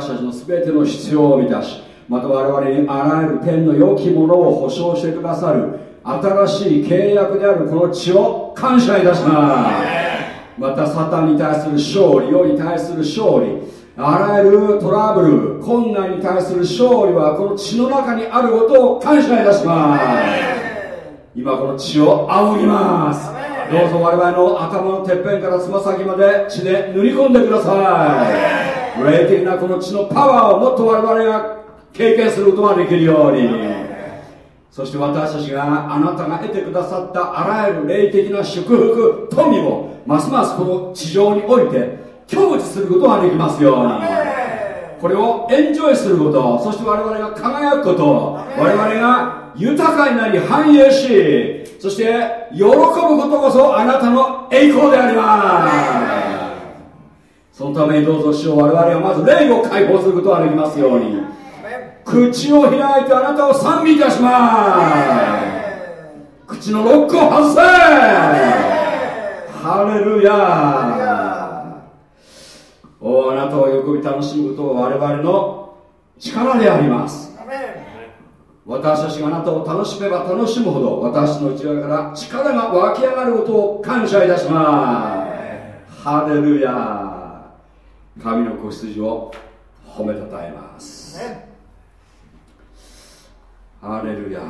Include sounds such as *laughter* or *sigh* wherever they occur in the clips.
私たちの全ての必要を満たしまた我々にあらゆる天の良きものを保証してくださる新しい契約であるこの血を感謝いたします。またサタンに対する勝利世に対する勝利あらゆるトラブル困難に対する勝利はこの血の中にあることを感謝いたします。今この血を仰ぎます。どうぞ我々の頭のてっぺんからつま先まで血で塗り込んでください霊的なこの血のパワーをもっと我々が経験することができるように。そして私たちがあなたが得てくださったあらゆる霊的な祝福富をますますこの地上において享受することができますように。これをエンジョイすることそして我々が輝くこと我々が豊かになり繁栄しそして喜ぶことこそあなたの栄光でありますそのためにどうぞ主よ我々はまず霊を解放することができますように。口を開いてあなたを賛美いたします。口のロックを外せ。ハレルヤ。おあなたを喜び楽しむことは我々の力であります。私たちがあなたを楽しめば楽しむほど私の内側から力が湧き上がることを感謝いたします。ハレルヤ。神の子羊を褒めたたえます。ハレルヤ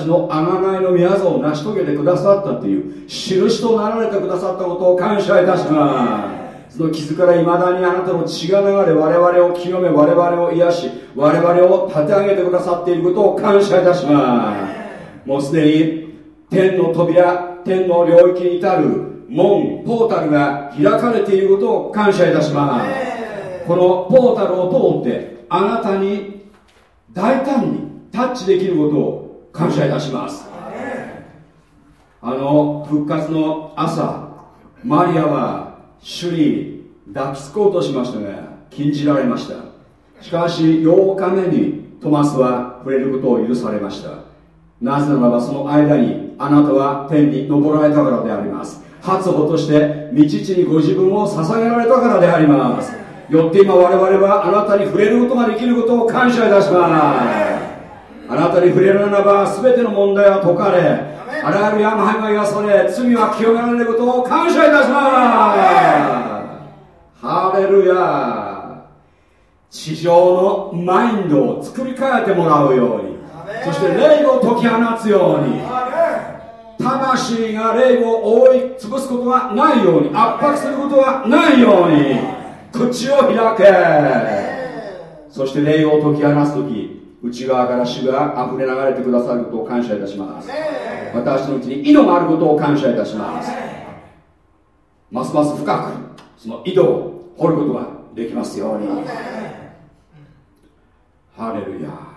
ちの贖いの宮座を成し遂げてくださったという印となられてくださったことを感謝いたします。その傷からいまだにあなたの血が流れ我々を清め我々を癒し我々を立て上げてくださっていることを感謝いたします。もうすでに天の扉天の領域に至る門ポータルが開かれていることを感謝いたします。このポータルを通ってあなたに大胆にタッチできることを感謝いたします。あの復活の朝マリアは主に抱きつこうとしましたが禁じられました。しかし8日目にトマスは触れることを許されました。なぜならばその間にあなたは天に昇られたからであります。初歩として道地にご自分を捧げられたからであります。よって今我々はあなたに触れることができることを感謝いたします。あなたに触れるならば全ての問題は解かれあらゆる病が癒され罪は清められることを感謝いたします。ハレルヤ。地上のマインドを作り変えてもらうように。そして霊を解き放つように。魂が霊を覆い潰すことがないように。圧迫することがないように。口を開け。そして霊を解き放す時内側から主が溢れ流れてくださることを感謝いたします。私のうちに井戸があることを感謝いたします。ますます深くその井戸を掘ることができますように。ハレルヤ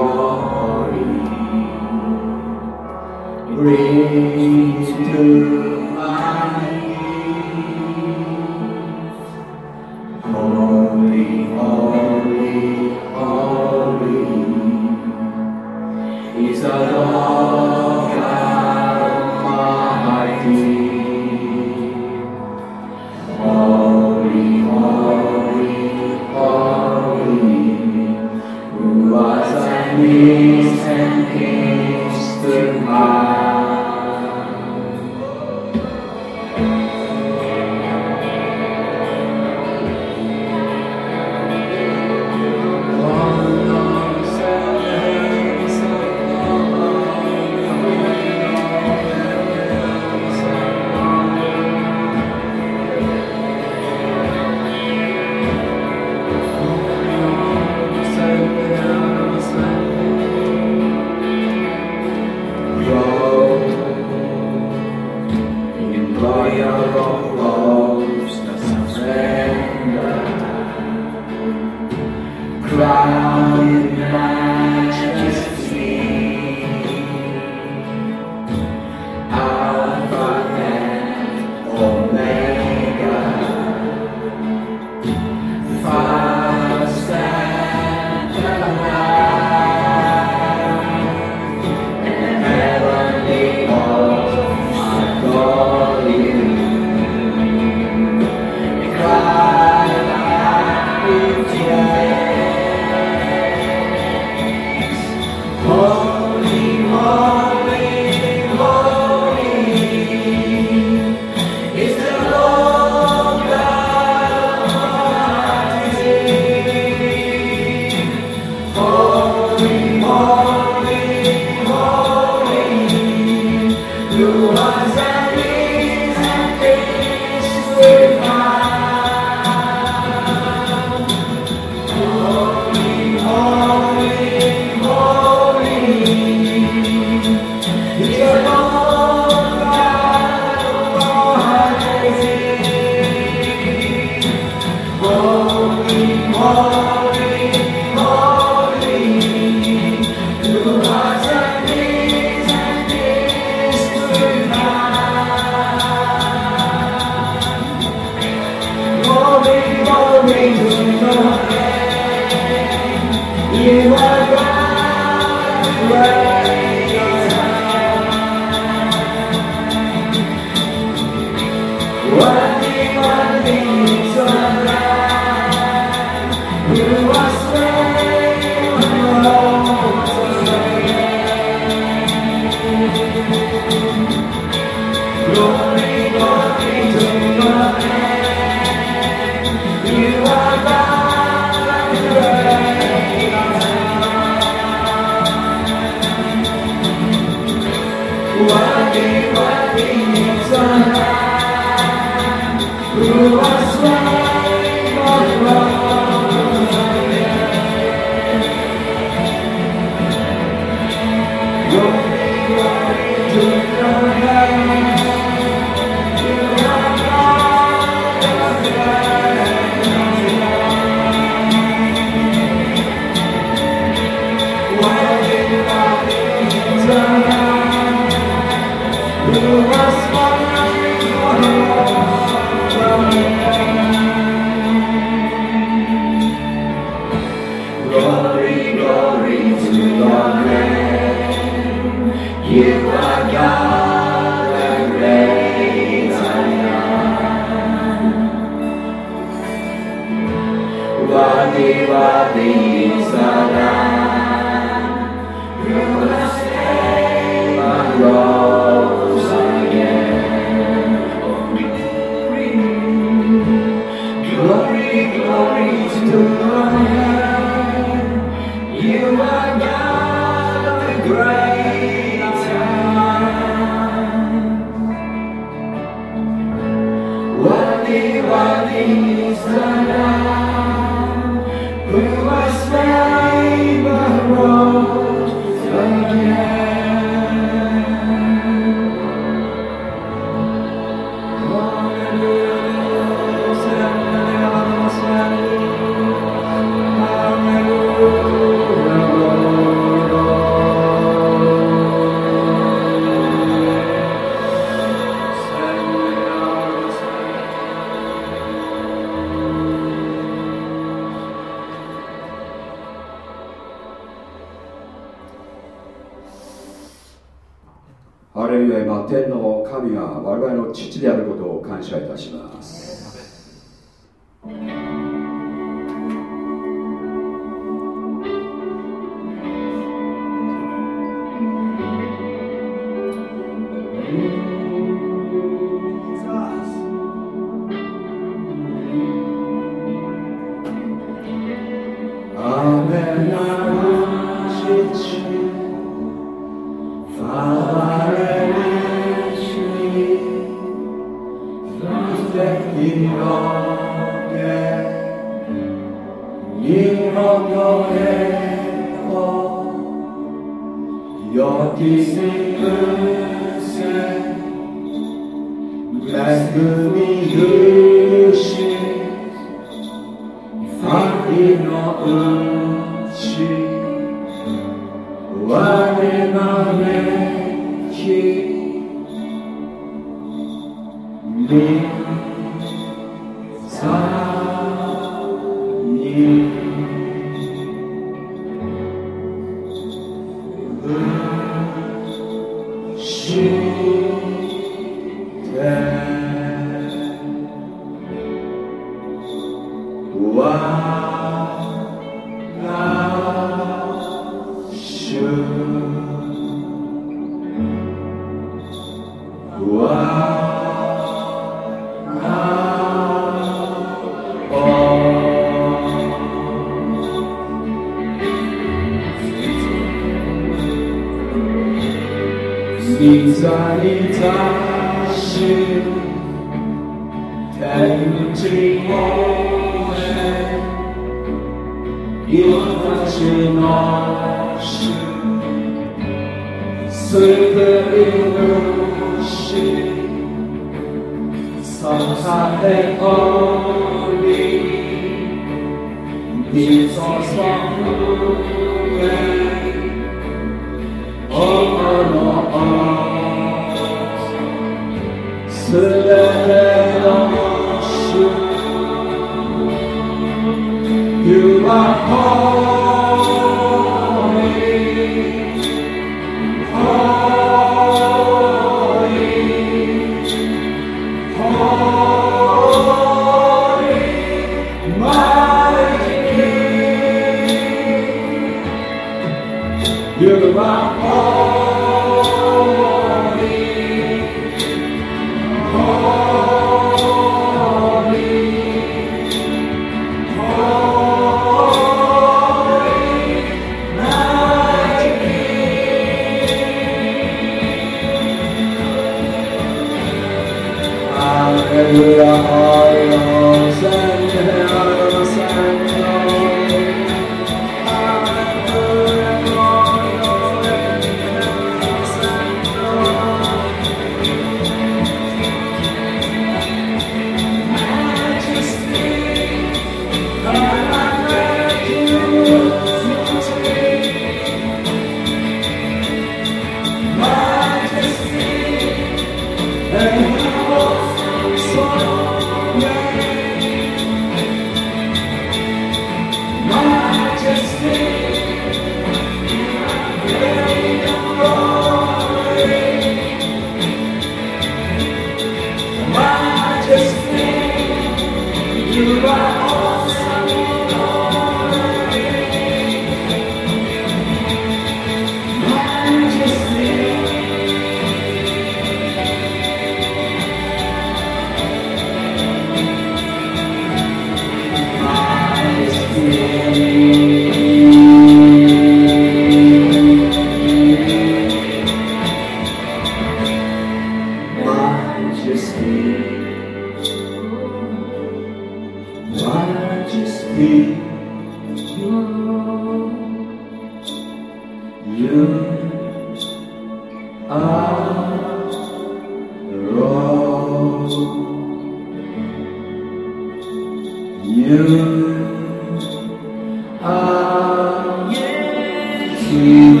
you.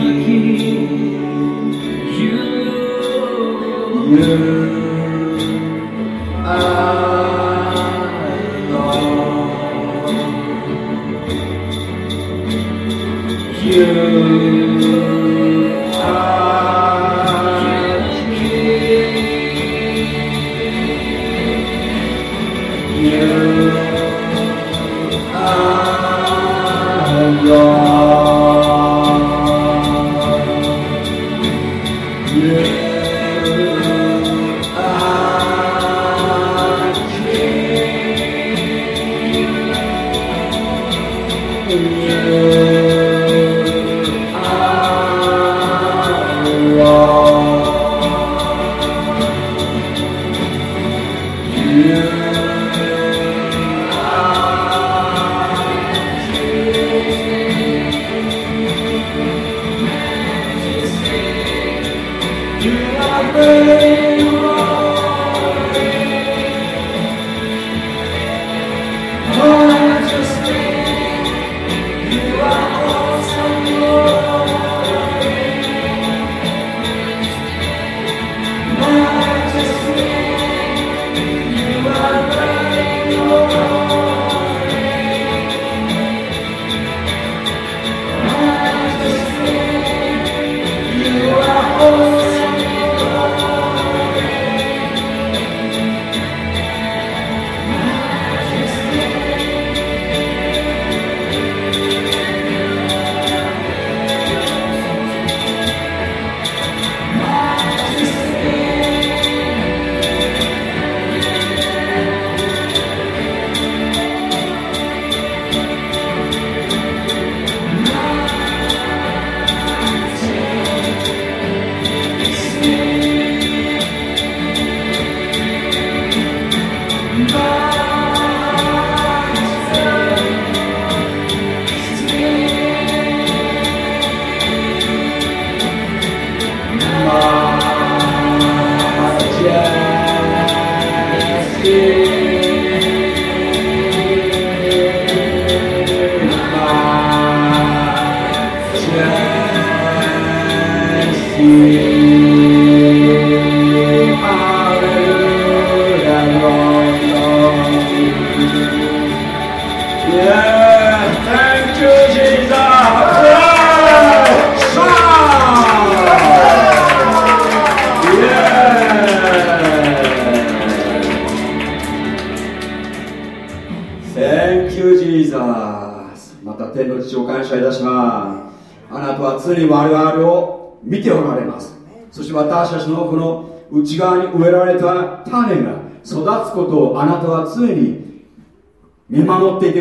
you.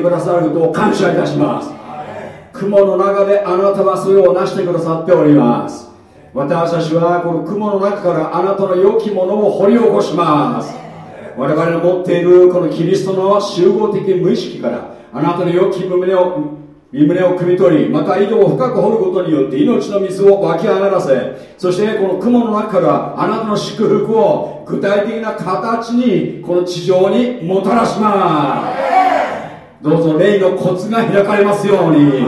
くださることを感謝いたします。雲の中であなたはそれを成してくださっております。私たちはこの雲の中からあなたの良きものを掘り起こします。我々の持っているこのキリストの集合的無意識からあなたの良き胸を身胸を汲み取りまた井戸を深く掘ることによって命の水を湧き上がらせそしてこの雲の中からあなたの祝福を具体的な形にこの地上にもたらします。どうぞ霊のコツが開かれますように。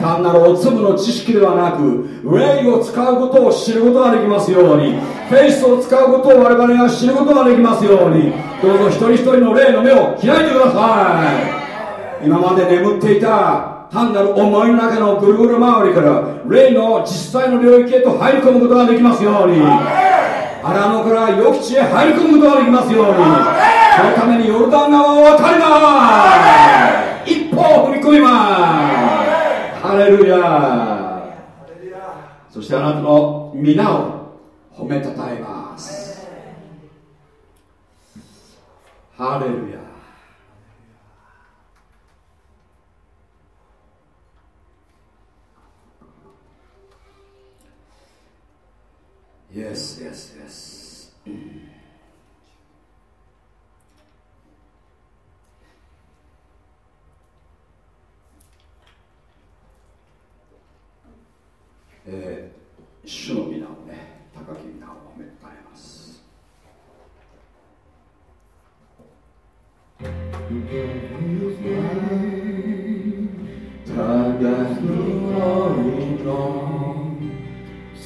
単なるお粒の知識ではなく霊を使うことを知ることができますように。フェイスを使うことを我々が知ることができますように。どうぞ一人一人の霊の目を開いてください。今まで眠っていた単なる思いの中のぐるぐる回りから霊の実際の領域へと入り込むことができますように荒野から予期地へ入り込むことができますように。そのためにヨルダン川を渡ります。一歩を踏み込みます。ハレルヤ。そしてあなたの皆を褒めたたえます。ハレルヤ。Yes, yes, yes. えー、主の皆をね高き皆を褒めたえますただ一人の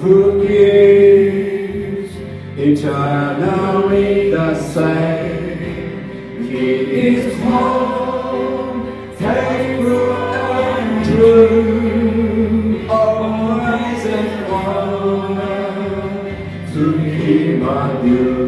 who is eternally the same. He is home faithful and true. Always and always to him I do.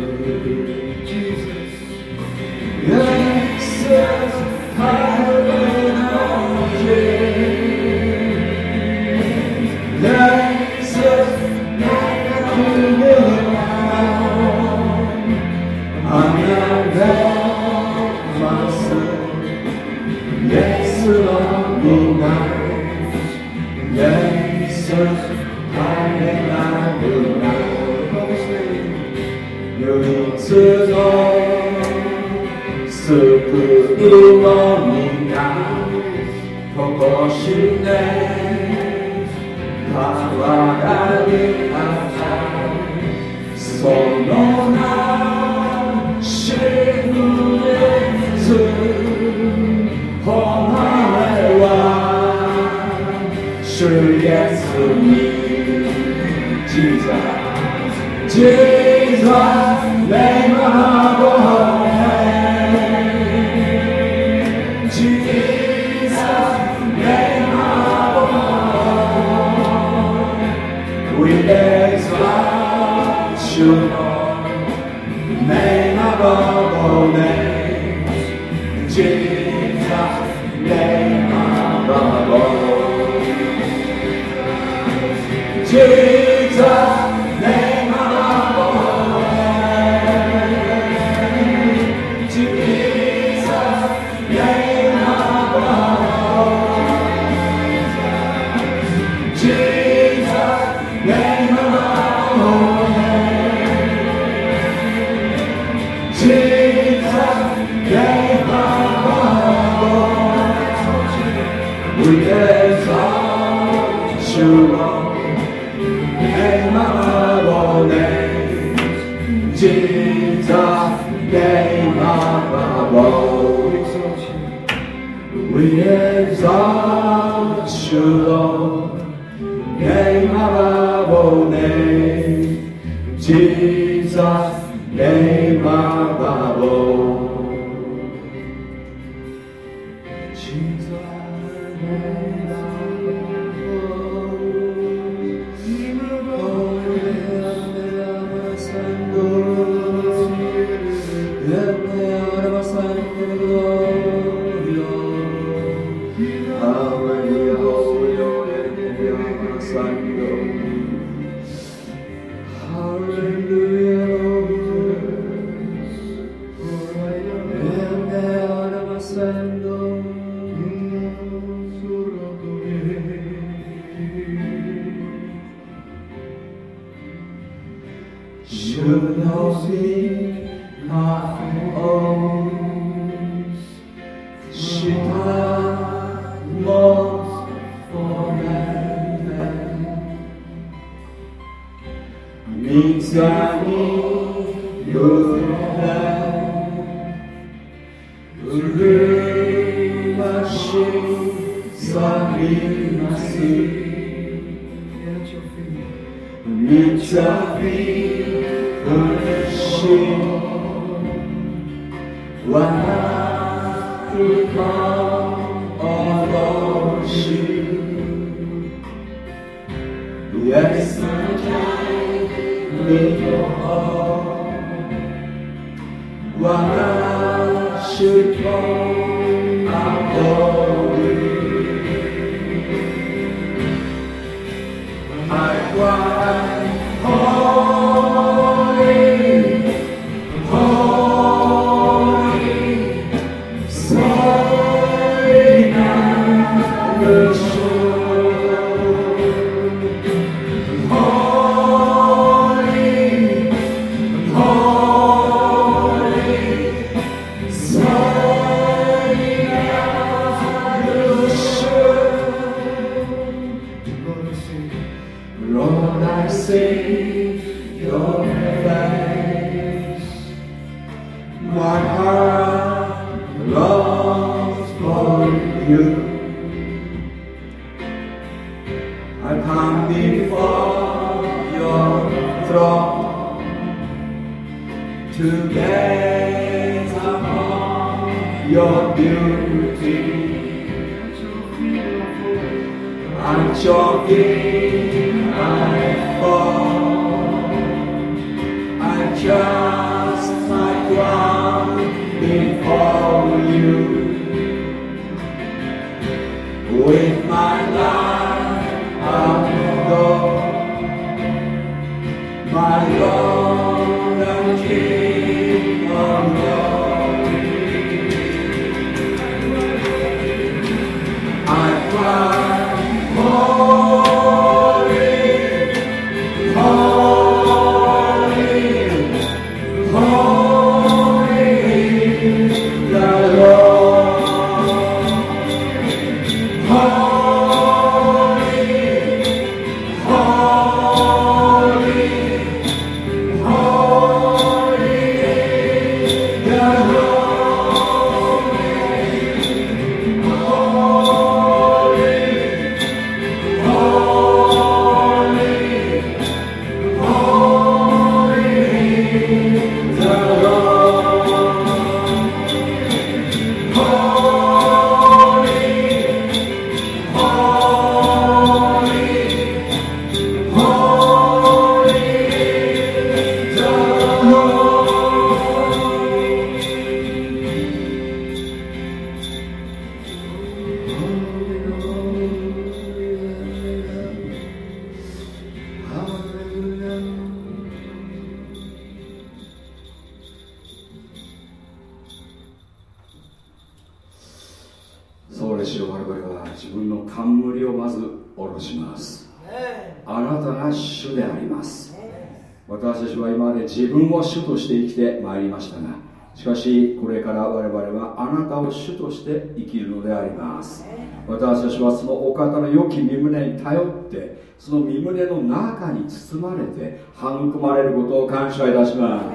良き身胸に頼ってその身胸の中に包まれて育まれることを感謝いたします。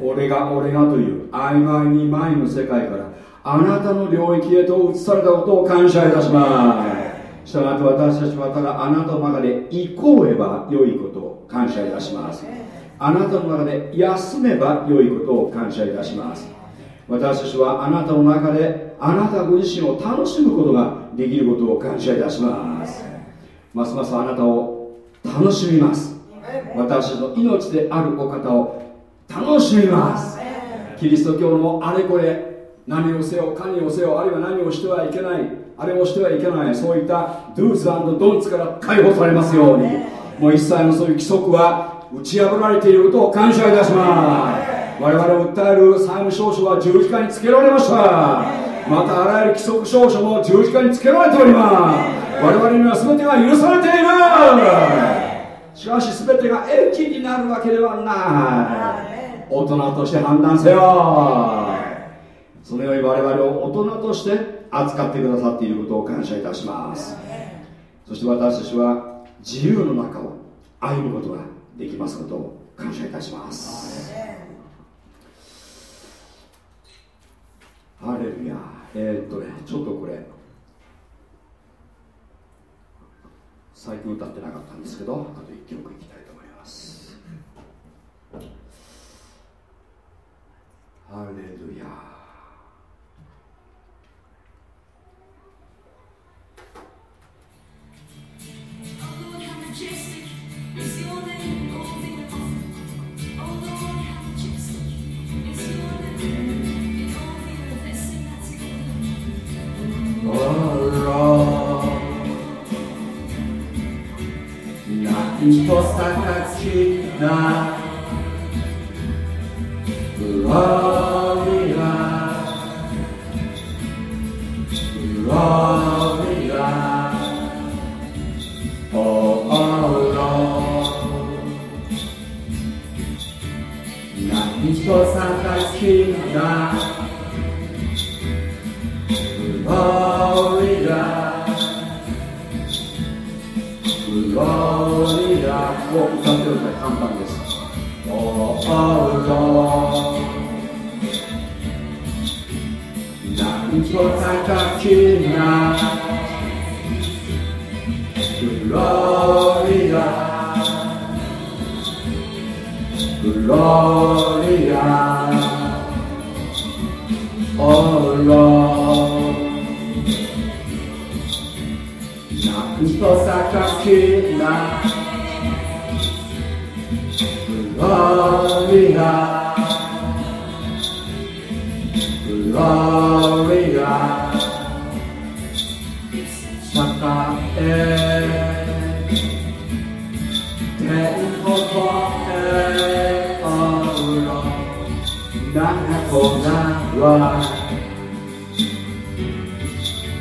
俺が俺がという曖昧に前の世界からあなたの領域へと移されたことを感謝いたします。したがって私たちはただあなたの中で行こうえば良いことを感謝いたします。あなたの中で休めば良いことを感謝いたします。私たちはあなたの中であなたご自身を楽しむことができることを感謝いたします。ますますあなたを楽しみます。私の命であるお方を楽しみます。キリスト教のあれこれ何をせよ何をせよあるいは何をしてはいけないあれをしてはいけないそういった Do's Don'ts から解放されますように。もう一切のそういう規則は打ち破られていることを感謝いたします。我々を訴える債務証書は十字架につけられましたまたあらゆる規則証書も十字架につけられております。我々には全てが許されている。しかし全てが益になるわけではない。大人として判断せよ。そのように我々を大人として扱ってくださっていることを感謝いたします。そして私たちは自由の中を歩むことができますことを感謝いたします。ハレルヤえー、っとねちょっとこれ最近歌ってなかったんですけどあと1曲いきたいと思います。ハレルヤ Impostatina Gloria Gloria Oh, oh ってるので簡単です。Oh, oh, Lord. なんと高きなグロリアグロリア Oh Lord なんと高きな Gloria, Gloria, Sakae, Tempo Koe, Oro, Nako Nawa, Home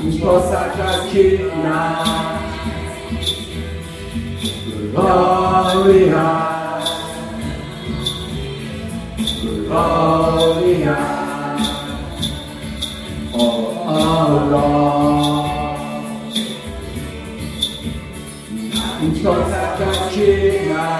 っと長こまれおおなんときなグロリア Gloria, oh Allah. Cosa cattiva, Gloria,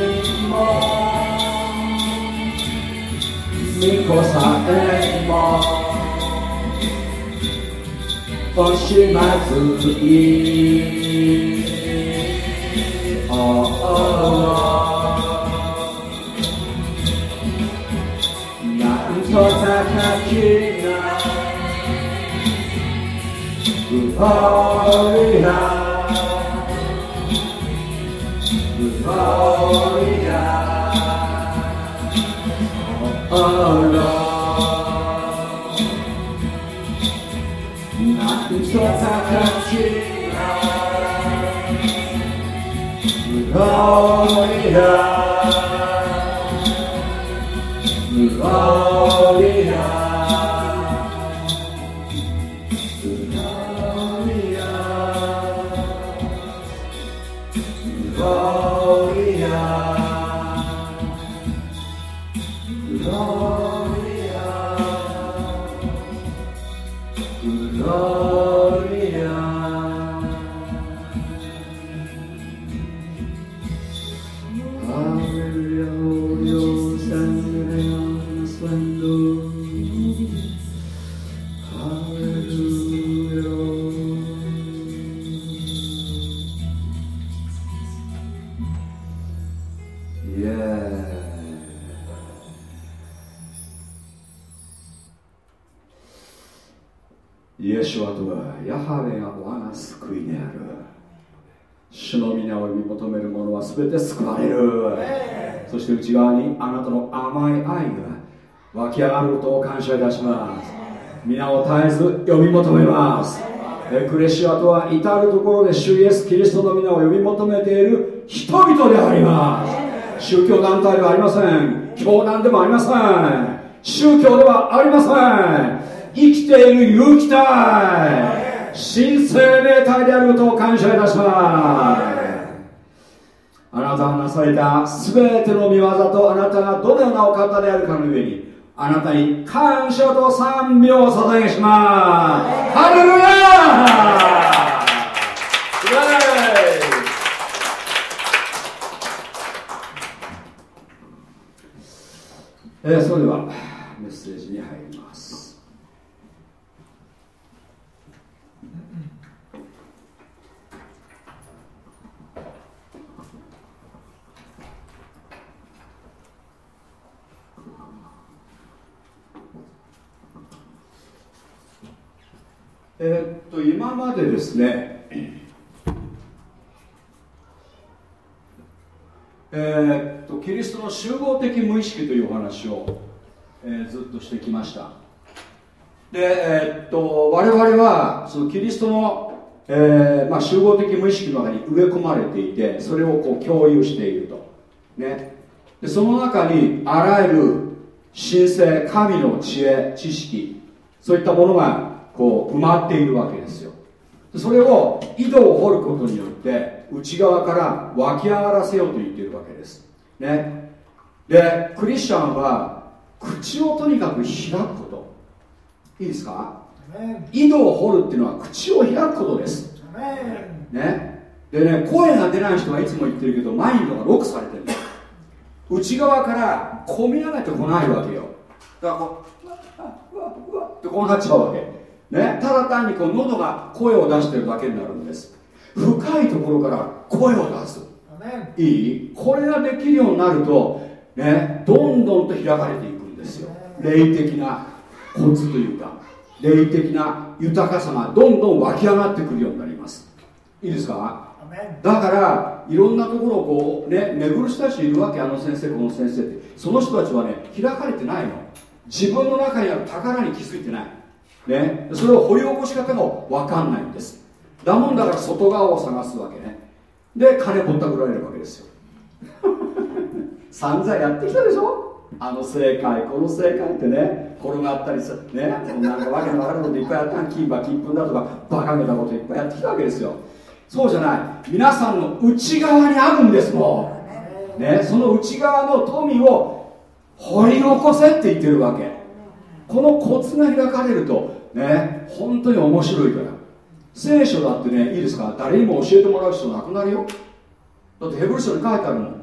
巫女さえも惜しまずい oh, oh, oh. と高きなグロリ Oh Lord なんと高きなグロ愛が湧き上がることを感謝いたします。皆を絶えず呼び求めます。エクレシアとは至る所で主イエス・キリストの皆を呼び求めている人々であります。宗教団体ではありません。教団でもありません。宗教ではありません。生きている有機体。新生命体であることを感謝いたします。あなたがなされた全ての見業とあなたがどのようなお方であるかの上にあなたに感謝と賛美を捧げします。ハレルヤえー、それではメッセージに入りますえー、っと今までですねえー、っとキリストの集合的無意識というお話を、えー、ずっとしてきました。で、え、っと我々はそのキリストの、えまあ、集合的無意識の中に植え込まれていてそれをこう共有していると。ね。でその中にあらゆる神聖神の知恵知識そういったものがこう埋まっているわけですよ。それを井戸を掘ることによって内側から湧き上がらせようと言っているわけです。ね。でクリスチャンは口をとにかく開くこと。いいですか？井戸を掘るっていうのは口を開くことです。ね。でね声が出ない人はいつも言ってるけどマインドがロックされてる内側から込み上げてこないわけよ。だからこううわうわってこうなっちゃうわけね、ただ単にこう喉が声を出してるだけになるんです。深いところから声を出す。いい？これができるようになると、ね、どんどんと開かれていくんですよ。霊的なコツというか霊的な豊かさがどんどん湧き上がってくるようになります。いいですか？だからいろんなところをこうね巡る人たちいるわけ。あの先生この先生って。その人たちはね開かれてないの。自分の中にある宝に気づいてないね、それを掘り起こし方も分かんないんです。だもんだから外側を探すわけね。で金ぼったくられるわけですよ。*laughs* 散々やってきたでしょ？あの正解この正解ってね転がったりさねなんかわけのわからないこといっぱいやった。金馬金粉だとかバカげたこといっぱいやってきたわけですよ。そうじゃない。皆さんの内側にあるんですもん。ねその内側の富を掘り起こせって言ってるわけこのコツが開かれるとね本当に面白いから。聖書だってねいいですか？誰にも教えてもらう必要なくなるよ。だってヘブル書に書いてあるもん。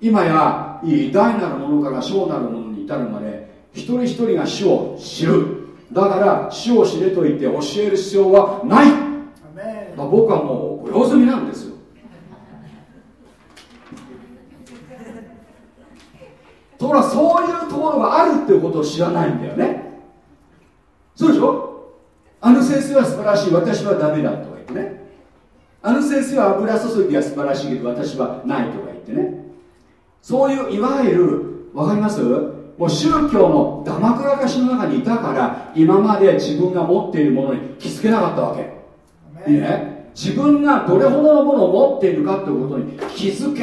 今や大なるものから小なるものに至るまで一人一人が主を知る。だから主を知れと言って教える必要はない、まあ、僕はもうご用済みなんですよ。*laughs* ところがそういうところがあるっていうことを知らないんだよねそうでしょ？あの先生は素晴らしい。私はダメだとか言ってね。あの先生は油注ぎは素晴らしいけど私はないとか言ってね。そういういわゆる分かります？もう宗教のだまくらかしの中にいたから今まで自分が持っているものに気づけなかったわけ。いいね？自分がどれほどのものを持っているかということに気づけ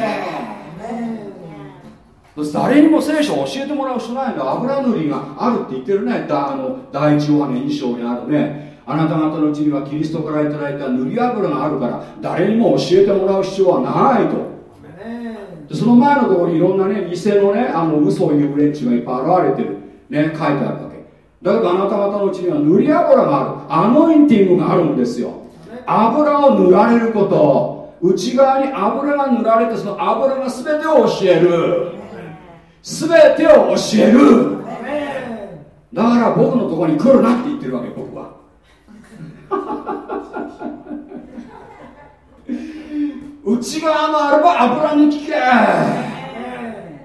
誰にも聖書を教えてもらう人ないんだ。油塗りがあるって言ってるね。だあの第一ヨハネ2章にあるね。あなた方のうちにはキリストからいただいた塗り油があるから誰にも教えてもらう必要はないと。その前のところにいろんなね偽のねあの嘘を言う連中がいっぱい現れてる。ね書いてあるわけ。だけどあなた方のうちには塗り油がある。アノインティングがあるんですよ。油を塗られること。内側に油が塗られてその油が全てを教える全てを教える。だから僕のところに来るなって言ってるわけ僕は。*laughs* 内側のあれば油抜きけ。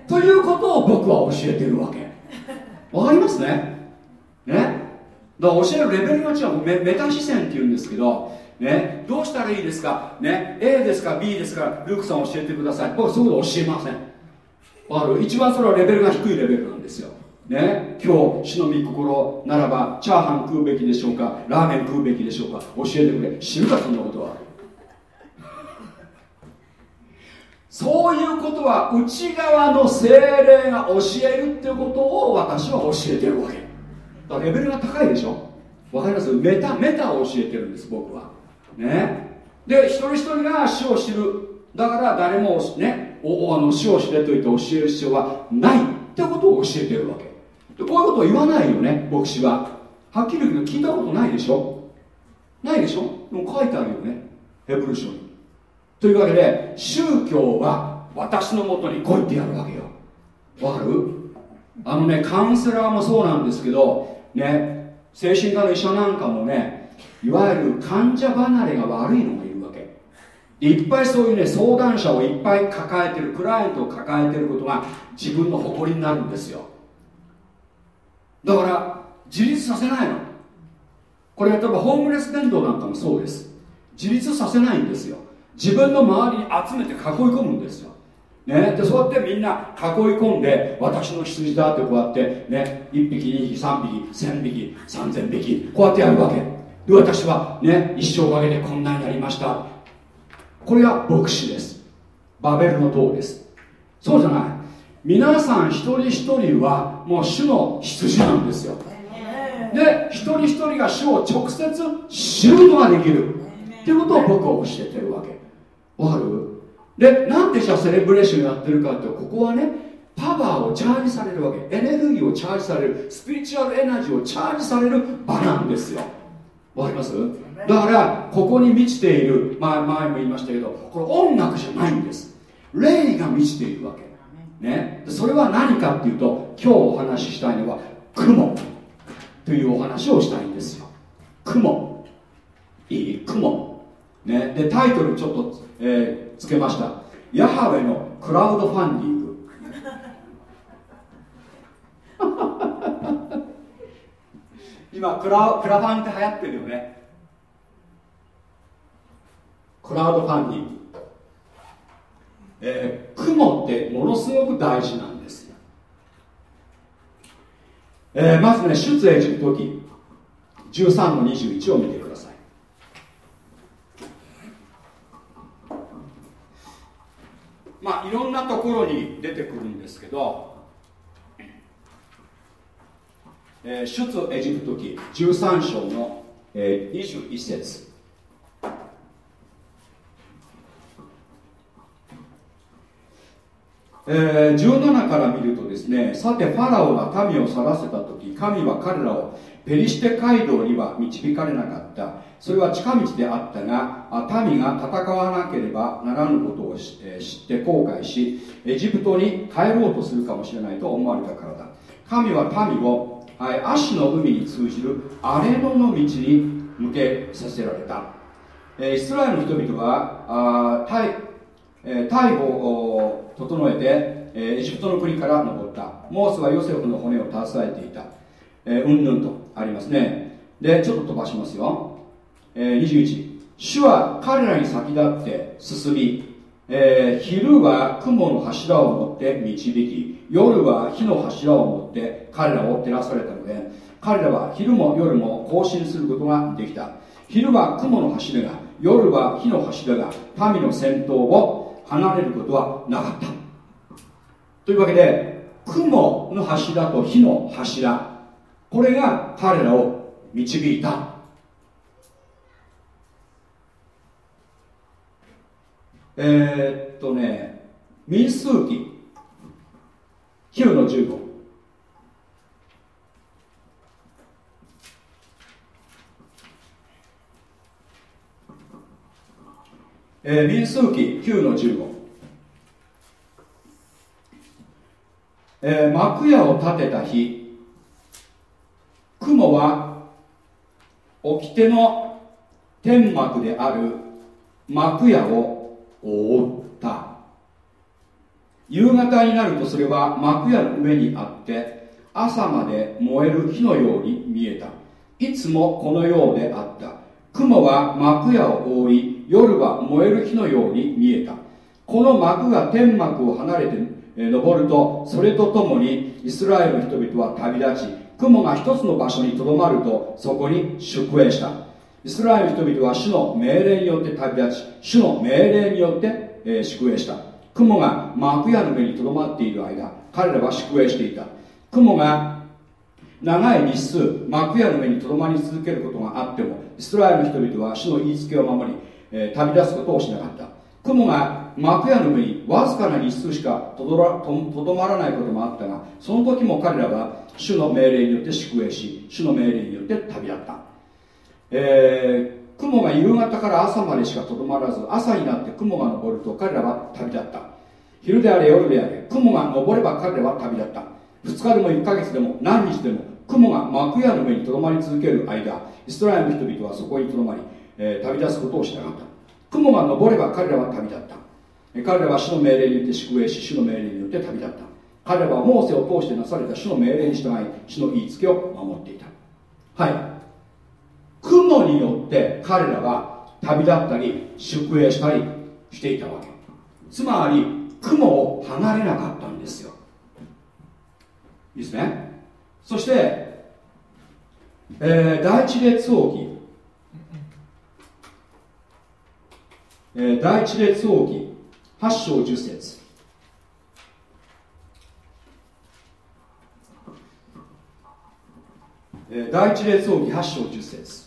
ということを僕は教えてるわけ。わかりますね？ね？だから教えるレベルが違う。メメタ視線っていうんですけどね、どうしたらいいですか、ね、A ですか？B ですか？ルークさん教えてください。僕そういうこと教えませんある一番それはレベルが低いレベルなんですよ。ね。今日死の御心ならばチャーハン食うべきでしょうかラーメン食うべきでしょうか教えてくれ。知るかそんなことは。*laughs* そういうことは内側の精霊が教えるっていうことを私は教えてるわけ。だからレベルが高いでしょ。わかります？メタメタを教えてるんです僕は。ね。で一人一人が死を知る。だから誰もねおあの死を知れと言って教える必要はないってことを教えてるわけ。でこういうことを言わないよね牧師は。はっきり言うけど聞いたことないでしょ？ないでしょ？でも書いてあるよねヘブル書に。というわけで宗教は私のもとに来いってやるわけよ。わかる？あのねカウンセラーもそうなんですけどね精神科の医者なんかもねいわゆる患者離れが悪いのいっぱいそういうね相談者をいっぱい抱えてるクライアントを抱えてることが自分の誇りになるんですよ。だから自立させないの。これ例えばホームレス伝道なんかもそうです。自立させないんですよ。自分の周りに集めて囲い込むんですよ、ね、でそうやってみんな囲い込んで私の羊だってこうやってね1匹2匹3匹1000匹3000匹こうやってやるわけ。で私はね一生かけてこんなになりました。これが牧師です。バベルの塔です。そうじゃない。皆さん一人一人はもう主の羊なんですよ。で一人一人が主を直接知ることができる。っていうことを僕は教えてるわけ。わかる？でなんでじゃあセレブレーションやってるかってここはねパワーをチャージされるわけ。エネルギーをチャージされる。スピリチュアルエナジーをチャージされる場なんですよわかります？だからここに満ちている、まあ、前も言いましたけどこれ音楽じゃないんです。霊が満ちているわけ。ね。それは何かっていうと今日お話ししたいのは雲というお話をしたいんですよ。雲。いい？雲。ね。でタイトルちょっとえー、つけました。ヤハウェのクラウドファンディング。今クラクラファンって流行ってるよね。クラウドファンディング。えー、雲ってものすごく大事なんです。よ、えー、まずね出エジプト記。13の21を見てください。まあいろんなところに出てくるんですけど、えー、出エジプト記13章の、えー、21節。えー、17から見るとですねさてファラオが民を去らせた時神は彼らをペリシテ街道には導かれなかった。それは近道であったが民が戦わなければならぬことを知って後悔しエジプトに帰ろうとするかもしれないと思われたからだ。神は民を足の海に通じる荒れ野の道に向けさせられた、えイスラエルの人々はあ逮,、え逮捕を整えて、えエジプトの国から登った。モースはヨセフの骨を携えていた、えうんぬんとありますね。でちょっと飛ばしますよ、えー、21主は彼らに先立って進み、えー、昼は雲の柱を持って導き夜は火の柱を持って彼らを照らされたので彼らは昼も夜も行進することができた。昼は雲の柱が夜は火の柱が民の先頭を離れることはなかった。というわけで雲の柱と火の柱これが彼らを導いた。えー、っとね民数記。9の15えー、民数記。9の15、えー、幕屋を建てた日。雲は掟の天幕である幕屋を覆った。夕方になるとそれは幕屋の上にあって朝まで燃える火のように見えた。いつもこのようであった。雲は幕屋を覆い夜は燃える火のように見えた。この幕が天幕を離れて登るとそれとともにイスラエルの人々は旅立ち雲が一つの場所にとどまるとそこに宿営した。イスラエル人々は主の命令によって旅立ち主の命令によって、えー、宿営した。雲が幕屋の上にとどまっている間彼らは宿営していた。雲が長い日数幕屋の上にとどまり続けることがあってもイスラエルの人々は主の言いつけを守りえー、旅立つことをしなかった。雲が幕屋の上にわずかな日数しかとどまらないこともあったがその時も彼らは主の命令によって宿営し主の命令によって旅立った、えー、雲が夕方から朝までしかとどまらず朝になって雲が昇ると彼らは旅立った。昼であれ夜であれ雲が昇れば彼らは旅立った。2日でも1ヶ月でも何日でも雲が幕屋の上にとどまり続ける間イスラエルの人々はそこにとどまりえー、旅立つことをしなかった。雲が昇れば彼らは旅立った。彼らは主の命令によって宿営し主の命令によって旅立った。彼らはモーセを通してなされた主の命令に従い主の言いつけを守っていた。はい。雲によって彼らは旅立ったり宿営したりしていたわけ。つまり雲を離れなかったんですよ。いいですね？そして、えー、第一列王記。えー、第一列王記。8章10節、第一列王記8章10節。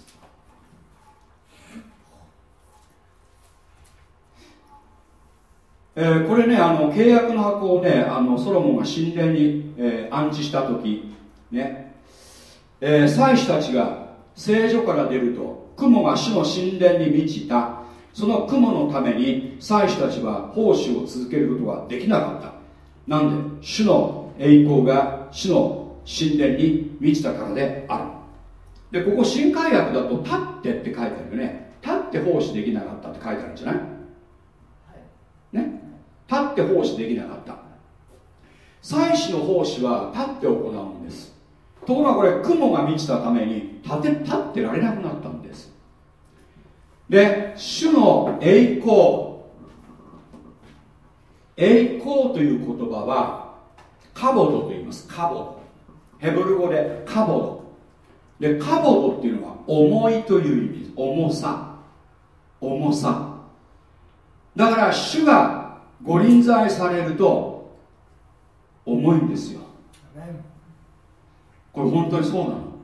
えー、これねあの契約の箱をねあのソロモンが神殿に、えー、安置した時ね、えー、祭司たちが聖所から出ると雲が主の神殿に満ちた。その雲のために祭司たちは奉仕を続けることができなかった。なんで主の栄光が主の神殿に満ちたからである。でここ新海約だと「立って」って書いてあるよね。立って奉仕できなかったって書いてあるんじゃない。ね？立って奉仕できなかった。祭司の奉仕は立って行うんです。ところがこれ雲が満ちたために立て立ってられなくなったんです。で主の栄光。栄光という言葉はカボドと言います。カボ。ドヘブル語でカボドでカボドっていうのは重いという意味。です重さ。重さ。だから主がご臨在されると重いんですよ。これ本当にそうなの。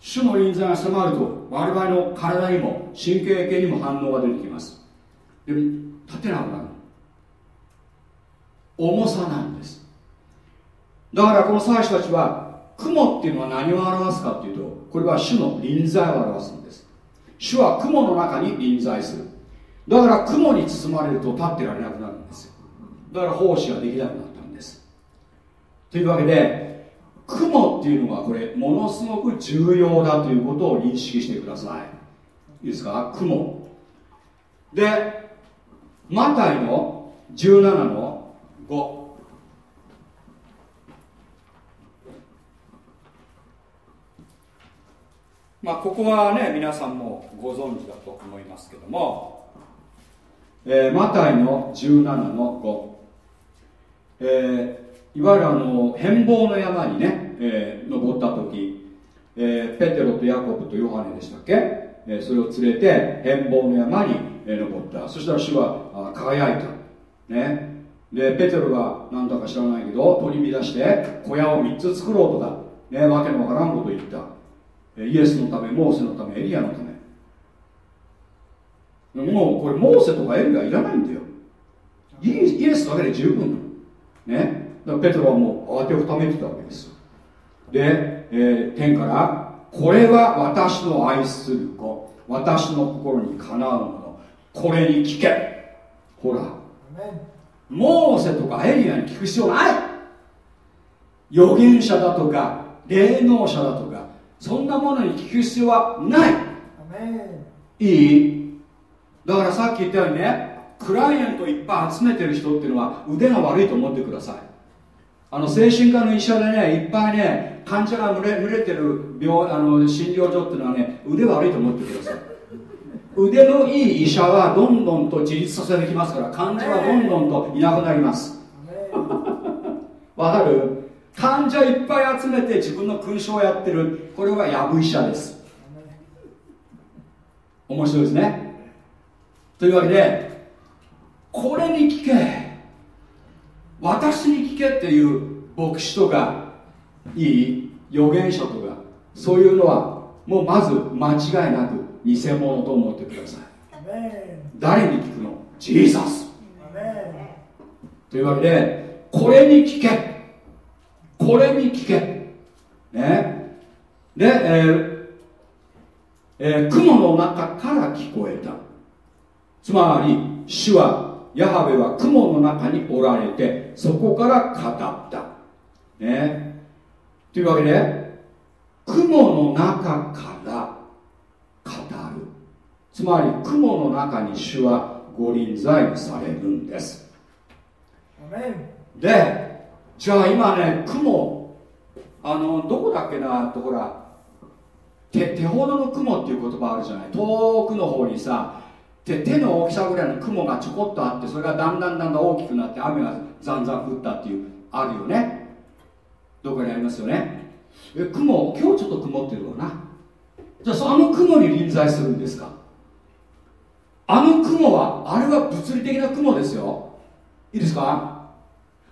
主の臨在が迫ると我々の体にも神経系にも反応が出てきます。で立てなくなる重さなんです。だからこの祭司たちは雲っていうのは何を表すかっていうとこれは主の臨在を表すんです。主は雲の中に臨在するだから雲に包まれると立ってられなくなるんですよ。だから奉仕ができなくなったんです。というわけで雲っていうのはこれものすごく重要だということを認識してください。いいですか？雲。でマタイの17の5まあここはね皆さんもご存知だと思いますけども。えー、マタイの17の5、えー、いわゆるあの変貌の山にね、えー、登った時、えー、ペテロとヤコブとヨハネでしたっけ、えー、それを連れて変貌の山に、えー、登った。そしたら主はあ輝いた。ね。でペテロが何だか知らないけど取り乱して小屋を3つ作ろうとか、ね、わけのわからんこと言った。イエスのためモーセのためエリアのため。もうこれモーセとかエルがいらないんだよ。イエスだけで十分ね。だからペテロはもう慌てをためてたわけです。で、えー、天からこれは私の愛する子。私の心にかなうもの。これに聞け。ほら。モーセとかエリアに聞く必要ない。預言者だとか霊能者だとかそんなものに聞く必要はない。いい？だからさっき言ったようにねクライアントいっぱい集めてる人っていうのは腕が悪いと思ってください。あの精神科の医者でねいっぱいね患者が群れ群れてる病あの診療所っていうのはね腕悪いと思ってください。腕のいい医者はどんどんと自立させてきますから患者はどんどんといなくなります。わかる？患者いっぱい集めて自分の勲章をやってる。これはやぶ医者です。面白いですね。というわけでこれに聞け私に聞けっていう牧師とかいい預言者とかそういうのはもうまず間違いなく偽物と思ってください。誰に聞くの？ジーザス。というわけでこれに聞け。これに聞け。ね。で、えーえー、雲の中から聞こえたつまり主はヤハウェは雲の中におられてそこから語った。ね。というわけで雲の中から語る。つまり雲の中に主はご臨在されるんです。でじゃあ今ね雲あのどこだっけなとほら手手ほどの雲っていう言葉あるじゃない。遠くの方にさで手の大きさぐらいの雲がちょこっとあってそれがだんだんだんだん大きくなって雨がざんざん降ったっていうあるよね。どこにありますよね。え雲今日ちょっと曇ってるわな？じゃああの雲に臨在するんですか？あの雲はあれは物理的な雲ですよ。いいですか？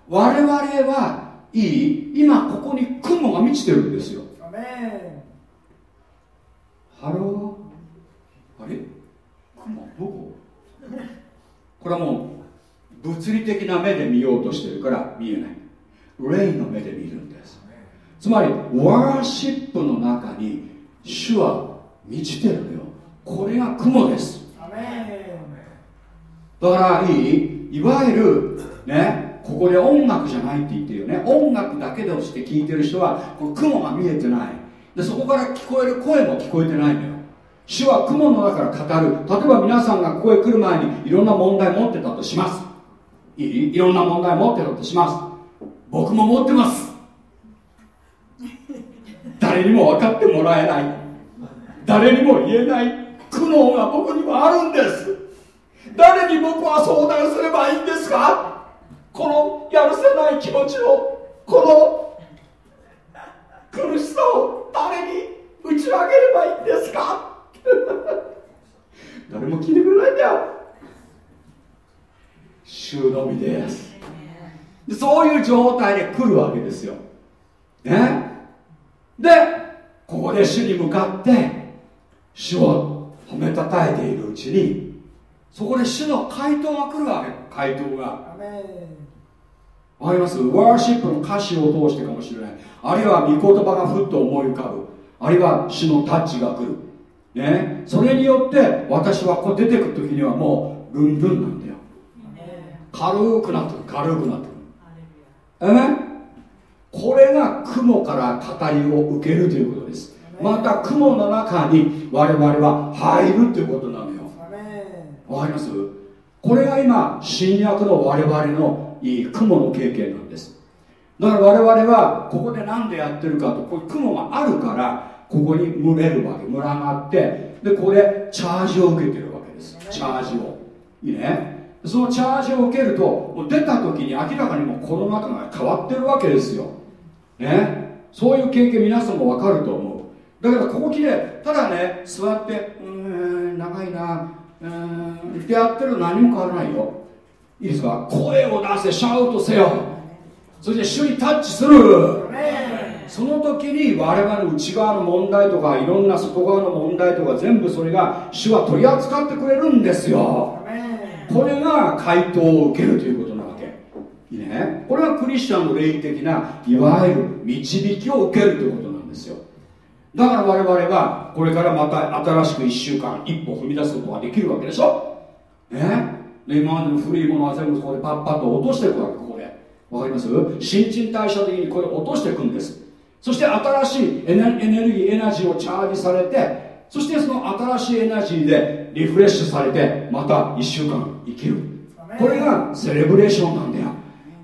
我々はいい今ここに雲が満ちてるんですよ。ハローどここれはもう物理的な目で見ようとしてるから見えない。霊の目で見るんです。つまり worship の中に主は満ちてるのよ。これが雲です。だからいい。いわゆるねここで音楽じゃないって言ってるよね。音楽だけでして聞いてる人はこの雲が見えてない。でそこから聞こえる声も聞こえてないのよ。主は雲の中から語る。例えば皆さんがここへ来る前にいろんな問題持ってたとします。いいいろんな問題持ってたとします。僕も持ってます。誰にも分かってもらえない。誰にも言えない。苦悩が僕にはあるんです。誰に僕は相談すればいいんですか？このやるせない気持ちをこの苦しさを誰に打ち明ければいいんですか？*laughs* 誰も聞いてくれないんだよ。主のみです。でそういう状態で来るわけですよ。ね。でここで主に向かって主を褒めたたえているうちにそこで主の回答が来るわけ。回答が。わかります？ワーシップの歌詞を通してかもしれない。あるいは御言葉がふっと思い浮かぶ。あるいは主のタッチが来る。ね。それによって私はこう出てくる時にはもうルンルンなんだよ。軽くなってくる軽くなってくる。えこれが雲から語りを受けるということです。また雲の中に我々は入るということなのよ。わかります？これが今新約の我々のいい雲の経験なんです。だから我々はここで何でやってるかとこう雲があるからここに群れるわけ。群ががってでここでチャージを受けてるわけです。チャージを。いいね。そのチャージを受けると出た時に明らかにもうこの中が変わってるわけですよ。ね。そういう経験皆さんも分かると思う。だからここ来てただね座ってうん長いな。うんってやってる何も変わらないよ。いいですか？声を出せシャウトせよ。そして主にタッチするその時に我々の内側の問題とかいろんな外側の問題とか全部それが主は取り扱ってくれるんですよ。これが回答を受けるということなわけ。いいね？これがクリスチャンの霊的ないわゆる導きを受けるということなんですよ。だから我々はこれからまた新しく1週間一歩踏み出すことができるわけでしょ？ね？今までの古いものは全部そこでパッパッと落としていくわけここで。わかります？新陳代謝的にこれ落としていくんですそして新しいエネルギーエナジーをチャージされてそしてその新しいエナジーでリフレッシュされてまた1週間生きる。これがセレブレーションなんだよ。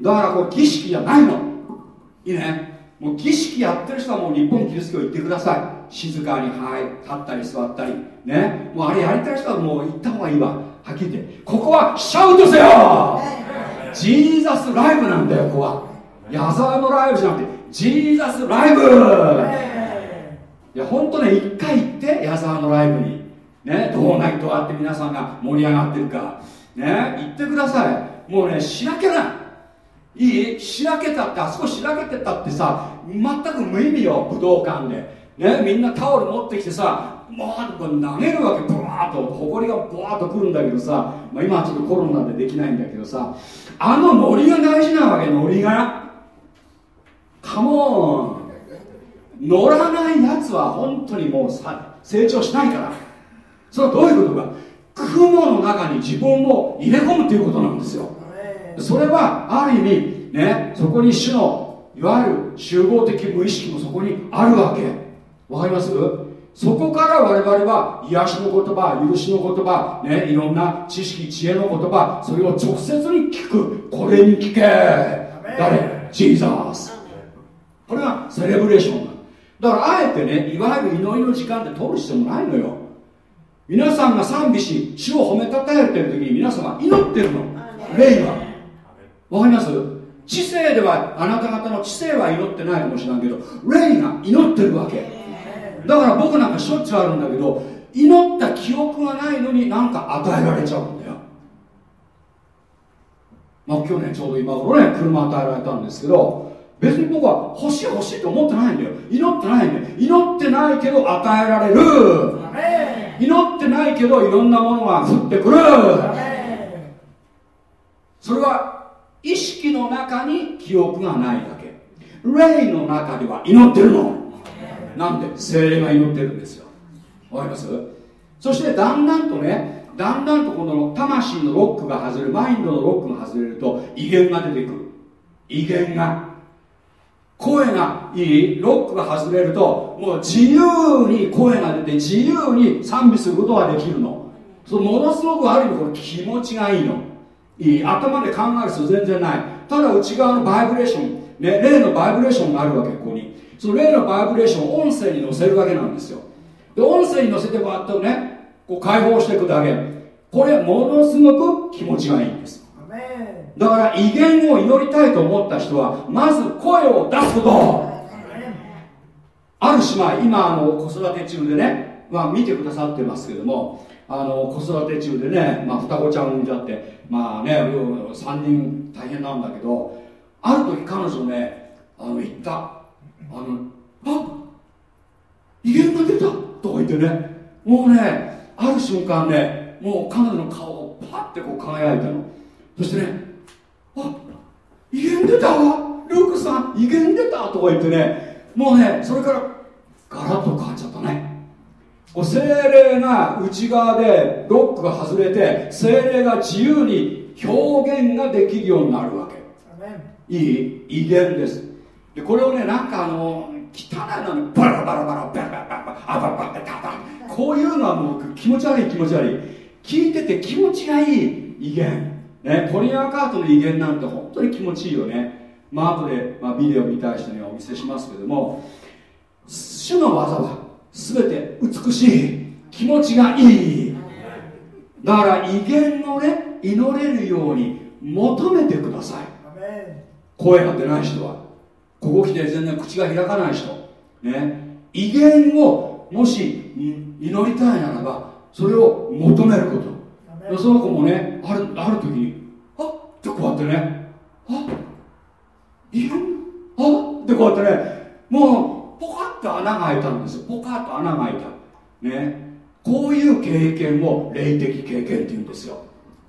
だからこれ儀式じゃないの。いいね。もう儀式やってる人はもう日本キリスト教行ってください。静かにはい立ったり座ったり。ね。もうあれやりたい人はもう行った方がいいわ。はっきり言って。ここはシャウトせよ。ジーザスライブなんだよここは。矢沢のライブじゃなくてジーザスライブ。いや本当ね一回行って矢沢のライブに。ねどうなどうやって皆さんが盛り上がってるか。ね行ってください。もうねしらけない。いい？しらけたってあそこしらけてたってさ全く無意味よ武道館で。ねみんなタオル持ってきてさもうこ投げるわけブワーッとほこりがブワーッとくるんだけどさ、まあ、今はちょっとコロナでできないんだけどさあのノリが大事なわけノリが。カモン乗らないやつは本当にもうさ成長しないから。それはどういうことか。雲の中に自分を入れ込むということなんですよ。それはある意味ねそこに主のいわゆる集合的無意識もそこにあるわけ。わかります？そこから我々は癒しの言葉許しの言葉ねいろんな知識知恵の言葉それを直接に聞く。これに聞け。誰？ジーザースこれがセレブレーションだからあえてねいわゆる祈りの時間で取る必要もないのよ。皆さんが賛美し主を褒めたたえてる時に皆様祈ってるの。霊は。わかります？知性ではあなた方の知性は祈ってないかもしれないけど霊が祈ってるわけ。だから僕なんかしょっちゅうあるんだけど祈った記憶がないのになんか与えられちゃうんだよ。まあ去年ちょうど今頃ね車与えられたんですけど別に僕は欲しい欲しいと思ってないんだよ。祈ってないんだよ。祈ってないけど与えられる。祈ってないけどいろんなものが降ってくる。それは意識の中に記憶がないだけ。霊の中では祈ってるの。なんで？精霊が祈ってるんですよ。わかります？そしてだんだんとねだんだんとこの魂のロックが外れるマインドのロックが外れると威厳が出てくる。威厳が声がいいロックが外れるともう自由に声が出て自由に賛美することができるの。そのものすごくある意味これ気持ちがいいの。いい頭で考える必要全然ない。ただ内側のバイブレーション、ね、霊のバイブレーションがあるわけここに。その霊のバイブレーションを音声に乗せるわけなんですよ。で音声に乗せてバーッとねこう解放していくだけ。これものすごく気持ちがいいんです。だから威厳を祈りたいと思った人はまず声を出すこと。ある姉妹今あの子育て中でね、まあ、見てくださってますけどもあの子育て中でね、まあ、双子ちゃん産んじゃってまあね3人大変なんだけどある時彼女ねあの言った。あのあ威厳が出たとか言ってねもうねある瞬間ねもう彼女の顔をパッてこう輝いたの。そしてねあ威厳出たわ。ルークさん威厳出たとか言ってね。もうねそれからガラッと変わっちゃったね。こう精霊が内側でロックが外れて精霊が自由に表現ができるようになるわけ。いい？威厳です。でこれをねなんかあの汚いのにバラバラバラバラバラバラあバラバラバラこういうのはもう気持ち悪い気持ち悪い。聞いてて気持ちがいい威厳ねコリアンカートの威厳なんて本当に気持ちいいよね。まあ後で、まあ、ビデオ見たい人にはお見せしますけども主の技は全て美しい気持ちがいい。だから威厳をね祈れるように求めてください。声が出ない人はここ来て全然口が開かない人。ね。威厳をもし祈りたいならばそれを求めること。その子もねあるある時にあっってこうやってねあ威厳あってこうやってねもうポカッと穴が開いたんですよ。ポカッと穴が開いた。ね。こういう経験を霊的経験っていうんですよ。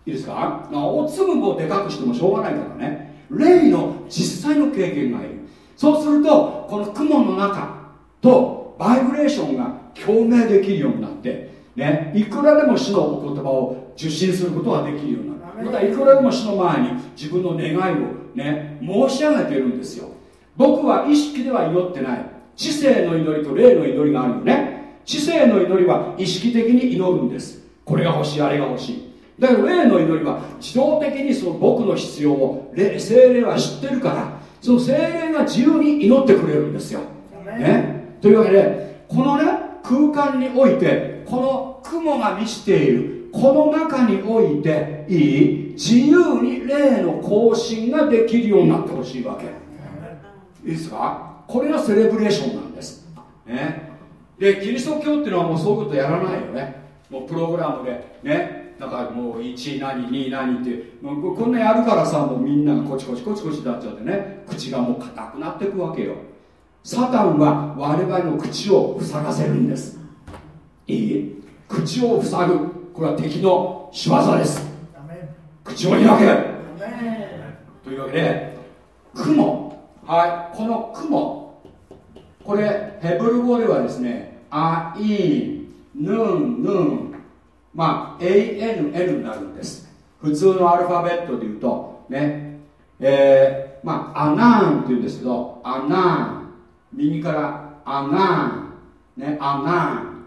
いいですか？おつむをでかくしてもしょうがないからね。霊の実際の経験がいる。そうするとこの雲の中とバイブレーションが共鳴できるようになってね。いくらでも主のお言葉を受信することができるようになる。またいくらでも主の前に自分の願いをね申し上げているんですよ。僕は意識では祈ってない。知性の祈りと霊の祈りがあるよね。知性の祈りは意識的に祈るんです。これが欲しいあれが欲しい。だけど霊の祈りは自動的にその僕の必要を精霊は知ってるからその精霊が自由に祈ってくれるんですよ、ね、というわけでこのね空間においてこの雲が満ちているこの中においていい自由に霊の更新ができるようになってほしいわけ。いいですか？これがセレブレーションなんです、ね、でキリスト教っていうのはもうそういうことやらないよね。もうプログラムで。ね。だからもう1何2何って。もうこんなやるからさもうみんながこちこちこちこちになっちゃってね。口がもう硬くなっていくわけよ。サタンは我々の口を塞がせるんです。いい？口を塞ぐ。これは敵の仕業です。口を開け。というわけで雲。はい。この雲。これヘブル語ではですねアインヌンヌンまあ ANN になるんです。普通のアルファベットで言うとね。えー、まあアナーンって言うんですけどアナーン。右からアナーン。ねアナーン。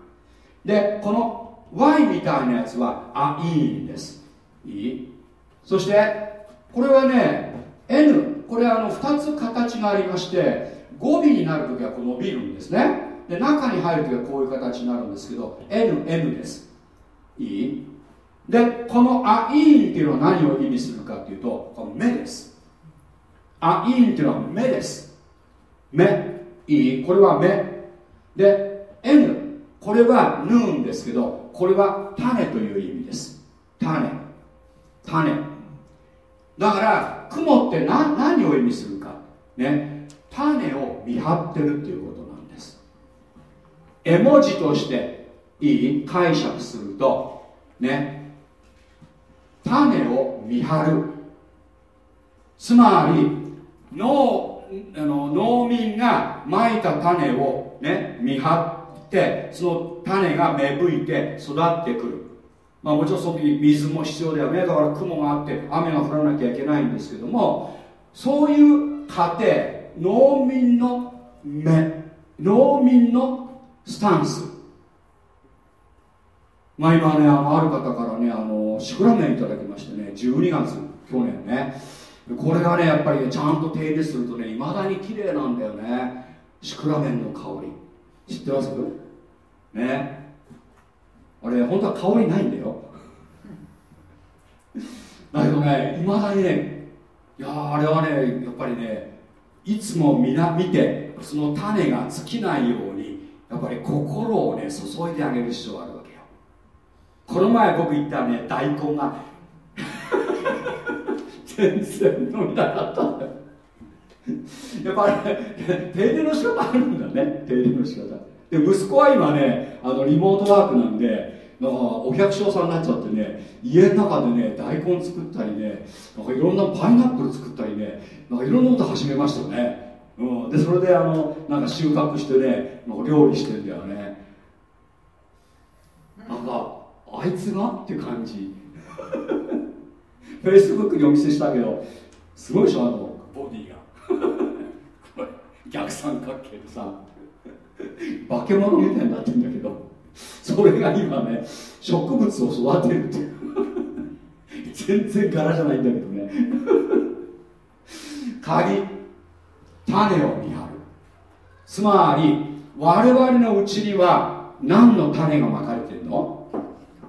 でこの Y みたいなやつはアイーンです。いい。そしてこれはね N これあの2つ形がありまして語尾になるときはこう伸びるんですね。で中に入るときはこういう形になるんですけど NN です。いい。でこのアイーンっていうのは何を意味するかっていうとこの目です。アイーンっていうのは目です。目。いい。これは目。でこれはヌーンですけどこれは種という意味です。種。種。だから雲って何を意味するか。ね。種を見張ってるっていうことなんです。絵文字としていい？解釈すると。ね。種を見張る。つまり農あの農民がまいた種をね見張ってその種が芽吹いて育ってくる。まあもちろんその時に水も必要だよ。ねだから雲があって雨が降らなきゃいけないんですけどもそういう過程農民の目農民のスタンス。まあ今ねあのある方からねあのシクラメンいただきましてね12月去年ね。これがねやっぱり、ね、ちゃんと手入れするとねいまだに綺麗なんだよね。シクラメンの香り。知ってます？ね。あれ本当は香りないんだよ。だけどねいまだにねいやあれはねやっぱりねいつもみな見てその種が尽きないようにやっぱり心をね注いであげる必要があるわけよ。この前僕言ったね大根が全然飲みなかったんだよ *laughs* やっぱり、ね、手入れの仕方あるんだね。手入れの仕方。で息子は今ねあのリモートワークなんでなんかお百姓さんになっちゃってね家の中でね大根作ったりねなんかいろんなパイナップル作ったりねなんかいろんなこと始めましたよね、うん、でそれであのなんか収穫してねなんか料理してんだよね。なんかあいつがっていう感じ。*laughs* フェイスブックにお見せしたけどすごいでしょあのボディが。これ逆三角形でさ化け物みたいになってんだけどそれが今ね植物を育てるっていう。全然柄じゃないんだけどね。鍵種を見張る。つまり我々のうちには何の種がまかれてるの？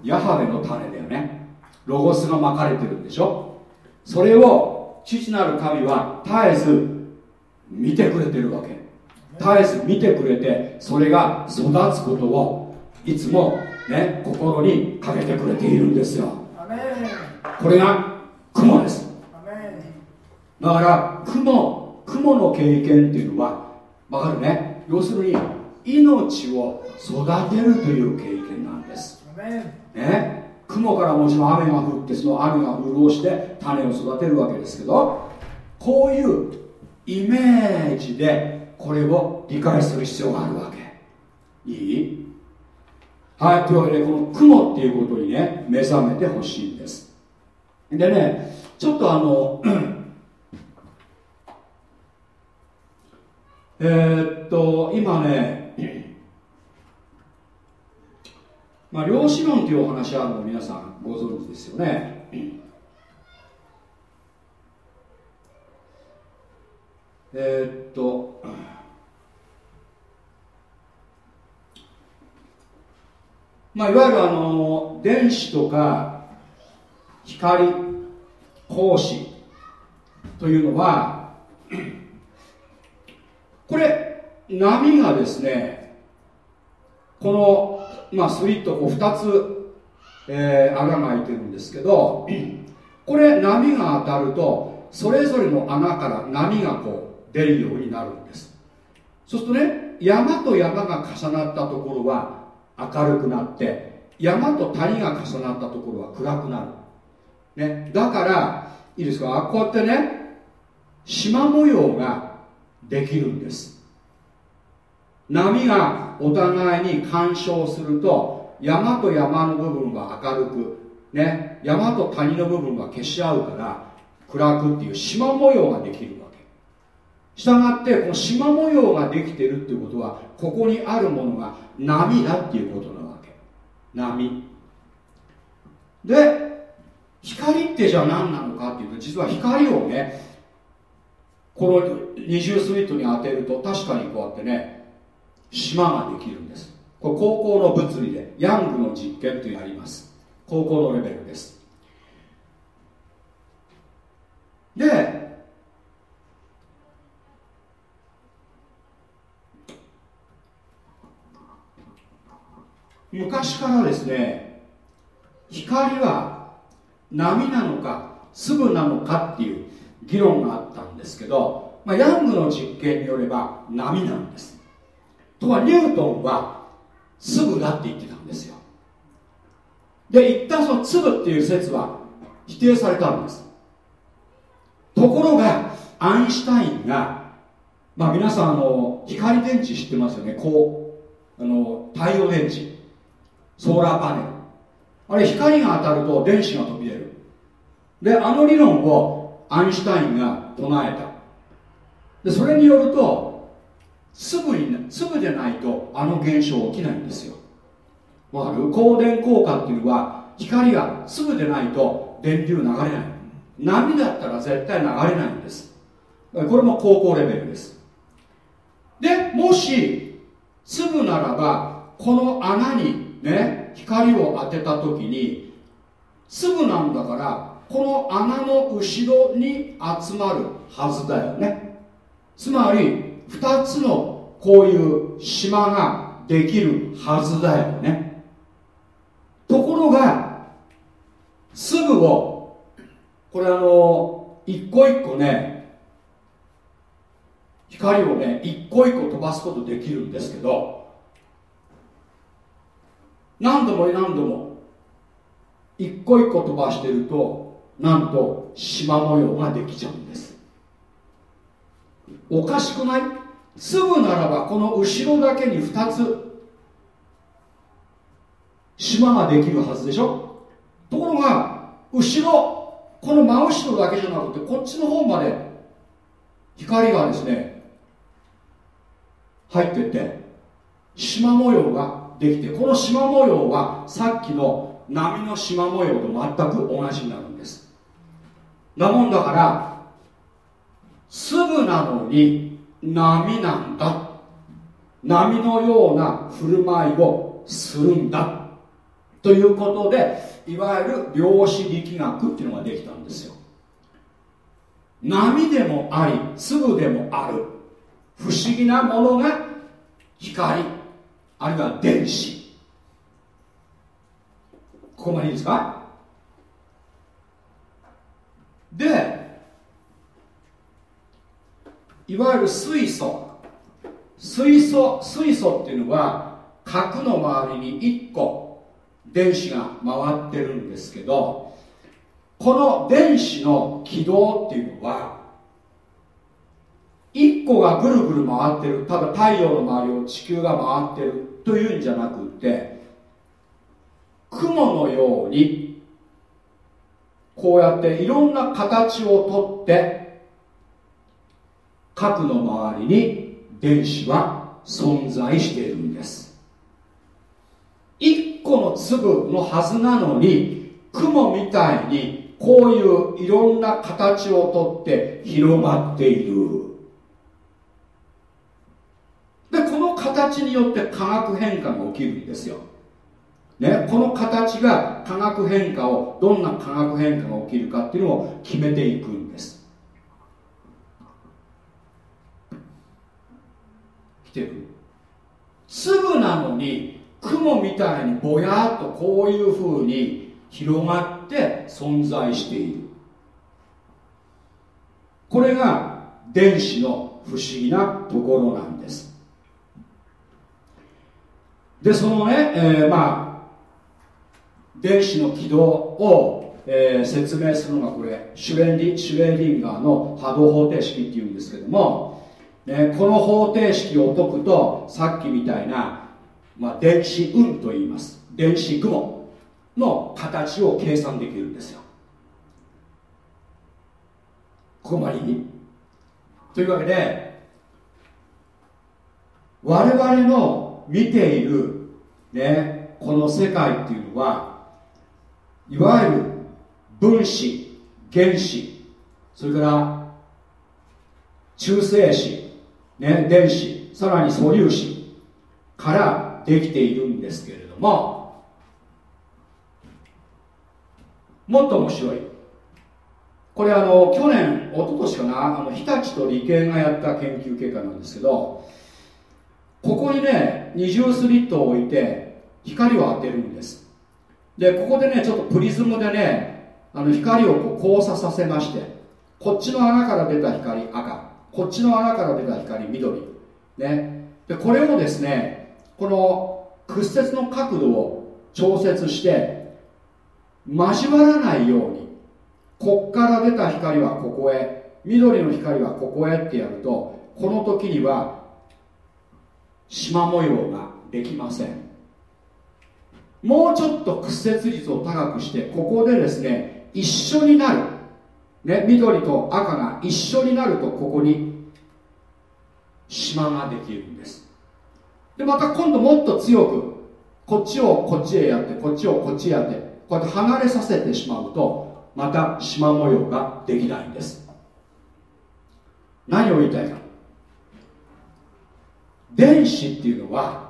ヤハベの種だよね。ロゴスがまかれてるんでしょ？それを父なる神は絶えず見てくれてるわけ。絶えず見てくれてそれが育つことをいつもね心にかけてくれているんですよ。これが雲です。だから雲雲の経験っていうのはわかるね？要するに命を育てるという経験なんです。ね？雲からもちろん雨が降ってその雨が潤して種を育てるわけですけどこういうイメージでこれを理解する必要があるわけ。いい？はいというわけでこの雲っていうことにね目覚めてほしいんです。でねちょっとあのえ、っと今ねまあ量子論というお話あるの皆さんご存知ですよね。えー、っとまあ、いわゆるあの電子とか光光子というのはこれ波がですねこの、まあ、スリットこう2つ、えー、穴が開いてるんですけどこれ波が当たるとそれぞれの穴から波がこう出るようになるんです。そうするとね山と山が重なったところは明るくなって山と谷が重なったところは暗くなる、ね、だからいいですかこうやってね縞模様ができるんです。波がお互いに干渉すると山と山の部分は明るく、ね、山と谷の部分は消し合うから暗くっていう縞模様ができるわけ。したがってこの縞模様ができてるっていうことはここにあるものが波だっていうことなわけ。波。で光ってじゃあ何なのかっていうと実は光をねこの二重スイートに当てると確かにこうやってね島ができるんです。これ高校の物理でヤングの実験というのがあります。高校のレベルです。で昔からですね光は波なのか粒なのかっていう議論があったんですけど、まあ、ヤングの実験によれば波なんです。とはニュートンは粒だって言ってたんですよ。で一旦その粒っていう説は否定されたんです。ところがアインシュタインが、まあ、皆さんあの光電池知ってますよね。こうあの太陽電池。ソーラーパネル。あれ光が当たると電子が飛び出る。であの理論をアインシュタインが唱えた。でそれによると粒に粒でないとあの現象起きないんですよ。わかる？光電効果っていうのは光が粒でないと電流流れない。波だったら絶対流れないんです。これも高校レベルです。でもし粒ならばこの穴にね光を当てた時に粒なんだからこの穴の後ろに集まるはずだよね。つまり2つのこういう島ができるはずだよね。ところが粒をこれあの一個一個ね光をね一個一個飛ばすことできるんですけど何度も何度も一個一個飛ばしてるとなんと縞模様ができちゃうんです。おかしくない？粒ならばこの後ろだけに2つ島ができるはずでしょ？ところが後ろこの真後ろだけじゃなくてこっちの方まで光がですね入ってって縞模様ができてこの縞模様はさっきの波の縞模様と全く同じになるんです。なもんだから粒なのに波なんだ。波のような振る舞いをするんだ。ということでいわゆる量子力学っていうのができたんですよ。波でもあり粒でもある。不思議なものが光あるいは電子。ここまでいいですか？でいわゆる水素。水素水素っていうのは核の周りに1個電子が回ってるんですけどこの電子の軌道っていうのは1個がぐるぐる回ってるただ太陽の周りを地球が回ってるというんじゃなくて雲のようにこうやっていろんな形をとって核の周りに電子は存在しているんです。1個の粒のはずなのに雲みたいにこういういろんな形をとって広がっている。でこの形によって化学変化が起きるんですよ、ね、この形が化学変化をどんな化学変化が起きるかっていうのを決めていくんです来てる。粒なのに雲みたいにぼやっとこういうふうに広がって存在している。これが電子の不思議なところなんです。でそのね、えー、まあ電子の軌道を、えー、説明するのがこれシュレンディシュレーディンガーの波動方程式っていうんですけども、ね、この方程式を解くとさっきみたいなまあ、電子雲と言います。電子雲の形を計算できるんですよ。ここまでに。というわけで我々の見ている、ね、この世界っていうのはいわゆる分子原子それから中性子、ね、電子さらに素粒子からできているんですけれどももっと面白い。これあの去年一昨年かなあの日立と理系がやった研究結果なんですけどここにね二重スリットを置いて光を当てるんです。でここでねちょっとプリズムでねあの光をこう交差させましてこっちの穴から出た光赤。こっちの穴から出た光緑。ね。でこれをですねこの屈折の角度を調節して交わらないように。こっから出た光はここへ緑の光はここへってやるとこの時には縞模様ができません。もうちょっと屈折率を高くしてここでですね一緒になる、ね、緑と赤が一緒になるとここに島ができるんです。でまた今度もっと強くこっちをこっちへやってこっちをこっちへやってこうやって離れさせてしまうとまた縞模様ができないんです。何を言いたいか。電子っていうのは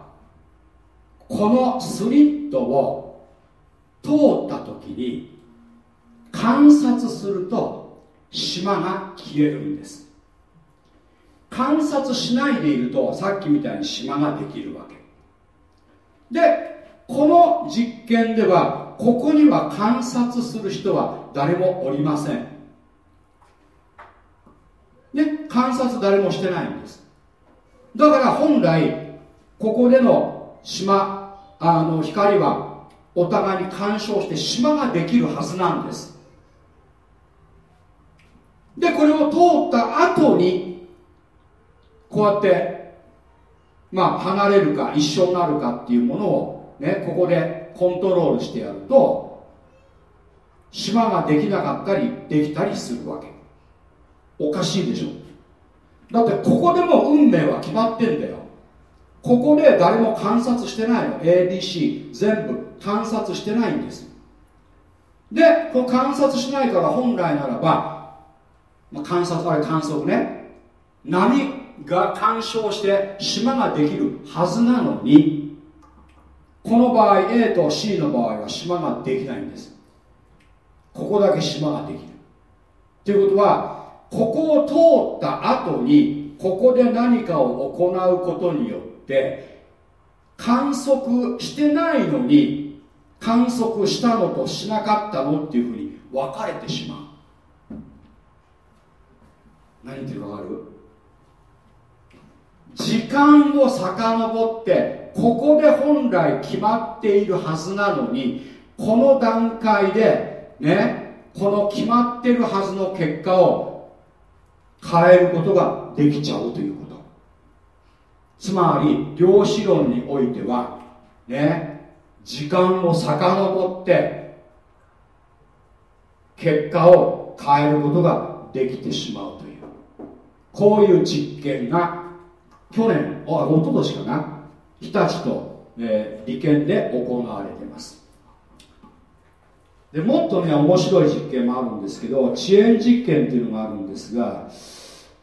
このスリットを通った時に観察すると島が消えるんです。観察しないでいるとさっきみたいに島ができるわけ。でこの実験ではここには観察する人は誰もおりません。ね観察誰もしてないんです。だから本来ここでの島あの光はお互いに干渉して島ができるはずなんです。でこれを通った後にこうやってまあ離れるか一緒になるかっていうものをねここでコントロールしてやると島ができなかったりできたりするわけ。おかしいでしょ。だってここでも運命は決まってんだよ。ここで誰も観察してないの。ABC 全部観察してないんです。でこの観察しないから本来ならば、まあ、観察あれ観測ね。波が干渉して島ができるはずなのにこの場合 A と C の場合は島ができないんです。ここだけ島ができる。ということはここを通った後にここで何かを行うことによって観測してないのに観測したのとしなかったのっていうふうに分かれてしまう。何言ってるか分かる？時間を遡ってここで本来決まっているはずなのにこの段階でねこの決まってるはずの結果を変えることができちゃうということ。つまり量子論においてはね時間を遡って結果を変えることができてしまうという。こういう実験が去年あ一昨年かな日立と、えー、利権で行われています。でもっとね面白い実験もあるんですけど遅延実験っていうのがあるんですが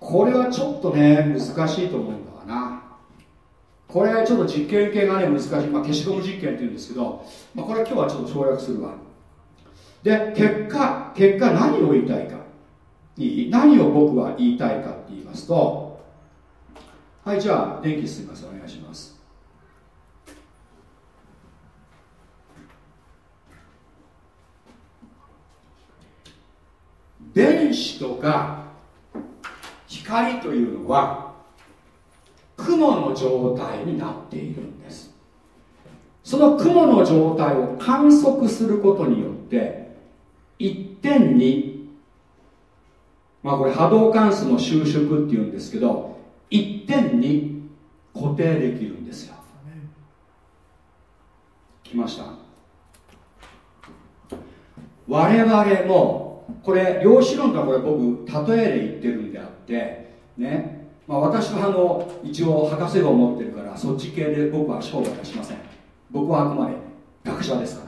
これはちょっとね難しいと思うんだわな。これちょっと実験系がね難しい、まあ、消しゴム実験っていうんですけど、まあ、これは今日はちょっと省略するわ。で結果結果何を言いたいか。いい？何を僕は言いたいか。ますとはいじゃあ電気進みます。お願いします。電子とか光というのは雲の状態になっているんです。その雲の状態を観測することによって一点にまあこれ波動関数の収縮っていうんですけど一点に固定できるんですよ。来ました。我々もこれ量子論とはこれ僕例えで言ってるんであってね。まあ、私はあの一応博士号を持ってるからそっち系で僕は商売はしません。僕はあくまで学者ですか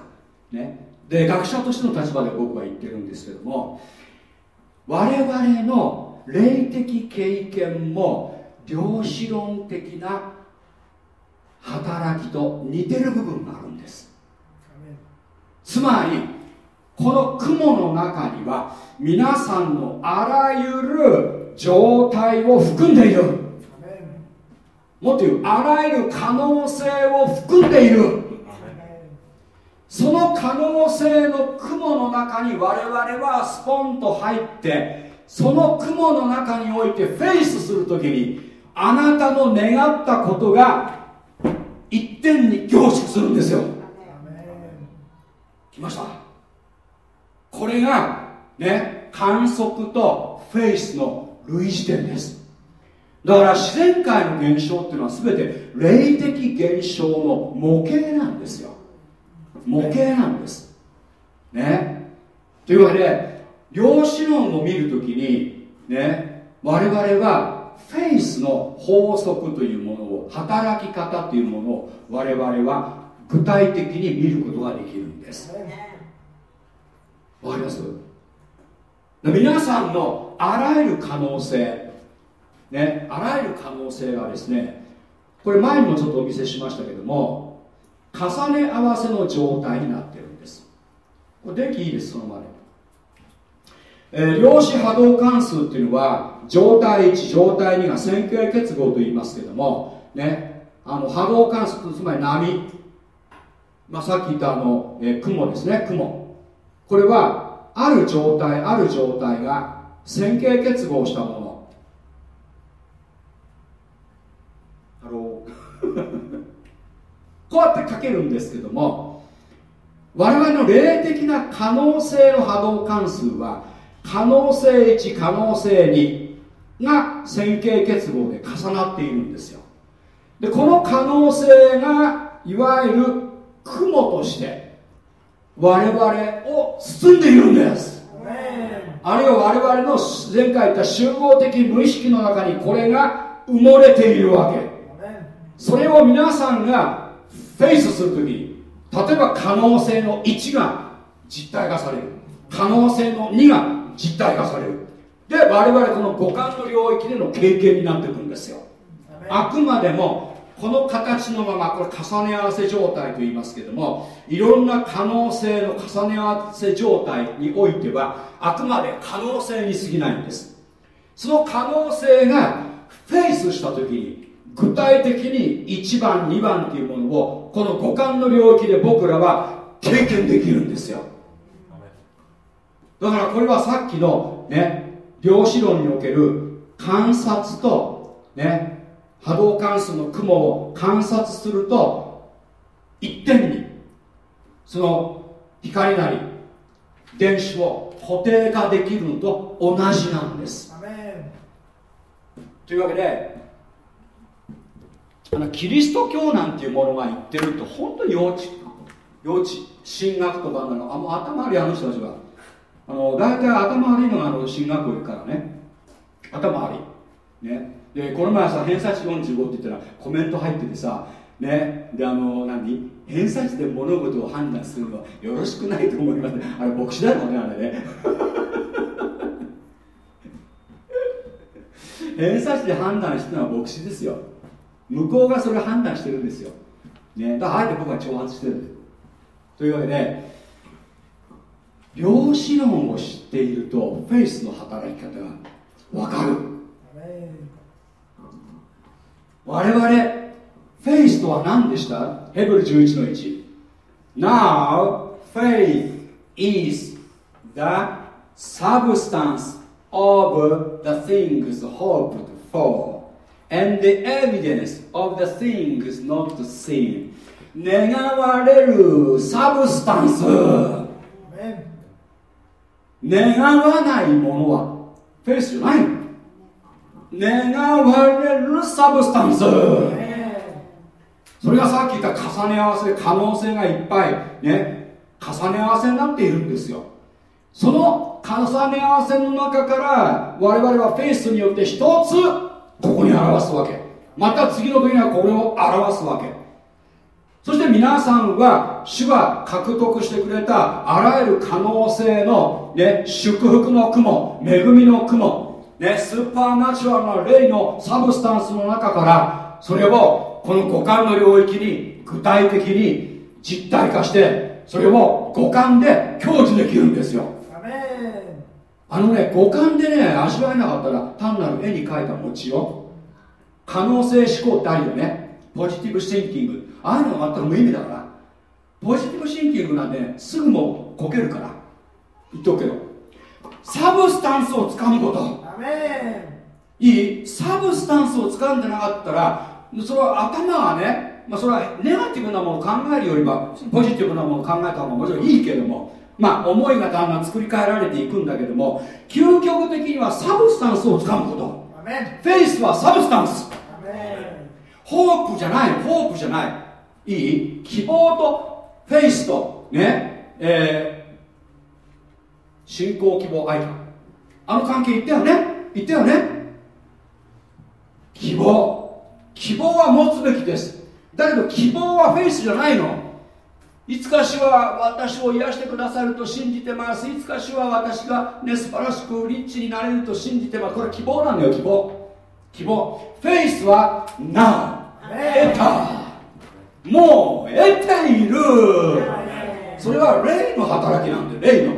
ら。ね。で学者としての立場で僕は言ってるんですけども我々の霊的経験も量子論的な働きと似てる部分があるんです。つまりこの雲の中には皆さんのあらゆる状態を含んでいる。もっと言うあらゆる可能性を含んでいる。その可能性の雲の中に我々はスポンと入ってその雲の中においてフェイスするときにあなたの願ったことが一点に凝縮するんですよ。来ました。これがね観測とフェイスの類似点です。だから自然界の現象っていうのは全て霊的現象の模型なんですよ。模型なんです。ね。というわけで量子論を見るときにね我々はフェイスの法則というものを働き方というものを我々は具体的に見ることができるんです。わかります？皆さんのあらゆる可能性ねあらゆる可能性はですねこれ前にもちょっとお見せしましたけども重ね合わせの状態になってるんです。これ電気いいですそのまでえー、量子波動関数っていうのは状態1状態2が線形結合と言いますけどもねあの波動関数つまり波、まあ、さっき言ったあの、えー、雲ですね雲。これはある状態ある状態が線形結合したもの。ハローこうやって書けるんですけども我々の霊的な可能性の波動関数は可能性1可能性2が線形結合で重なっているんですよ。でこの可能性がいわゆる雲として我々を包んでいるんです。あるいは我々の前回言った集合的無意識の中にこれが埋もれているわけ。それを皆さんがフェイスするときに例えば可能性の1が実体化される。可能性の2が実体化される。で我々この五感の領域での経験になっていくんですよ。あくまでもこの形のままこれ重ね合わせ状態と言いますけどもいろんな可能性の重ね合わせ状態においてはあくまで可能性に過ぎないんです。その可能性がフェイスした時に具体的に1番2番っていうものをこの五感の領域で僕らは経験できるんですよ。だからこれはさっきのね量子論における観察とね波動関数の雲を観察すると一点にその光なり電子を固定化できるのと同じなんです。というわけであのキリスト教なんていうものが言ってると本当に幼稚。幼稚。進学とかなのあもう頭悪いあの人たちはあの大体頭悪いのがあの進学校行くからね。頭悪い。ね。でこの前さ偏差値45って言ったらコメント入っててさね。であの何？偏差値で物事を判断するのはよろしくないと思いますあれ牧師だろねあれね。*laughs* 偏差値で判断してるのは牧師ですよ。向こうがそれを判断してるんですよ、ね、だからあえて僕は挑発してるというわけで量子論を知っているとフェイスの働き方が分かる。我々フェイスとは何でした？ヘブル11の1 Now faith is the substance of the things hoped for. And the evidence of the things not seen 願われる substance 願わないものは faith じゃない願われる substance それがさっき言った重ね合わせ可能性がいっぱいね。重ね合わせになっているんですよ。その重ね合わせの中から我々はフェイスによって一つここに表すわけ。また次の時にはこれを表すわけ。そして皆さんは主が獲得してくれたあらゆる可能性の、ね、祝福の雲恵みの雲ね、スーパーナチュラルな霊のサブスタンスの中からそれをこの五感の領域に具体的に実体化してそれを五感で享受できるんですよ。あのね五感でね味わえなかったら単なる絵に描いた餅よ可能性思考ってあるよね。 positive thinking ああいうのが全く無意味だから。 positive thinking なんて、ね、すぐもこけるから。言っとくけど。 substance をつかむこと。いい？ substance を掴んでなかったらそれは頭がね、まあ、それはネガティブなものを考えるよりはポジティブなものを考えた方がもちろんいいけどもまあ思いがだんだん作り変えられていくんだけども究極的にはサブスタンスをつかむこと。フェイスはサブスタンス。ホープじゃないホープじゃない。いい？希望とフェイスとねえー、信仰希望愛かあの関係言ったよね？言ったよね？希望。希望は持つべきです。だけど希望はフェイスじゃないのいつか主は私を癒してくださると信じてます。いつか主は私がね素晴らしくリッチになれると信じてます。これ希望なんだよ希望。希望。フェイスはな得た。もう得ている。それは霊の働きなんで霊の。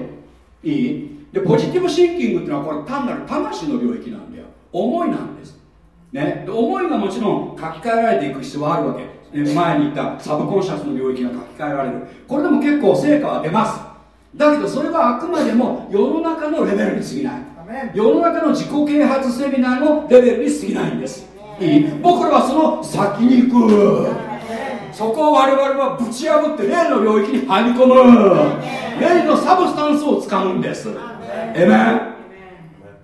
いい？でポジティブシンキングっていうのはこれ単なる魂の領域なんだよ。思いなんです、ね、で思いがもちろん書き換えられていく必要はあるわけ前に言ったサブコンシャスの領域が書き換えられる。これでも結構成果は出ます。だけどそれはあくまでも世の中のレベルに過ぎない。世の中の自己啓発セミナーのレベルに過ぎないんです。いい。僕らはその先に行く。そこを我々はぶち破って霊の領域に入り込む。霊のサブスタンスをつかむんです。えめ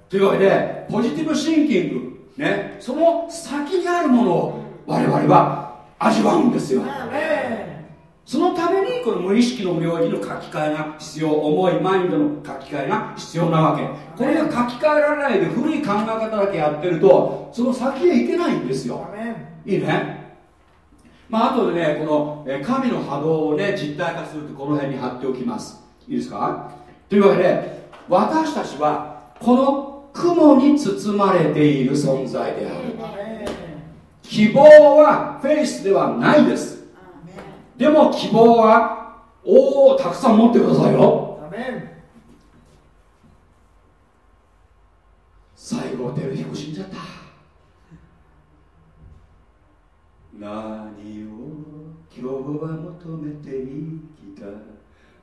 というわけでポジティブシンキング。ね。その先にあるものを我々は味わうんですよ。そのためにこの無意識の領域の書き換えが必要重いマインドの書き換えが必要なわけ。これが書き換えられないで古い考え方だけやってるとその先へ行けないんですよ。いいね？まあ後でねこの神の波動をね実体化するとこの辺に貼っておきます。いいですか？というわけで私たちはこの雲に包まれている存在である希望はフェイスではないです。でも希望はおおたくさん持ってくださいよ。最後テルヒコ死んじゃった。何を今日は求めて生きた？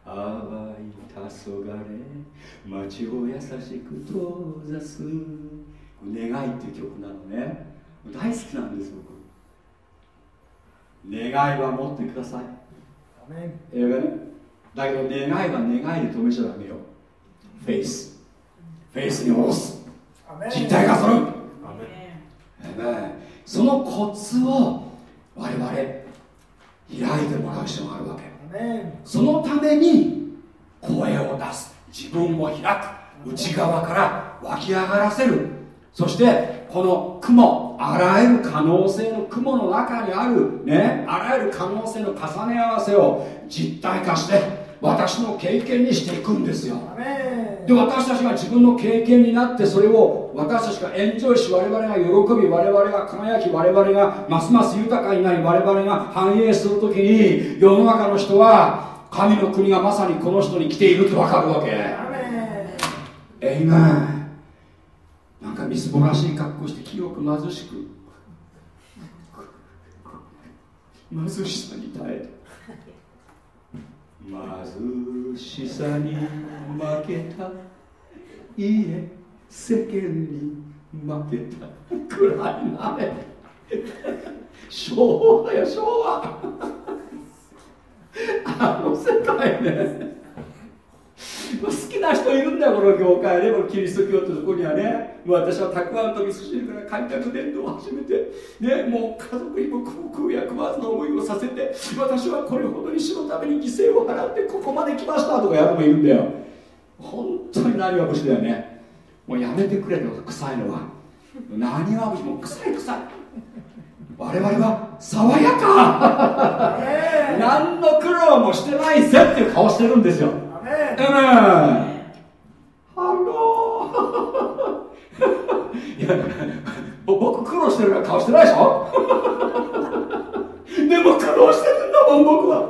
淡い黄昏。街を優しく閉ざす。願いっていう曲なのね大好きなんです僕。願いは持ってください。えー、だけど願いは願いで止めちゃダメよ。フェイスフェイスに下ろす。実体化する。そのコツを我々開いてもらう必要があるわけ。そのために声を出す。自分を開く。内側から湧き上がらせる。そしてこの雲あらゆる可能性の雲の中にあるねあらゆる可能性の重ね合わせを実体化して私の経験にしていくんですよ。で私たちが自分の経験になってそれを私たちがエンジョイし我々が喜び我々が輝き我々がますます豊かになり我々が繁栄するときに世の中の人は神の国がまさにこの人に来ているって分かるわけ。えいまなんかみすぼらしい格好して清く貧しく。貧しさに耐え。て貧しさに負けた。いいえ世間に負けた。暗いなれ。昭和や昭和。あの世界ね。好きな人いるんだよこの業界ね。このキリスト教ってとこにはね。私はたくあんと味噌汁から開拓伝道を始めて。ねもう家族にも空や食わずの思いをさせて。私はこれほどに死のために犠牲を払ってここまで来ましたとかやるもいるんだよ。本当に何は節だよね。もうやめてくれよ臭いのは。何は節もう臭い臭い。我々は爽やか。何の苦労もしてないぜっていう顔してるんですよエメンハローいや僕苦労してるから顔してないでしょ？*laughs* でも苦労してるんだもん僕は。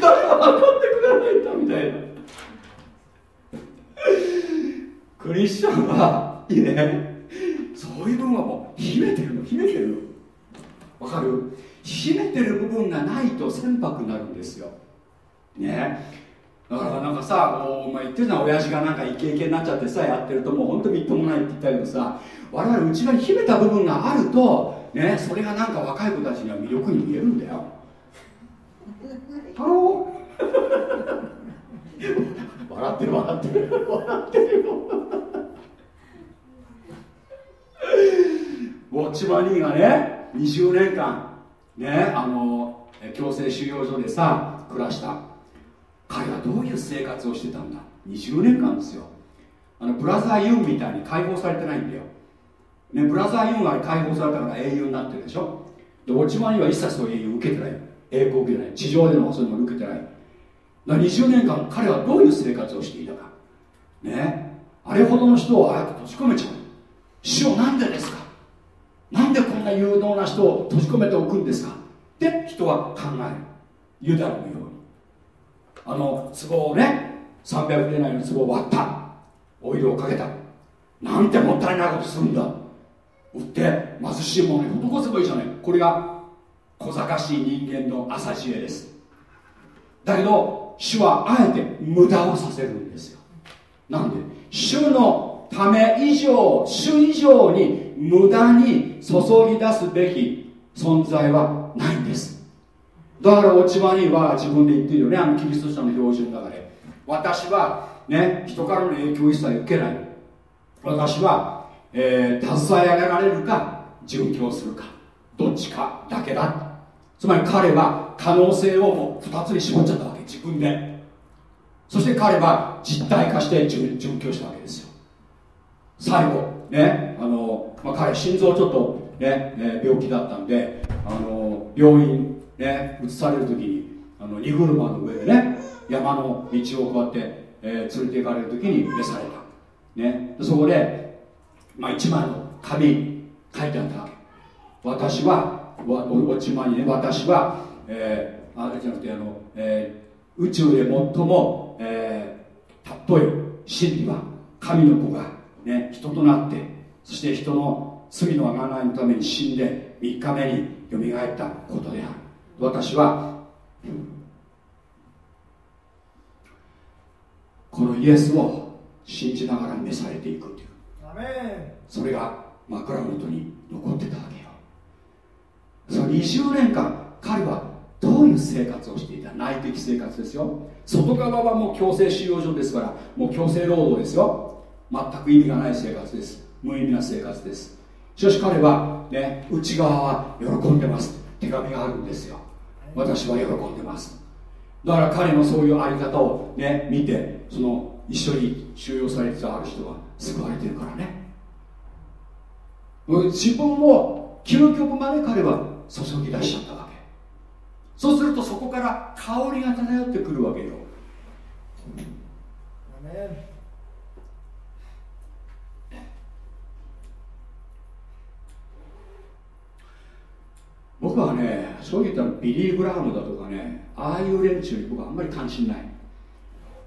誰が分かってくれないんだみたいな。クリスチャンはいいね。そういう部分はもう秘めてるの秘めてるの。わかる？秘めてる部分がないと船舶になるんですよ。ね。だからなんかさもう、まあ、言ってるじゃん。親父がなんかイケイケになっちゃってさやってるともう本当にみっともないって言ったけどさ我々内側に秘めた部分があるとねそれがなんか若い子たちには魅力に見えるんだよ。ハロー笑ってる笑ってる。笑ってるよ。ウォッチマン・ニーがね20年間ねあの強制収容所でさ暮らした。彼はどういう生活をしてたんだ？20年間ですよ。あのブラザー・ユンみたいに解放されてないんだよ、ね、ブラザー・ユンは解放されたから英雄になってるでしょ？で落ち葉には一切そういう英雄受けてない栄光受けてない。地上でのそういうのも受けてない。だ20年間彼はどういう生活をしていたか。ねあれほどの人をああやって閉じ込めちゃう。主をなんでですか？なんでこんな有能な人を閉じ込めておくんですか？って人は考える。ユダのように。あの壺をね300年内の壺を割った。オイルをかけた。なんてもったいないことするんだ。売って貧しい者に施せばいいじゃない。これが小賢しい人間の朝知恵です。だけど主はあえて無駄をさせるんですよ。なんで主のため以上主以上に無駄に注ぎ出すべき存在はないんです。だから落ち葉には自分で言ってるよね。あのキリスト者の標準の中で。私はね人からの影響一切受けない。私は、えー、携え上げられるか殉教するかどっちかだけだ。つまり彼は可能性をもう2つに絞っちゃったわけ。自分で。そして彼は実体化して殉教したわけですよ。最後ねあの、まあ、彼心臓ちょっとね、ね病気だったんであの病院ね移される時にあの荷車の上でね山の道をこうやって、えー、連れて行かれる時に召された、ね、そこで、まあ、一枚の紙書いてあったわけ。私はわ落ち間にね私は、えー、あれじゃなくてあの、えー、宇宙で最も、えー、たっとい真理は神の子が、ね、人となってそして人の罪の贖いのために死んで3日目によみがえったことである。私はこのイエスを信じながら召されていくという。それが枕元に残ってたわけよ。その20年間彼はどういう生活をしていた。内的生活ですよ。外側はもう強制収容所ですからもう強制労働ですよ。全く意味がない生活です。無意味な生活です。しかし彼はね内側は喜んでます。手紙があるんですよ私は喜んでます。だから彼のそういうあり方をね見てその一緒に収容されてたある人は救われてるからね。自分を究極まで彼は注ぎ出しちゃったわけ。そうするとそこから香りが漂ってくるわけよ。僕はねそういったビリー・グラハムだとかねああいう連中に僕はあんまり関心ない。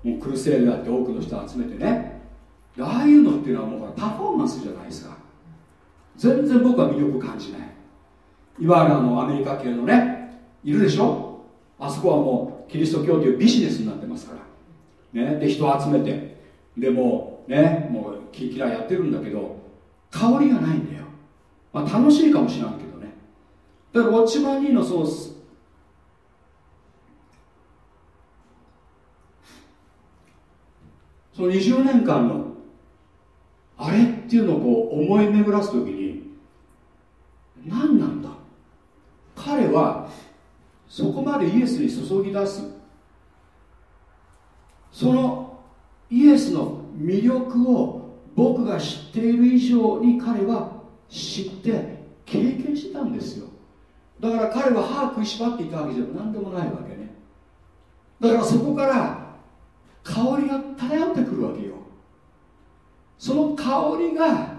もうクルセイダーって多くの人集めてね。ああいうのっていうのはもうパフォーマンスじゃないですか。全然僕は魅力感じない。いわゆるあのアメリカ系のねいるでしょ？あそこはもうキリスト教というビジネスになってますから、ね、で人を集めて。でもうねもうキラやってるんだけど香りがないんだよ、まあ、楽しいかもしれないけど。だからウォッチマンニーのソース。その20年間のあれっていうのをこう思い巡らす時に何なんだ？彼はそこまでイエスに注ぎ出す。そのイエスの魅力を僕が知っている以上に彼は知って経験してたんですよ。だから彼は歯食いしばっていたわけじゃ何でもないわけね。だからそこから香りが漂ってくるわけよ。その香りが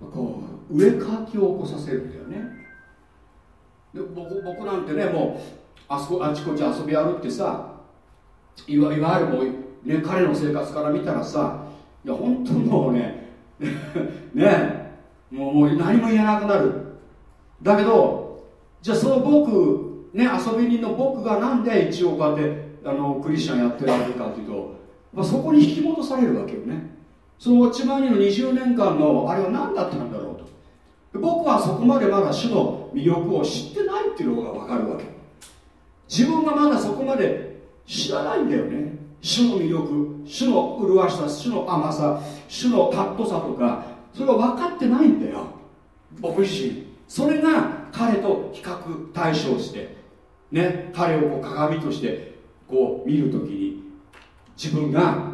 こう上かきを起こさせるんだよね。で僕僕なんてねもうあそこあちこち遊び歩ってさいわゆるもう、ね、彼の生活から見たらさいや本当もうね *laughs* ねもうもう何も言えなくなる。だけどじゃあその僕ね遊び人の僕がなんで一応こうやってあのクリスチャンやってるわけかというと、まあ、そこに引き戻されるわけよね。その千葉にの20年間のあれは何だったんだろうと。僕はそこまでまだ主の魅力を知ってないっていうのが分かるわけ。自分がまだそこまで知らないんだよね。主の魅力主の麗しさ主の甘さ主の尊さとかそれは分かってないんだよ。僕自身。それが彼と比較対象してね彼をこう鏡としてこう見るときに自分が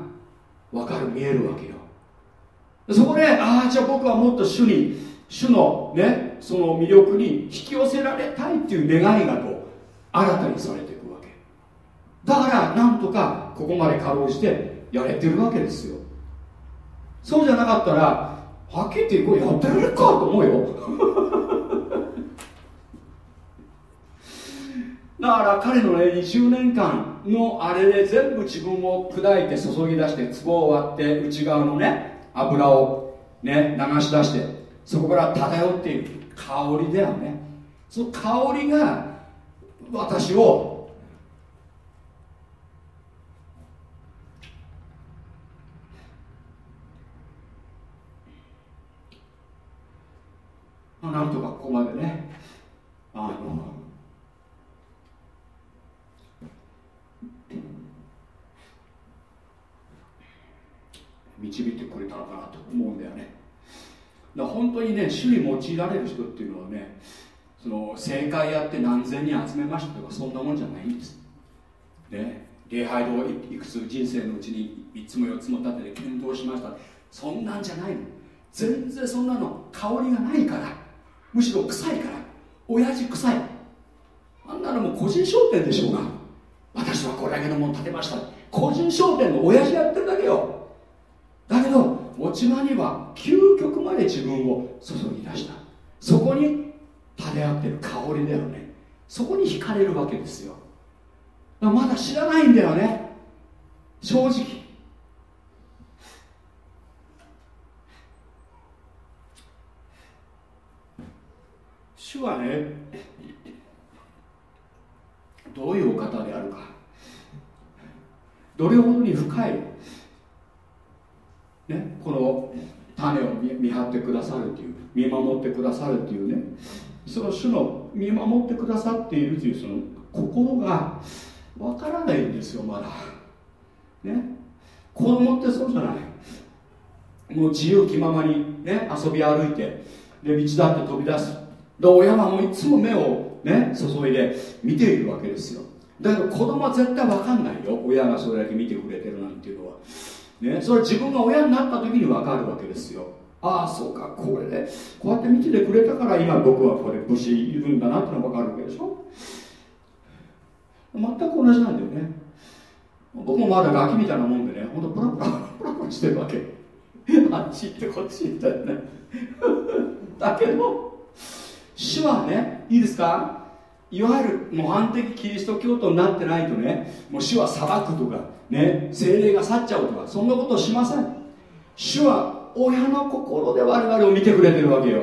分かる見えるわけよ。そこでああじゃあ僕はもっと主に主のねその魅力に引き寄せられたいっていう願いがこう新たにされていくわけ。だからなんとかここまでかろうじてやれてるわけですよ。そうじゃなかったらはっきり言ってこれやってられるかと思うよ。*laughs* だから彼のね20年間のあれで全部自分を砕いて注ぎ出して壺を割って内側のね油をね流し出してそこから漂っている香りだよね。その香りが私を。なんとかここまでね。あの。導いてくれたのかなと思うんだよね。だ本当にね主に用いられる人っていうのはねその正解やって何千人集めましたとかそんなもんじゃないんです。ね。礼拝堂いくつ人生のうちに3つも4つも立てて検討しました。そんなんじゃないの。全然そんなの香りがないから。むしろ臭いから。親父臭い。あんなのもう個人商店でしょうが。私はこれだけのもの建てました。個人商店の親父やってるだけよ。だけど持ち場には究極まで自分を注ぎ出した。そこに漂ってる香りだよね。そこに惹かれるわけですよ。まだ知らないんだよね。正直。主はねどういうお方であるか。どれほどに深い、ね、この種を見張ってくださるという見守ってくださるというね。その主の見守ってくださっているというその心がわからないんですよまだ。ね。子供ってそうじゃない。もう自由気ままにね遊び歩いてで道だって飛び出す。で親はもういつも目をね注いで見ているわけですよ。だけど子供は絶対分かんないよ。親がそれだけ見てくれてるなんていうのは。ね。それは自分が親になった時に分かるわけですよ。ああそうかこれでこうやって見ててくれたから今僕はこれ武士いるんだなってのが分かるわけでしょ？全く同じなんだよね。僕もまだガキみたいなもんでねほんとプラプラプラプラしてるわけ。あっち行ってこっち行ったよね。だけど主はねいいですか？いわゆる模範的キリスト教徒になってないとねもう主は裁くとかね精霊が去っちゃうとかそんなことしません。主は親の心で我々を見てくれてるわけよ、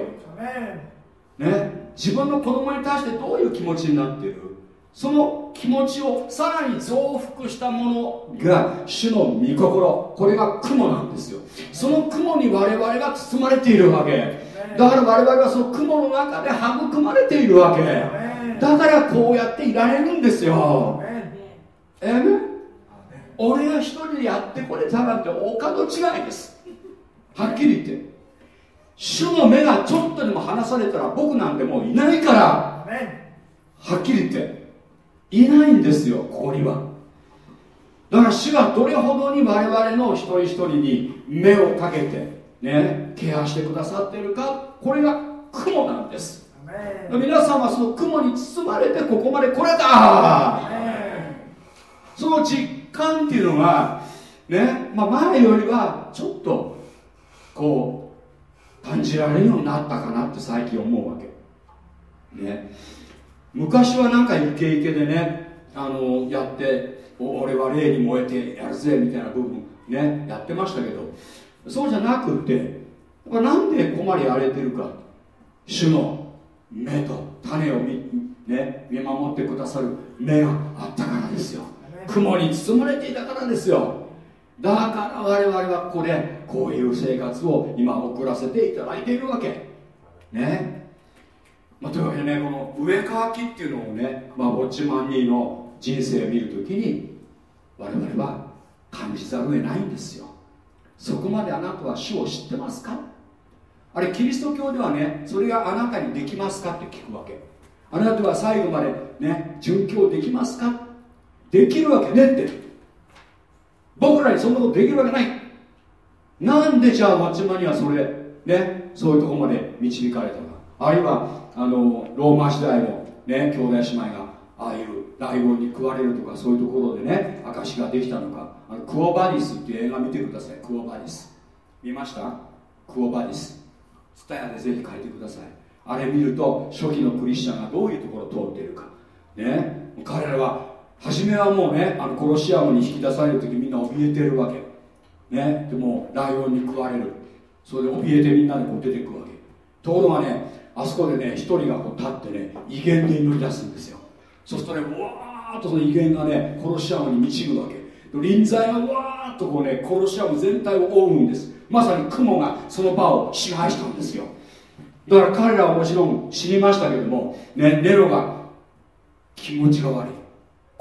ね、自分の子供に対してどういう気持ちになっている？その気持ちをさらに増幅したものが主の御心。これが雲なんですよ。その雲に我々が包まれているわけ。だから我々はその雲の中で育まれているわけ。だからこうやっていられるんですよ。えめ俺が一人でやってこれたなんてお門違いですはっきり言って主の目がちょっとでも離されたら僕なんてもういないからはっきり言っていないんですよここには。だから主がどれほどに我々の一人一人に目をかけてねケアしてくださっているかこれが雲なんです。皆さんはその雲に包まれてここまで来れた。その実感っていうのがね、まあ、前よりはちょっとこう感じられるようになったかなって最近思うわけ。ね。昔はなんかイケイケでねあのやって俺は霊に燃えてやるぜみたいな部分ねやってましたけどそうじゃなくってなんで困り荒れてるか。主の目と種を見,、ね、見守ってくださる目があったからですよ。雲に包まれていたからですよだから我々はここでこういう生活を今送らせていただいているわけ。ね、まあ、というわけでねこの上乾きっていうのをね、まあ、ウォッチマンニーの人生を見るときに我々は感じざるを得ないんですよ。そこまであなたは主を知ってますか？あれキリスト教ではねそれがあなたにできますかって聞くわけ。あなたは最後までね殉教できますか？できるわけねって。僕らにそんなことできるわけない。なんでじゃあ松島にはそれねそういうとこまで導かれたのか。あるいはあのローマ時代のね兄弟姉妹がああいうライオンに食われるとかそういうところでね証ができたのか。あのクオバディスっていう映画見てください。クオバディス。見ました？クオバディス。ツタヤでぜひ書いてください。あれ見ると初期のクリスチャンがどういうところを通っているか。ね。彼らは初めはもうねあのコロシアムに引き出される時みんな怯えてるわけ。ねでもライオンに食われる。それで怯えてみんなでこう出てくわけ。ところがねあそこでね一人がこう立ってね威厳で祈り出すんですよ。そうするとねわーっとその威厳がねコロシアムに導くわけ。臨在がわーっとこうねコロシアム全体を覆うんです。まさに雲がその場を支配したんですよ。だから彼らはもちろん死にましたけども、ね、ネロが気持ちが悪い。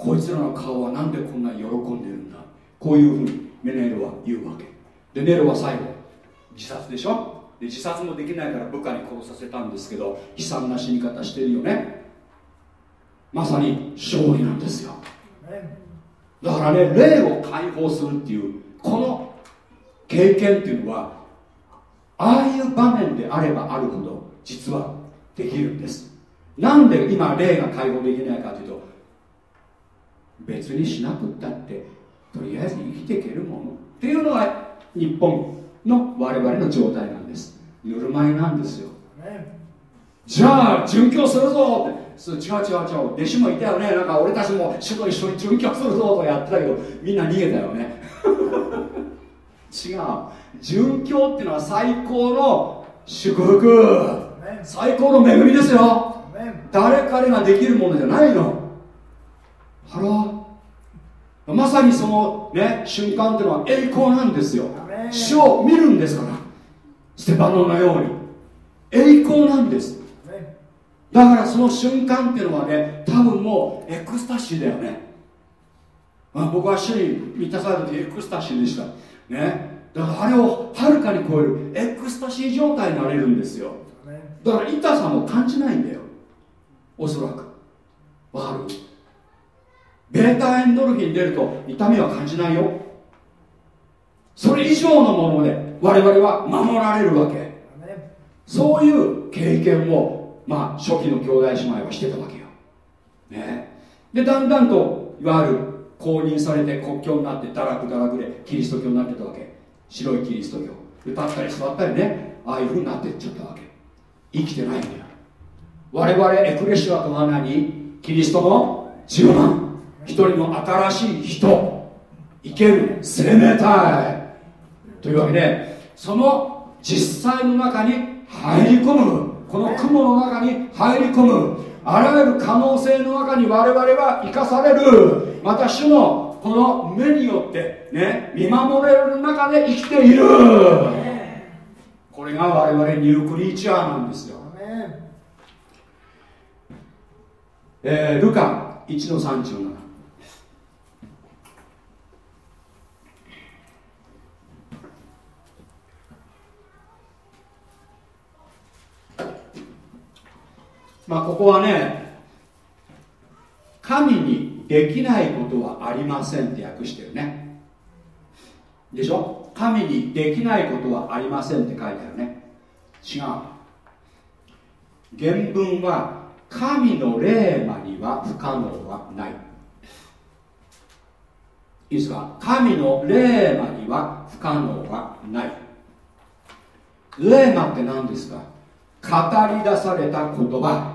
こいつらの顔はなんでこんなに喜んでるんだ？こういうふうにメネールは言うわけ。でネロは最後自殺でしょ？で自殺もできないから部下に殺させたんですけど悲惨な死に方してるよね。まさに勝利なんですよ。だからね霊を解放するっていうこの経験っていうのはああいう場面であればあるほど実はできるんです。なんで今霊が解放できないかというと別にしなくったってとりあえず生きていけるものっていうのが日本の我々の状態なんです。ぬるま湯なんですよ。じゃあ殉教するぞって。そう違う違う違う。弟子もいたよね。なんか俺たちも主と一緒に殉教するぞとやってたけどみんな逃げたよね。*laughs* 違う。殉教っていうのは最高の祝福。最高の恵みですよ。誰彼ができるものじゃないの。ハローまさにそのね瞬間っていうのは栄光なんですよ。主を見るんですから。ステパノのように。栄光なんです。だからその瞬間っていうのはね多分もうエクスタシーだよね。あ僕は主に満たされた時エクスタシーでした。ね。だからあれをはるかに超えるエクスタシー状態になれるんですよ。だから痛さも感じないんだよ。おそらく。わかる？ベータエンドルフィン出ると痛みは感じないよ。それ以上のもので我々は守られるわけ。そういう経験をまあ初期の兄弟姉妹はしてたわけよ、ね、でだんだんといわゆる公認されて国境になって堕落堕落でキリスト教になってたわけ。白いキリスト教。立ったり座ったりねああいうふうになっていっちゃったわけ。生きてないんだよ。我々エクレシアとは何キリストの10万一人の新しい人生ける生命体。というわけでその実際の中に入り込む。この雲の中に入り込む。あらゆる可能性の中に我々は生かされる。また主のこの目によってね見守れる中で生きている。これが我々ニュークリーチャーなんですよ。えー、ルカ1の37まあここはね神にできないことはありませんって訳してるね。でしょ？神にできないことはありませんって書いてあるね。違う。原文は神の霊魔には不可能はない。いいですか？神の霊魔には不可能はない。霊魔って何ですか？語り出された言葉。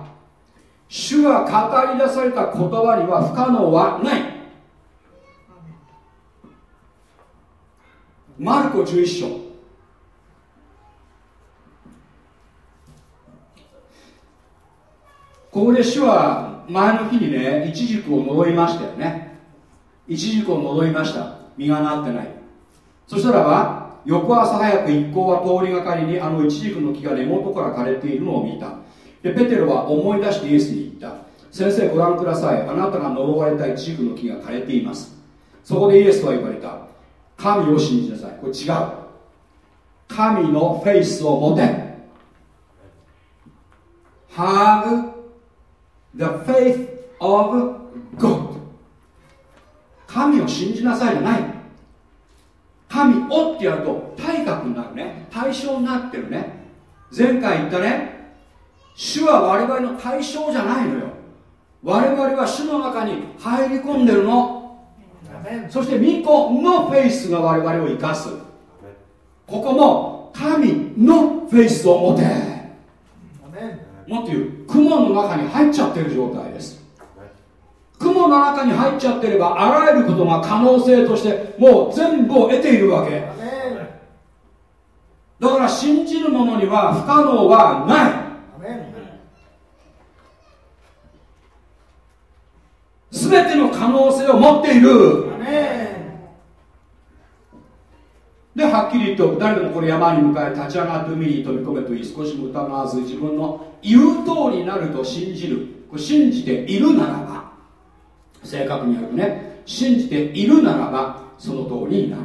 主が語り出された言葉には不可能はない。マルコ11章。ここで主は前の日にねイチジクを呪いましたよね。イチジクを呪いました。実がなってない。そしたらば翌朝早く一行は通りがかりにあのイチジクの木が根元から枯れているのを見た。でペテロは思い出してイエスに言った。先生ご覧ください。あなたが呪われたイチジクの木が枯れています。そこでイエスは言われた。神を信じなさい。これ違う。神のフェイスを持て。Have the faith of God. 神を信じなさいじゃない。神をってやると対角になるね。対象になってるね。前回言ったね。主は我々の対象じゃないのよ。我々は主の中に入り込んでるの。そして巫女のフェイスが我々を生かす。ここも神のフェイスを持て。もっと言う雲の中に入っちゃってる状態です。雲の中に入っちゃってればあらゆることが可能性としてもう全部を得ているわけ。だから信じる者には不可能はない全ての可能性を持っている。ではっきり言って誰でもこれ山に向かい立ち上がって海に飛び込めといい少しも疑わず自分の言う通りになると信じる。これ信じているならば正確に言うとね信じているならばその通りになる。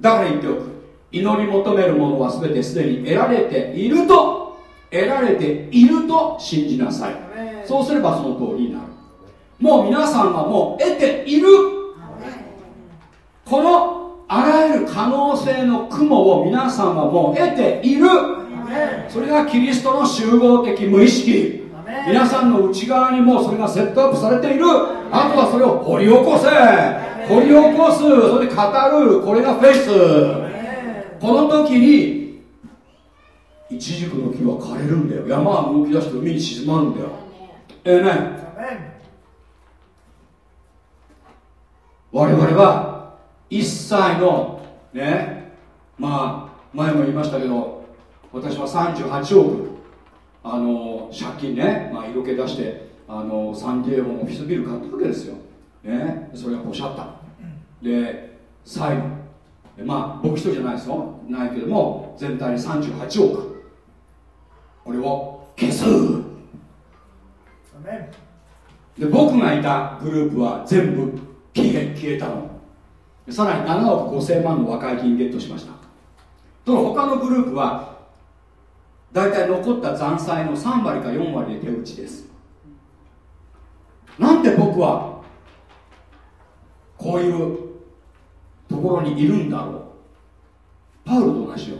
だから言っておく。祈り求めるものは全てすでに得られていると得られていると信じなさい。そうすればその通りになるもう皆さんはもう得ている。このあらゆる可能性の雲を皆さんはもう得ている。それがキリストの集合的無意識。皆さんの内側にもそれがセットアップされている。あとはそれを掘り起こせ。掘り起こす。それで語るこれがフェイス。この時にイチジクの木は枯れるんだよ。山は動き出して海に沈まるんだよ。ええね我々は一切のねまあ前も言いましたけど私は38億あの借金ね、まあ、色気出してあのサンディエゴのオフィスビル買ったわけですよ、ね、それがポシャったで最後。まあ僕一人じゃないですよ。ないけども全体に38億。これを消す。で僕がいたグループは全部消え消えたの。さらに7億5000万の和解金ゲットしました。と他のグループは大体残った残債の3割か4割で手打ちです。なんで僕はこういうところにいるんだろう。パウロと同じよ。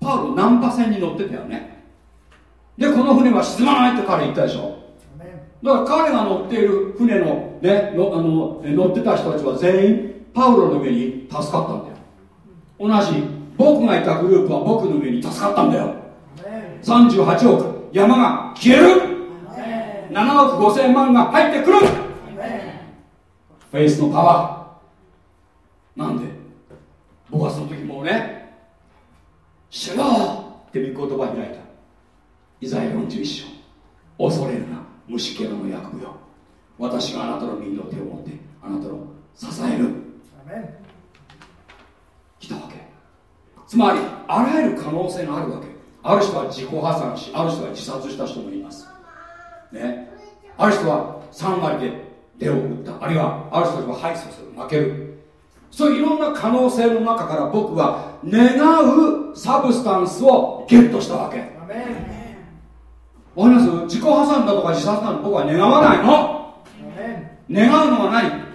パウロナンパ船に乗ってたよね。でこの船は沈まないって彼言ったでしょ。だから彼が乗っている船の,、ね、のあの乗ってた人たちは全員パウロの上に助かったんだよ。同じ僕がいたグループは僕の上に助かったんだよ。38億山が消える。7億5000万が入ってくる。フェイスのパワー。なんで？僕はその時もうね「主よ!」って御言葉開いた。イザヤ41章。恐れるな。虫けらの役よ。私があなたの右の手を持ってあなたの支える。来たわけ。つまりあらゆる可能性があるわけ。ある人は自己破産しある人は自殺した人もいます。ね。ある人は3割で手を打った。あるいはある人は敗訴する。負ける。そういういろんな可能性の中から僕は願うサブスタンスをゲットしたわけわかります自己破産だとか自殺なんて僕は願わないの。願うのは何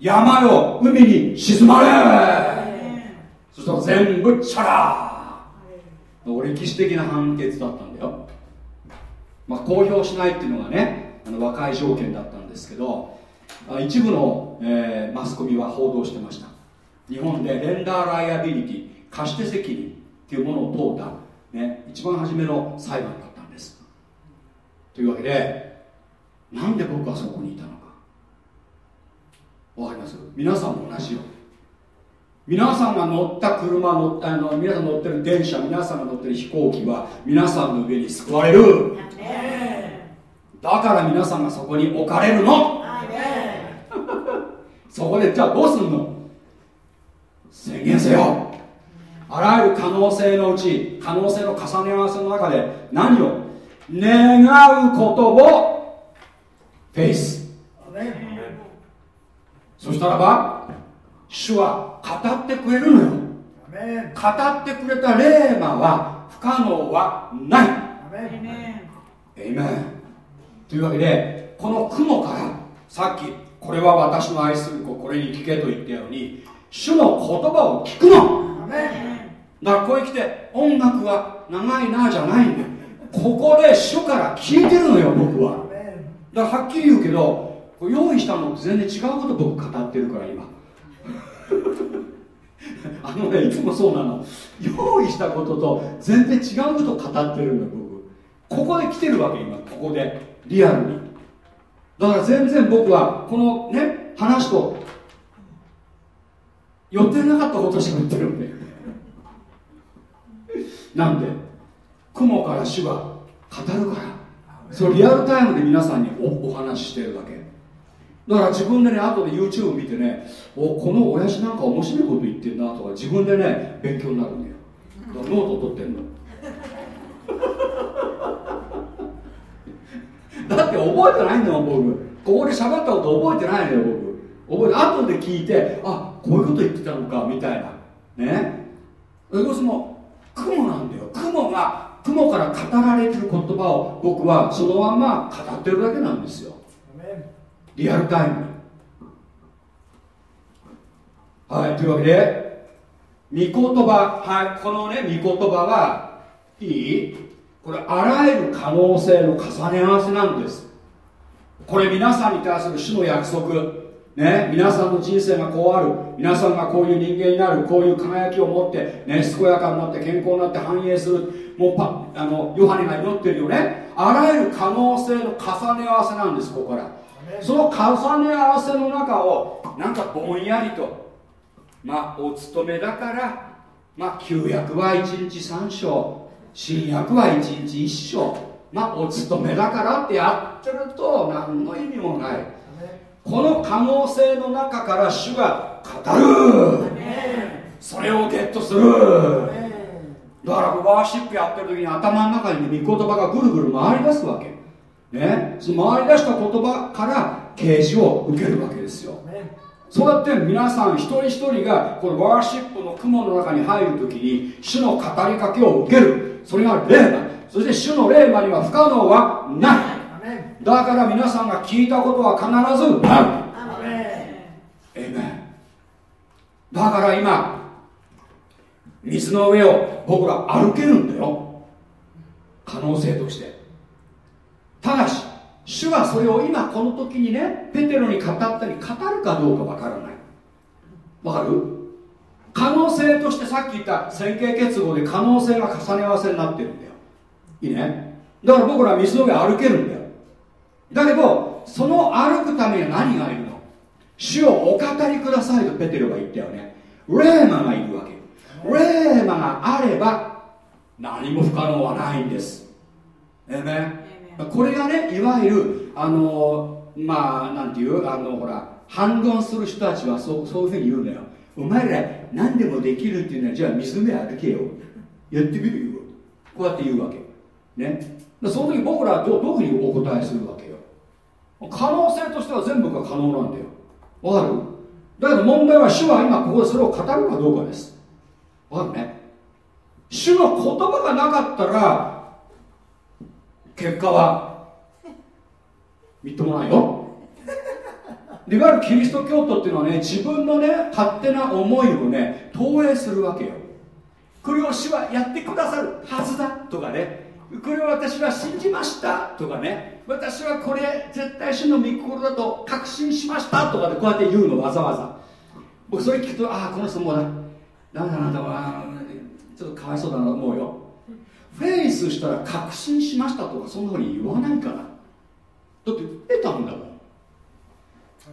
山よ。海に沈まれ。そしたら全部チャラ。歴史的な判決だったんだよ、まあ、公表しないっていうのがねあの和解条件だったんですけど一部の、えー、マスコミは報道してました。日本でレンダーライアビリティ貸して責任っていうものを問うた、ね、一番初めの裁判だというわけでなんで僕はそこにいたのか。わかります？皆さんも同じよ皆さんが乗った車乗ったあの皆さん乗ってる電車皆さんが乗ってる飛行機は皆さんの上に救われる。だから皆さんがそこに置かれるの。そこでじゃあどうすんの？宣言せよ。あらゆる可能性のうち可能性の重ね合わせの中で何を願うことをフェイスそしたらば主は語ってくれるのよ。語ってくれた霊魔は不可能はない。エイメンというわけでこの雲からさっきこれは私の愛する子これに聞けと言ったように主の言葉を聞くの。だからここへ来て音楽は長いなじゃないんだよここで主から聞いてるのよ僕は。だからはっきり言うけど用意したのって全然違うこと僕語ってるから今。*laughs* あのねいつもそうなの。用意したことと全然違うこと語ってるんだ僕。ここで来てるわけ今。ここでリアルに。だから全然僕はこのね話と予定なかったことしか言ってるんでなんで？雲から主が語るから。それリアルタイムで皆さんにおお話ししてるわけ。だから自分でね後で YouTube 見てねおこの親父なんか面白いこと言ってんなとか自分でね勉強になるんだよ。だからノート取ってんの。*laughs* だって覚えてないんだよ僕。ここで喋ったこと覚えてないのよ僕。覚えて後で聞いてあこういうこと言ってたのかみたいな。ね。要するに雲なんだよ。雲が雲から語られてる言葉を僕はそのまんま語ってるだけなんですよ。リアルタイム。はいというわけで御言葉。はいこのね御言葉はいい。これあらゆる可能性の重ね合わせなんです。これ皆さんに対する主の約束。ね、皆さんの人生がこうある。皆さんがこういう人間になる。こういう輝きを持って、ね、健やかになって健康になって繁栄するもうパあのヨハネが祈ってるよね。あらゆる可能性の重ね合わせなんですここから。その重ね合わせの中をなんかぼんやりとまあお勤めだからまあ旧約は1日3章新約は1日1章まあお勤めだからってやってると何の意味もない。この可能性の中から主が語る。それをゲットするだからワーシップやってる時に頭の中に、ね、御言葉がぐるぐる回り出すわけ。ね？その回り出した言葉から啓示を受けるわけですよ。そうやって皆さん一人一人がこのワーシップの雲の中に入るときに主の語りかけを受ける。それが霊魔そして主の霊魔には不可能はない。だから皆さんが聞いたことは必ずなる。だから今水の上を僕ら歩けるんだよ。可能性として。ただし主はそれを今この時にねペテロに語ったり語るかどうかわからない。わかる？可能性としてさっき言った線形結合で可能性が重ね合わせになってるんだよ。いいね？だから僕ら水の上歩けるんだよ。だけどその歩くためには何がいるの？主をお語りくださいとペテロが言ったよね。レーマがいるわけ。レーマがあれば何も不可能はないんです。えめこれがねいわゆるあのまあなんていうあのほら反論する人たちはそうそういうふうに言うんだよ。お前ら何でもできるっていうのはじゃあ水辺歩けよ。やってみるよ。こうやって言うわけ。ね。その時僕らはどどういうふうにお答えするわけよ。可能性としては全部が可能なんだよ。わかる？だけど問題は主は今ここでそれを語るかどうかですわかるね？主の言葉がなかったら結果はみっともないよ。いわゆるキリスト教徒っていうのはね自分のね勝手な思いをね投影するわけよ。これを主はやってくださるはずだとかね。これを私は信じました。とかね。私はこれ絶対主の御心だと確信しました。とかでこうやって言うのわざわざ。僕それ聞くとああこの人もうだダメだなとかちょっとかわいそうだなと思うよ。フェイスしたら確信しましたとかそんなふうに言わないから。だって得たんだもん。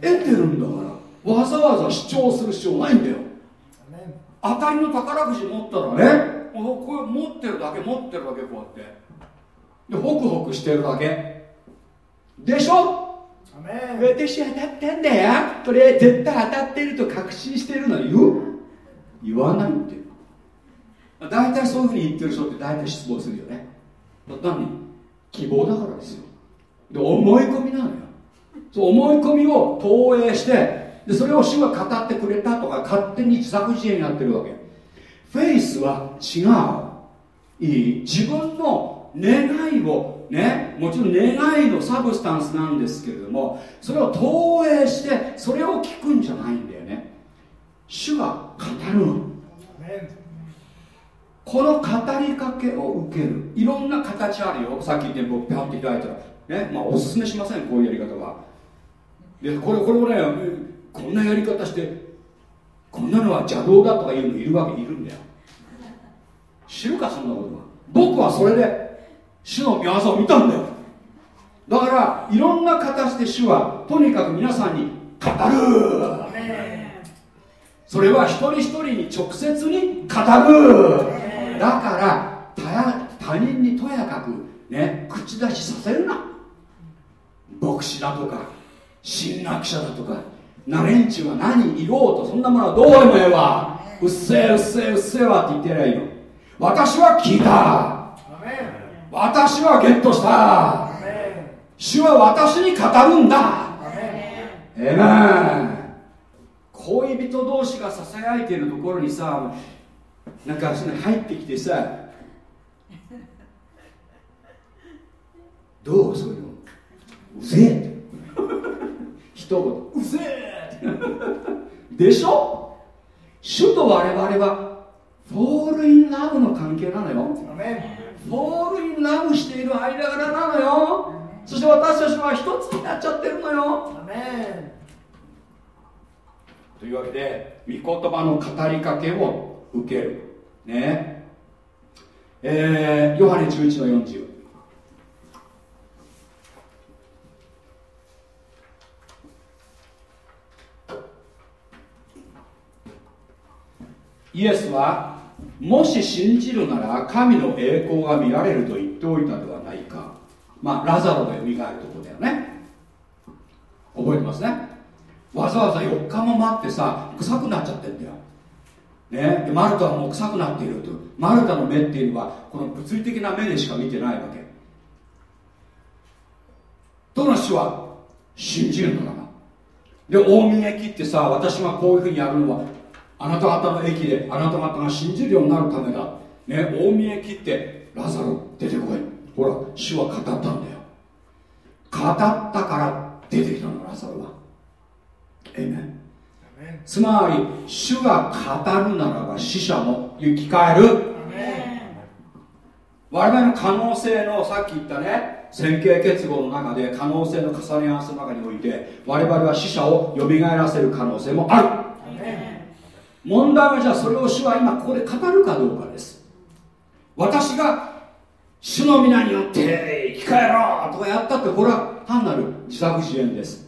得てるんだから。わざわざ主張する必要ないんだよ。当たりの宝くじ持ったらね。これ持ってるだけ持ってるだけこうやって。でホクホクしてるだけ。でしょ？私当たったんだよ。これ絶対当たってると確信してるの言う言わないって。いう大体そういうふうに言ってる人って大体失望するよね。何希望だからですよ。で思い込みなのよ。そう思い込みを投影してでそれを主が語ってくれたとか勝手に自作自演になってるわけ。フェイスは違う。いい自分の願いをねもちろん願いのサブスタンスなんですけれどもそれを投影してそれを聞くんじゃないんだよね。主が語るの。この語りかけを受ける。いろんな形あるよ。さっき言って僕ピャンって開いたら。ねまあおすすめしませんこういうやり方は。でこれこれをねこんなやり方してこんなのは邪道だとかいうのいるわけいるんだよ。知るかそんなことは。僕はそれで主の御業を見たんだよ。だからいろんな形で主はとにかく皆さんに語るそれは一人一人に直接に語るだから他人にとやかくね口出しさせるな。牧師だとか神学者だとかな連中は何言おうとそんなものはどうでもええわ。うっせえうっせえうっせえわって言ってやりゃいいの。私は聞いた。私はゲットした。主は私に語るんだ。ええ恋人人同士がささやいてるところにさなんか入ってきてさ *laughs* どう？そういうの？うぜえ。って。一言。うぜえ。ってでしょ？主と我々は fall in love の関係なのよ。 fall in love している間柄なのよ。そして私たちは一つになっちゃってるのよというわけで御言葉の語りかけを受ける。ね。えー、ヨハネ11の40イエスはもし信じるなら神の栄光が見られると言っておいたではないか。まあラザロがよみがえるところだよね。覚えてますね？わざわざ4日も待ってさ臭くなっちゃってんだよ。ね、でマルタはもう臭くなっていると。マルタの目っていうのはこの物理的な目でしか見てないわけ。どの人は信じるのかな？で大見駅ってさ私がこういうふうにやるのはあなた方の駅であなた方が信じるようになるためだ。ね大見駅ってラザロ出てこい。ほら主は語ったんだよ。語ったから出てきたのラザロは。つまり主が語るならば死者も生き返る。我々の可能性のさっき言ったね線形結合の中で可能性の重ね合わせの中において我々は死者をよみがえらせる可能性もある。問題はじゃあそれを主は今ここで語るかどうかです。私が主の皆によって生き返ろうとかやったってこれは単なる自作自演です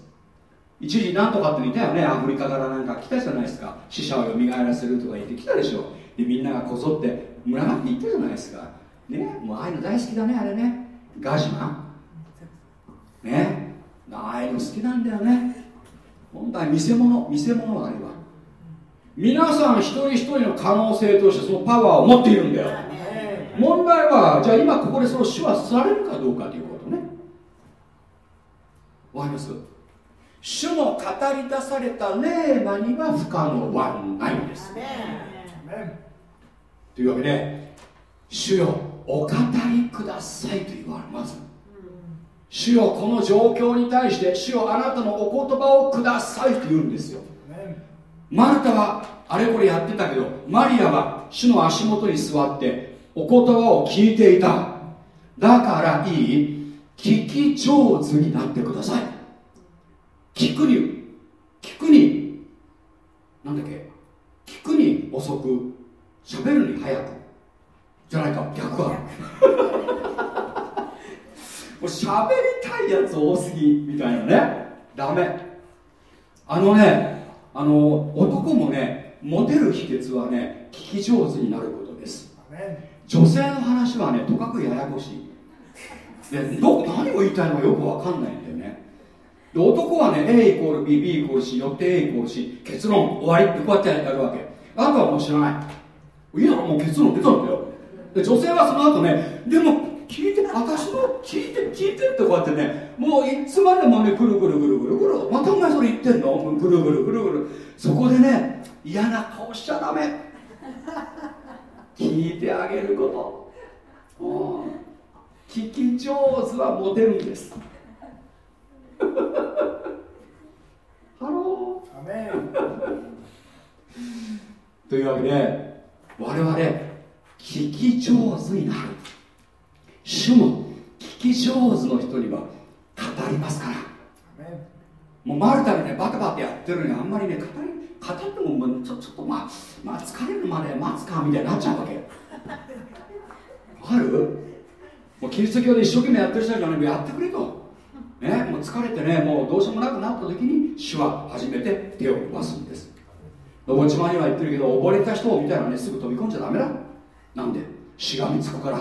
一時なんとかって言ったよね。アフリカからなんか来たじゃないですか。死者をよみがえらせるとか言ってきたでしょ。でみんながこぞって群がって言ったじゃないですか。ねもうああいうの大好きだねあれね。ガジマ。ね。ああいうの好きなんだよね。本当は見せ物見せ物あれは皆さん一人一人の可能性としてそのパワーを持っているんだよ。問題はじゃあ今ここでその主はされるかどうかということね。わかります？主の語り出された霊魔には不可能はないんです。というわけで主よお語りくださいと言われます。主よこの状況に対して主よあなたのお言葉をくださいと言うんですよ。マルタはあれこれやってたけどマリアは主の足元に座ってお言葉を聞いていた。だからいい聞き上手になってください聞くに聞くになんだっけ？聞くに遅く喋るに早くじゃないか逆は。*laughs* もう喋りたいやつ多すぎみたいなね。ダメ。あのねあの男もねモテる秘訣はね聞き上手になることです。女性の話はねとかくややこしい。でど何を言いたいのかよく分かんないんだよ。ねで男はね A イコール B B イコール C よって A イコール C 結論終わりってこうやってやるわけ。あとはもう知らない。いやもう結論出たんだよ。で女性はその後ねでも聞いて私の聞いて聞いてってこうやってねもういつまでもねぐるぐるぐるぐるぐるまたお前それ言ってんの？ぐるぐるぐるぐる。そこでね嫌な顔しちゃダメ。聞いてあげること。聞き上手はモテるんです。というわけで我々聞き上手になる。主も聞き上手の人には語りますから。もうマルタにねバタバタやってるのにあんまりね語り語ってももちょちょっとまあ、まあ、疲れるまで待つかみたいになっちゃうわけわかる？もうキリスト教で一生懸命やってる人じゃないやってくれとねもう疲れてねもうどうしようもなくなった時に主は初めて手を伸ばすんです。おちまには言ってるけど溺れた人を見たらねすぐ飛び込んじゃダメだ。なんで？しがみつくから。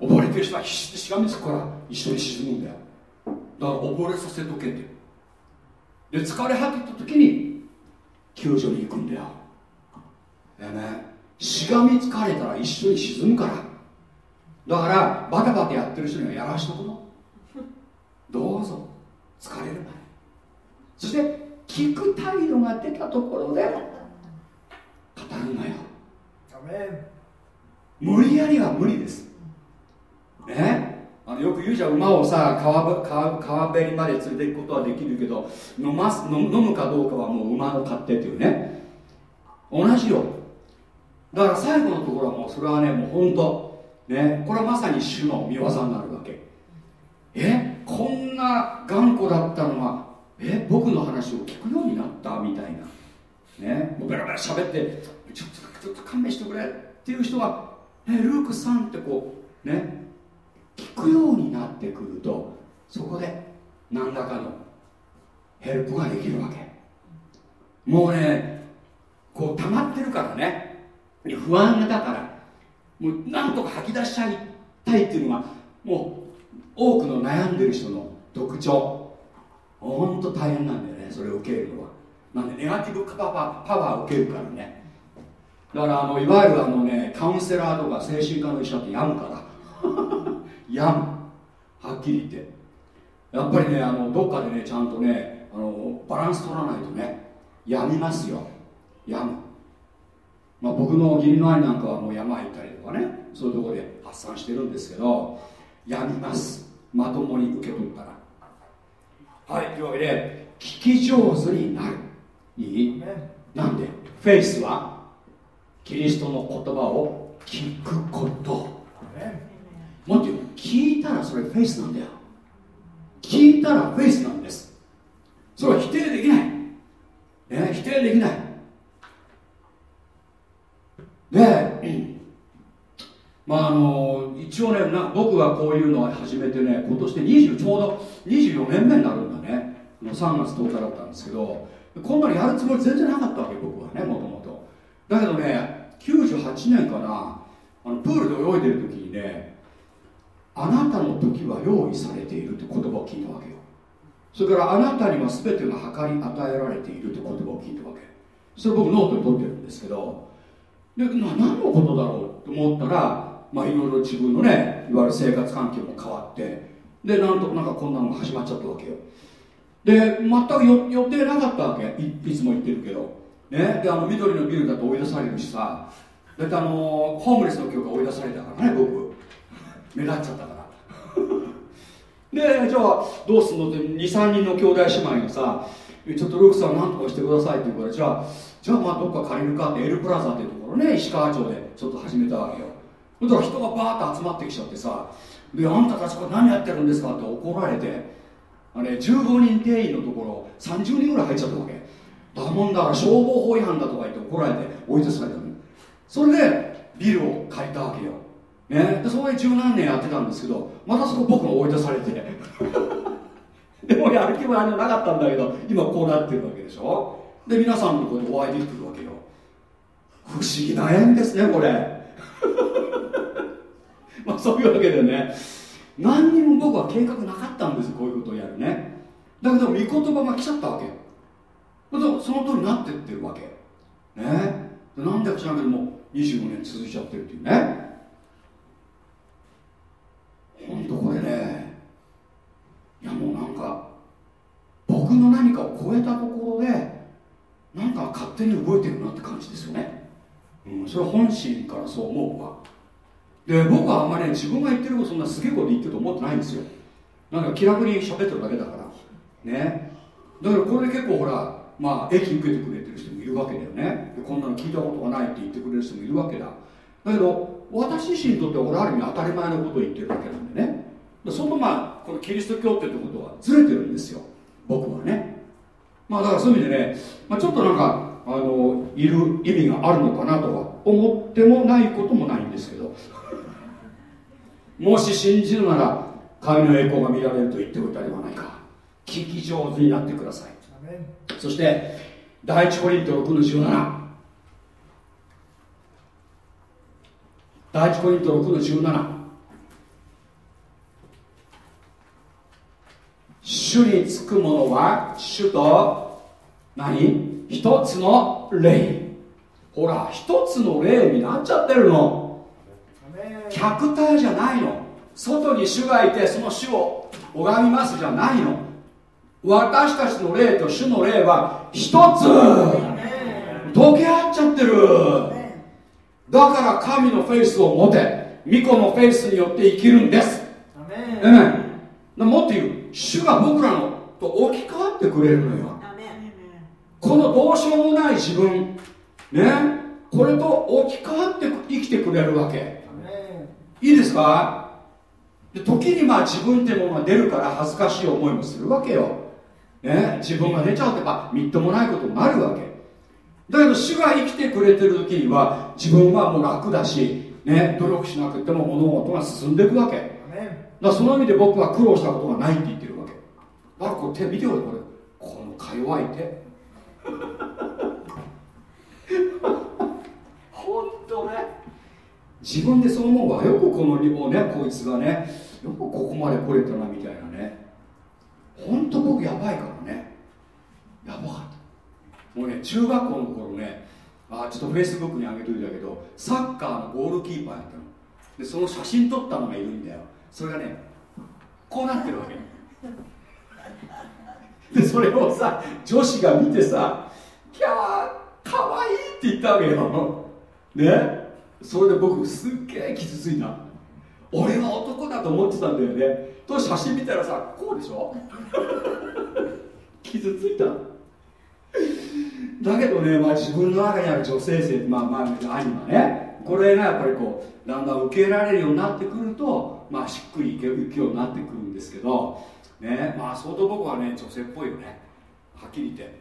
溺れてる人は必死でしがみつくから一緒に沈むんだよ。だから溺れさせとけって。で疲れ果てた時に救助に行くんだよ。でねしがみつかれたら一緒に沈むから。だからバタバタやってる人にはやらしとくの。どうぞ疲れるまでそして聞聞く態度が出たところで語るなよ。無理やりは無理です。ね？あのよく言うじゃん馬をさ川川川べりまで連れていくことはできるけど飲ます飲むかどうかはもう馬の勝手っていうね。同じよ。だから最後のところはもうそれはねもう本当。ね？これはまさに主の見業になるわけ。え？こんな頑固だったのはえ僕の話を聞くようになったみたいな。ね。もうベラベラ喋ってちょっとちょっと勘弁してくれっていう人は、ね、ルーク3ってこうね聞くようになってくるとそこで何らかのヘルプができるわけ。もうねこう溜まってるからね。不安だからもうなんとか吐き出しちゃいたいっていうのがもう多くの悩んでる人の特徴ほんと大変なんだよねそれを受けるのは。なんでネガティブパワーパワーを受けるからね。だからあのいわゆるあのねカウンセラーとか精神科の医者って病むから。*laughs* 病む。はっきり言って。やっぱりねあのどっかでねちゃんとねあのバランス取らないとね病みますよ。病む。まあ僕の義理の兄なんかはもう山行ったりとかねそういうところで発散してるんですけど病みます。まともに受け取ったら。はいというわけで聞き上手になる。いい？なんで？フェイスは？キリストの言葉を聞くこと。もっと言う聞いたらそれフェイスなんだよ。聞いたらフェイスなんです。それは否定できない、ね、否定できない。で、まああの一応ねな僕はこういうのを始めてね今年で20ちょうど24年目になるんだね。3月10日だったんですけどこんなのやるつもり全然なかったわけ僕はねもともと。だけどね98年かなあのプールで泳いでる時にねあなたの時は用意されているって言葉を聞いたわけよ。それからあなたには全てが計り与えられているって言葉を聞いたわけ。それ僕ノートに取ってるんですけどで何のことだろうと思ったらまあいろいろ自分のねいわゆる生活環境も変わってでなんとなんかこんなのが始まっちゃったわけよ。で全く予定なかったわけ。いつも言ってるけど。ね。であの緑のビルだと追い出されるしさ。だってあのホームレスの教が追い出されたからね僕。目立っちゃったから。*laughs* でじゃあどうすんのって23人の兄弟姉妹がさちょっとルークさん何とかしてくださいって言うからじゃあじゃあまあどっか借りるかってエルプラザっていうところね石川町でちょっと始めたわけよ。だから人がバーッと集まってきちゃってさであんたたちこれ何やってるんですか？って怒られてあれ15人定員のところ30人ぐらい入っちゃったわけ。だもんだから消防法違反だとか言って怒られて追い出されたのそれでビルを借りたわけよ。ね、でそこで十何年やってたんですけどまたそこ僕が追い出されて。*laughs* でもやる気も何もなかったんだけど今こうなってるわけでしょ。で皆さんのところお会いできてるわけよ。不思議な縁ですねこれ。*laughs* まあそういうわけでね。何にも僕は計画なかったんですこういうことをやるね。だけど御言葉が来ちゃったわけ。その通りになってってるわけ。ね。なんでか知らんけども25年続いちゃってるっていうね。本当これね。いやもうなんか僕の何かを超えたところでなんか勝手に動いてるなって感じですよね、うん、それは本心からそう思うわ。で僕はあんまりね自分が言ってることそんなすげえこと言ってると思ってないんですよ。なんか気楽に喋ってるだけだから。ね。だからこれで結構ほらまあ益受けてくれてる人もいるわけだよね。こんなの聞いたことがないって言ってくれる人もいるわけだ。だけど私自身にとってはある意味当たり前のことを言ってるだけなんでね。そのまあこのキリスト教っていうことはずれてるんですよ。僕はね。まあだからそういう意味でね、まあ、ちょっとなんかあのいる意味があるのかなとは思ってもないこともないんですけど。もし信じるなら神の栄光が見られると言っておいたではないか。聞き上手になってください。そして第一コリント6の17第一コリント6の17主につくものは主と何？一つの霊ほら一つの霊になっちゃってるの。客体じゃないの。外に主がいてその主を拝みますじゃないの。私たちの霊と主の霊は一つ。溶け合っちゃってる。だから神のフェイスを持て。巫女のフェイスによって生きるんです。うん、もっと言う。主が僕らのと置き換わってくれるのよ。このどうしようもない自分ね。これと置き換わって生きてくれるわけ。いいですか？で時にまあ自分ってものが出るから恥ずかしい思いもするわけよ、ね、自分が出ちゃうとかみっともないことになるわけ。だけど主が生きてくれてる時には自分はもう楽だし、ね、努力しなくても物事が進んでいくわけ。だからその意味で僕は苦労したことがないって言ってるわけ。だからこう手見てよこれ。このか弱い手本当ね。自分でそう思うわ。よくこのリボねこいつがね。よくここまで来れたなみたいなね。本当僕やばいからね。やばかった。もうね中学校の頃ね。あちょっとフェイスブックに上げといたけどサッカーのゴールキーパーやったの。でその写真撮ったのがいるんだよ。それがねこうなってるわけ。でそれをさ女子が見てさ「キャーかわい」って言ったわけよね？それで僕すっげえ傷ついた。俺は男だと思ってたんだよね。と写真見たらさこうでしょ？*laughs* 傷ついた。だけどね、まあ、自分の中にある女性性まあまあアニメねこれがやっぱりこうだんだん受け入れられるようになってくるとまあしっくりいけいくようになってくるんですけどね？まあ相当僕はね女性っぽいよね。はっきり言って。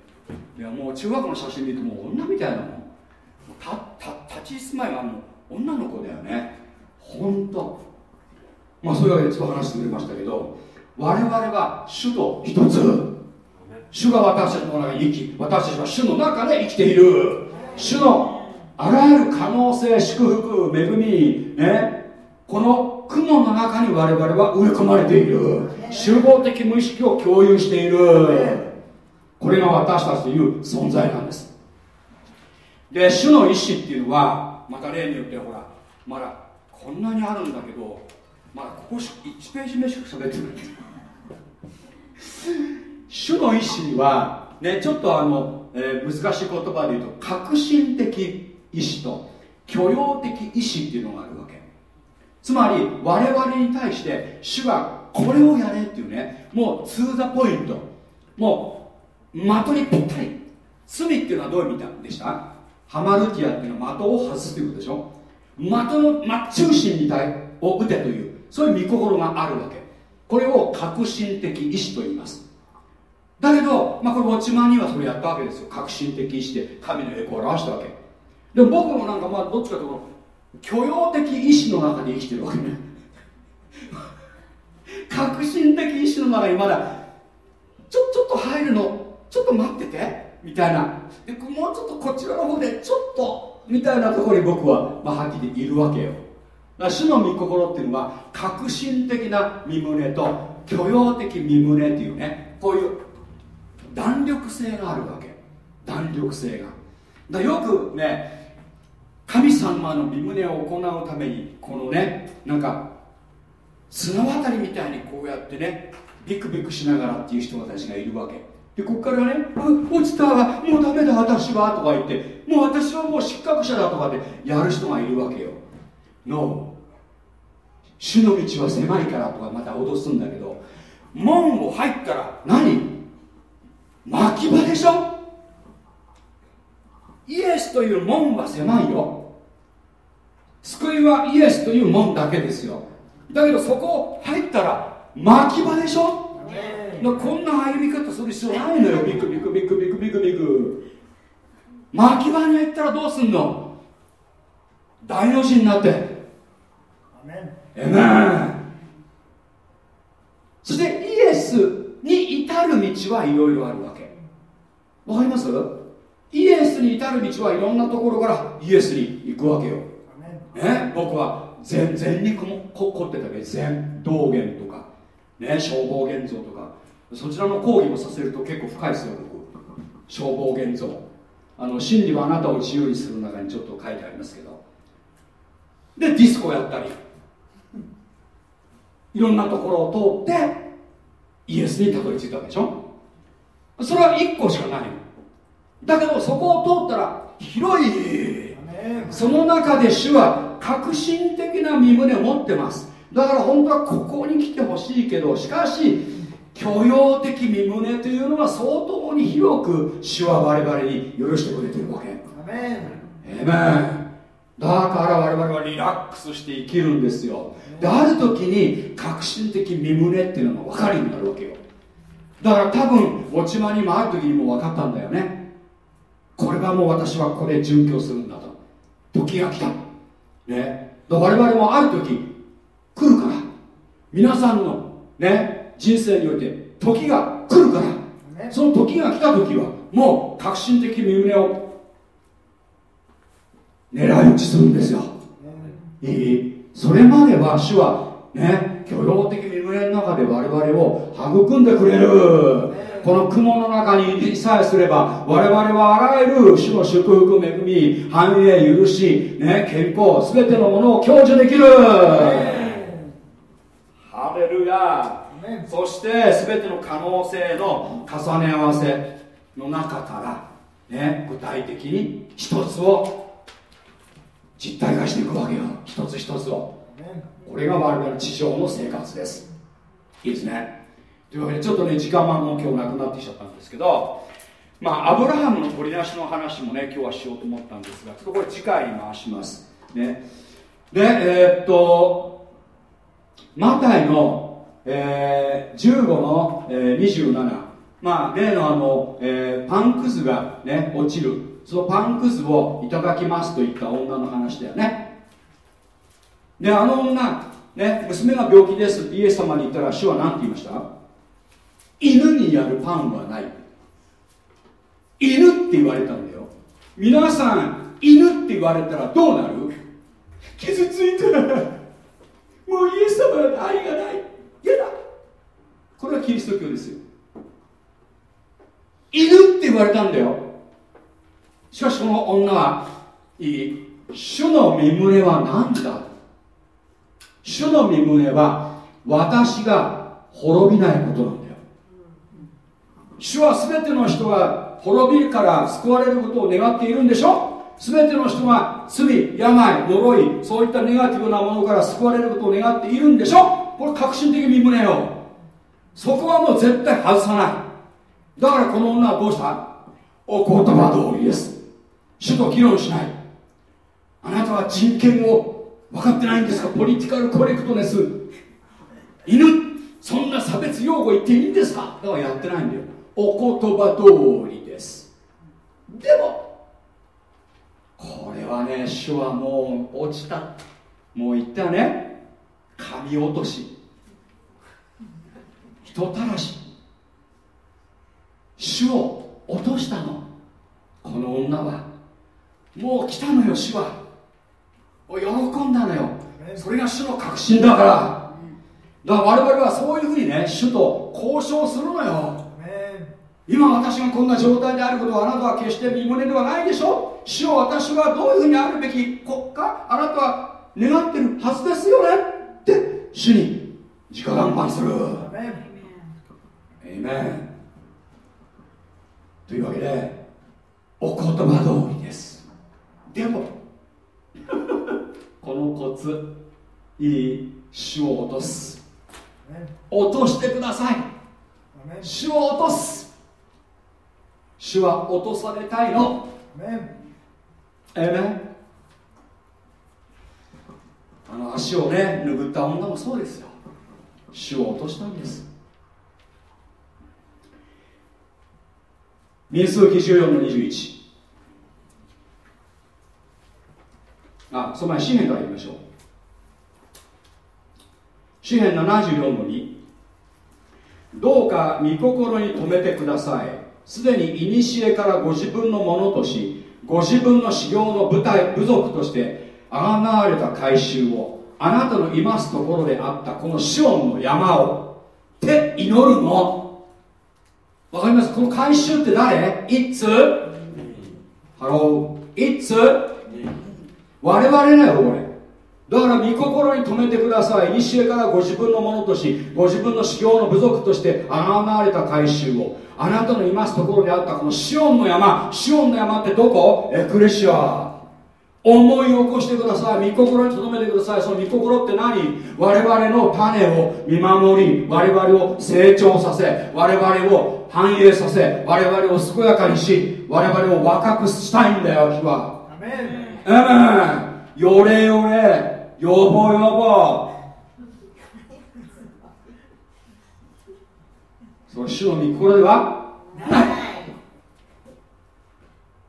いやもう中学の写真見るともう女みたいなもん。たた立ち住まいがもう女の子だよね。本当。まあそういうわけでちょっと話してくれましたけど我々は主と一つ。主が私たちの中に生き私たちは主の中で生きている。主のあらゆる可能性祝福恵みね。この雲の中に我々は植え込まれている。集合的無意識を共有しているこれが私たちという存在なんです。で主の意志っていうのはまた例によってほらまだこんなにあるんだけどまだここ1ページ目しか喋ってない。主の意志にはねちょっとあの、えー、難しい言葉で言うと革新的意志と許容的意志っていうのがあるわけ。つまり我々に対して主がこれをやれっていうねもうツーザポイント。もう的にぴったり。罪っていうのはどういう意味でした？ハマルティアっていうのは的を外すということでしょ？的の真中心に対を打てというそういう御心があるわけ。これを革新的意志と言います。だけど、まあ、これウォッチマンにはそれやったわけですよ。革新的意志で神の栄光を表したわけ。でも僕もなんかまあどっちかというと許容的意志の中で生きてるわけね。革新的意志の中にまだちょちょっと入るのちょっと待っててみたいな。でもうちょっとこちらの方でちょっとみたいなところに僕は、まあ、はっきりいるわけよ。主の御心っていうのは革新的な身胸と許容的身胸っていうねこういう弾力性があるわけ。弾力性が。だよくね神様の身胸を行うためにこのねなんか綱渡りみたいにこうやってねビクビクしながらっていう人たちがいるわけ。でここからね「落ちたもうダメだ私は」とか言って「もう私はもう失格者だ」とかでやる人がいるわけよ。No 主の道は狭いからとかまた脅すんだけど門を入ったら何？巻き場でしょ？イエスという門は狭いよ。救いはイエスという門だけですよ。だけどそこ入ったら巻き場でしょ？こんな歩み方する必要ないのよ。ビクビクビクビクビクビク。巻き場に行ったらどうすんの？大の字になって。エメン。そしてイエスに至る道はいろいろあるわけ。わかります？イエスに至る道はいろんなところからイエスに行くわけよ、ね、僕は禅禅に凝ってたけ。ど禅道元とか、ね、消防現像とか。そちらの講義もさせると結構深いですよ僕。消防現像。あの真理はあなたを自由にする中にちょっと書いてありますけど。でディスコやったり。いろんなところを通ってイエスにたどり着いたわけでしょ。それは1個しかない。だけどそこを通ったら広い。その中で主は革新的な身胸を持ってますだから本当はここに来てほしいけどしかし許容的身胸というのは相当に広く主は我々に許してくれてるわけ。えめだから我々はリラックスして生きるんですよ。である時に革新的身胸っていうのが分かるようになるわけよ。だから多分落ち間にもある時にも分かったんだよね。これはもう私はここで殉教するんだと。時が来た。ね。我々もある時皆さんのね人生において時が来るから。その時が来た時はもう革新的身胸を狙い撃ちするんですよ。いい。それまでは主はね許容的身胸の中で我々を育んでくれる。この雲の中にさえすれば我々はあらゆる主の祝福恵み繁栄許し、ね、健康全てのものを享受できるヤそして全ての可能性の重ね合わせの中から、ね、具体的に一つを実体化していくわけよ。一つ一つを。これが我々の地上の生活です。いいですね。というわけでちょっとね時間はもう今日なくなってきちゃったんですけどまあアブラハムの取り出しの話もね今日はしようと思ったんですがちょっとこれ次回に回します。ね。でえー、っとマタイの、えー、15の、えー、27まあ例のあの、えー、パンくずがね落ちる。そのパンくずをいただきますと言った女の話だよね。であの女、ね、娘が病気です。ってイエス様に言ったら主は何て言いました？犬にやるパンはない。犬って言われたんだよ。皆さん犬って言われたらどうなる？傷ついたもうイエス様の愛がない。嫌だ。これはキリスト教ですよ。犬って言われたんだよ。しかしこの女はいい。主の身胸は何だ？主の身胸は私が滅びないことなんだよ。主は全ての人が滅びるから救われることを願っているんでしょ？全ての人が罪病呪いそういったネガティブなものから救われることを願っているんでしょ？これ革新的身胸よ。そこはもう絶対外さない。だからこの女はどうした？お言葉通りです。主と議論しない。あなたは人権を分かってないんですか？ポリティカルコレクトネス。犬。そんな差別用語言っていいんですか？だからやってないんだよ。お言葉通りです。でもこれはね主はもう落ちた。もう言ったね。神落とし。人たらし。主を落としたの。この女は。もう来たのよ主は。喜んだのよ。それが主の確信だから。だから我々はそういうふうにね主と交渉するのよ。今私がこんな状態であることをあなたは決して身胸ではないでしょ。主を私はどういうふうにあるべき国家あなたは願ってるはずですよねって主に直談判する。エイメンというわけでお言葉通りです。でも *laughs* このコツいい主を落とす。落としてください。主を落とす。主は落とされたいの。えめあの足をね拭った女もそうですよ。主を落としたんです。民数記14の21あその前詩篇から言いましょう。詩篇74の2どうか御心に留めてください。すでに古からご自分のものとしご自分の修行の部隊部族としてあがなわれた改宗をあなたのいますところであったこのシオンの山をって祈るの。わかります？この会衆って誰？いつ？ Hello。いつ？我々だよこれ。だから御心に留めてください。いにしえからご自分のものとしご自分の嗣業の部族として贖われた会衆を。あなたのいますところにあったこのシオンの山。シオンの山ってどこ？エクレシア。思い起こしてください。御心に留めてください。その御心って何？我々の種を見守り我々を成長させ我々を繁栄させ我々を健やかにし我々を若くしたいんだよ主は。アメン。よれよれ。よぼよぼ。その主の御心ではない。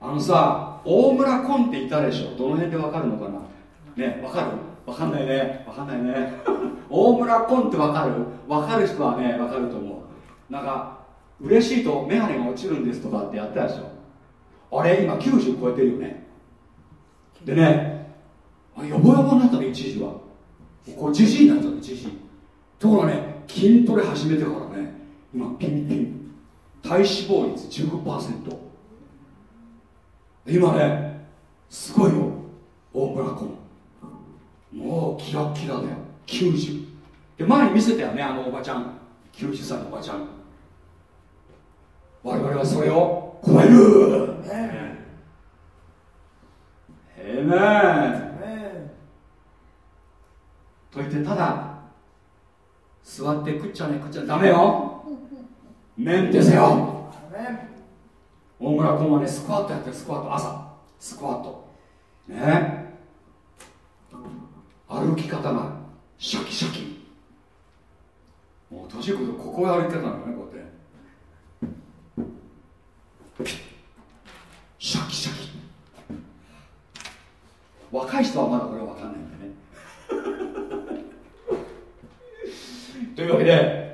あのさ大村コンっていたでしょ。どの辺でわかるのかな？ねわかる？わかんないね。わかんないね。*laughs* 大村コンってわかる？わかる人はねわかると思う。なんか嬉しいと眼鏡が落ちるんですとかってやったでしょ。あれ？今90超えてるよね。でねヨボヨボになったね一時は。これじじいになっちゃったじじいところがね筋トレ始めてからね今ピンピン。体脂肪率15%今ねすごいよ。大村君。もうキラキラだよ。90で前に見せたよねあのおばちゃん。90歳のおばちゃん。我々はそれを超える。えめと言ってただ座って食っちゃね食っちゃダメよ。メンテせよ大村君はねスクワットやってるスクワット朝スクワットね歩き方がシャキシャキもう年くるとここへ歩き方なのねこうやってシャキシャキ若い人はまだこれ分かんないんだねというわけで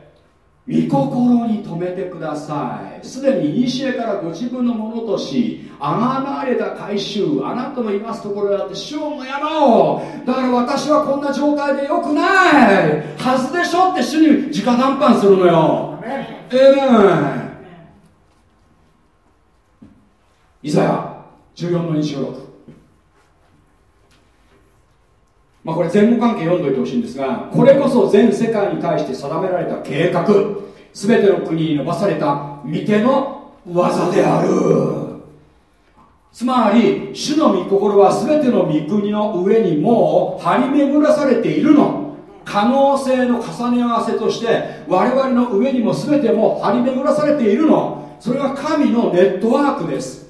御心に留めてください。すでに古からご自分のものとしあがまれた改宗あなたのいますところであってシオンの山をだから私はこんな状態でよくない。はずでしょって主に直談判するのよ。ええー、イザヤ14の26まあ、これ前後関係読んどいてほしいんですがこれこそ全世界に対して定められた計画全ての国に伸ばされた御手の技である。つまり主の御心は全ての御国の上にもう張り巡らされているの。可能性の重ね合わせとして我々の上にも全ても張り巡らされているの。それが神のネットワークです。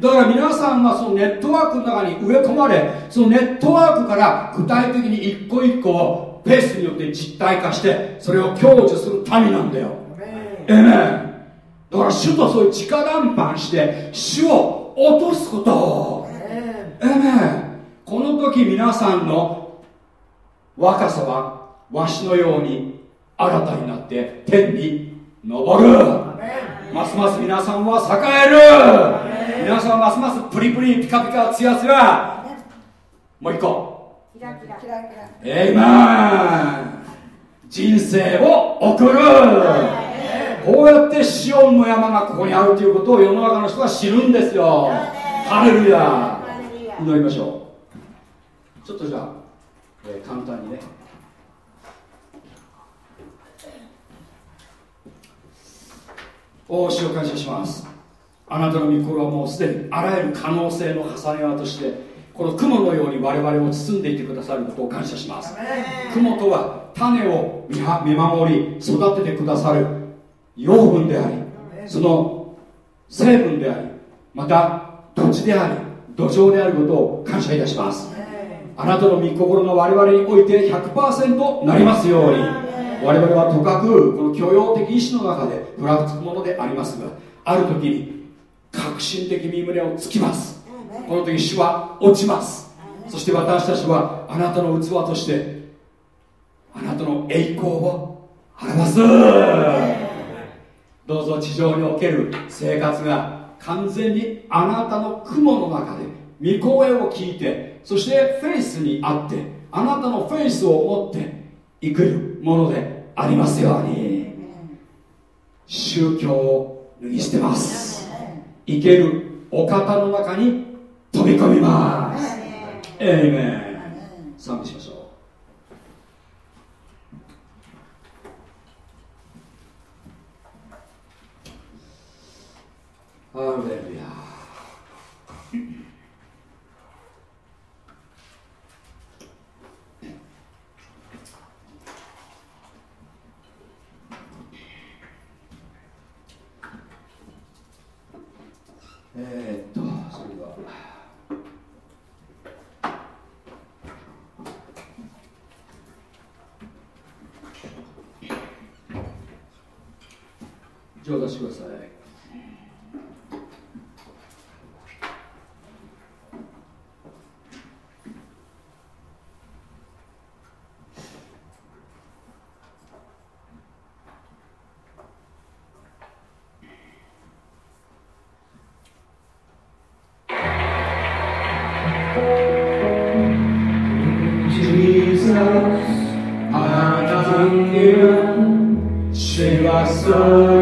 だから皆さんがそのネットワークの中に植え込まれそのネットワークから具体的に一個一個をペースによって実体化してそれを享受する民なんだよ。ええだから主とそういう直談判して主を落とすこと。ええこの時皆さんの若さはわしのように新たになって天に昇る。ますます皆さんは栄える皆さんはますますプリプリピカピカツヤツヤ。もう一個。えいま人生を送る。こうやってシオンの山がここにあるということを世の中の人が知るんですよ。ハレルヤ。祈りましょう。ちょっとじゃあ、えー、簡単にね。お主を感謝します。あなたの御心はもうすでにあらゆる可能性の重ね合わとしてこの雲のように我々を包んでいてくださることを感謝します。雲とは種を見守り育ててくださる養分でありその成分でありまた土地であり土壌であることを感謝いたします。あなたの御心が我々において100%なりますように我々はとかくこの許容的意志の中でふらつくものでありますがある時に革新的身胸をつきます。この時主は落ちます。そして私たちはあなたの器としてあなたの栄光を表す。どうぞ地上における生活が完全にあなたの雲の中で御声を聞いてそしてフェイスにあってあなたのフェイスを持って生くるものでありますように。宗教を脱ぎ捨てます生けるお方の中に飛び込みます。エイメン賛美しましょう。ハレルヤえ、っとそれでは。上達してください。I love you. She likes.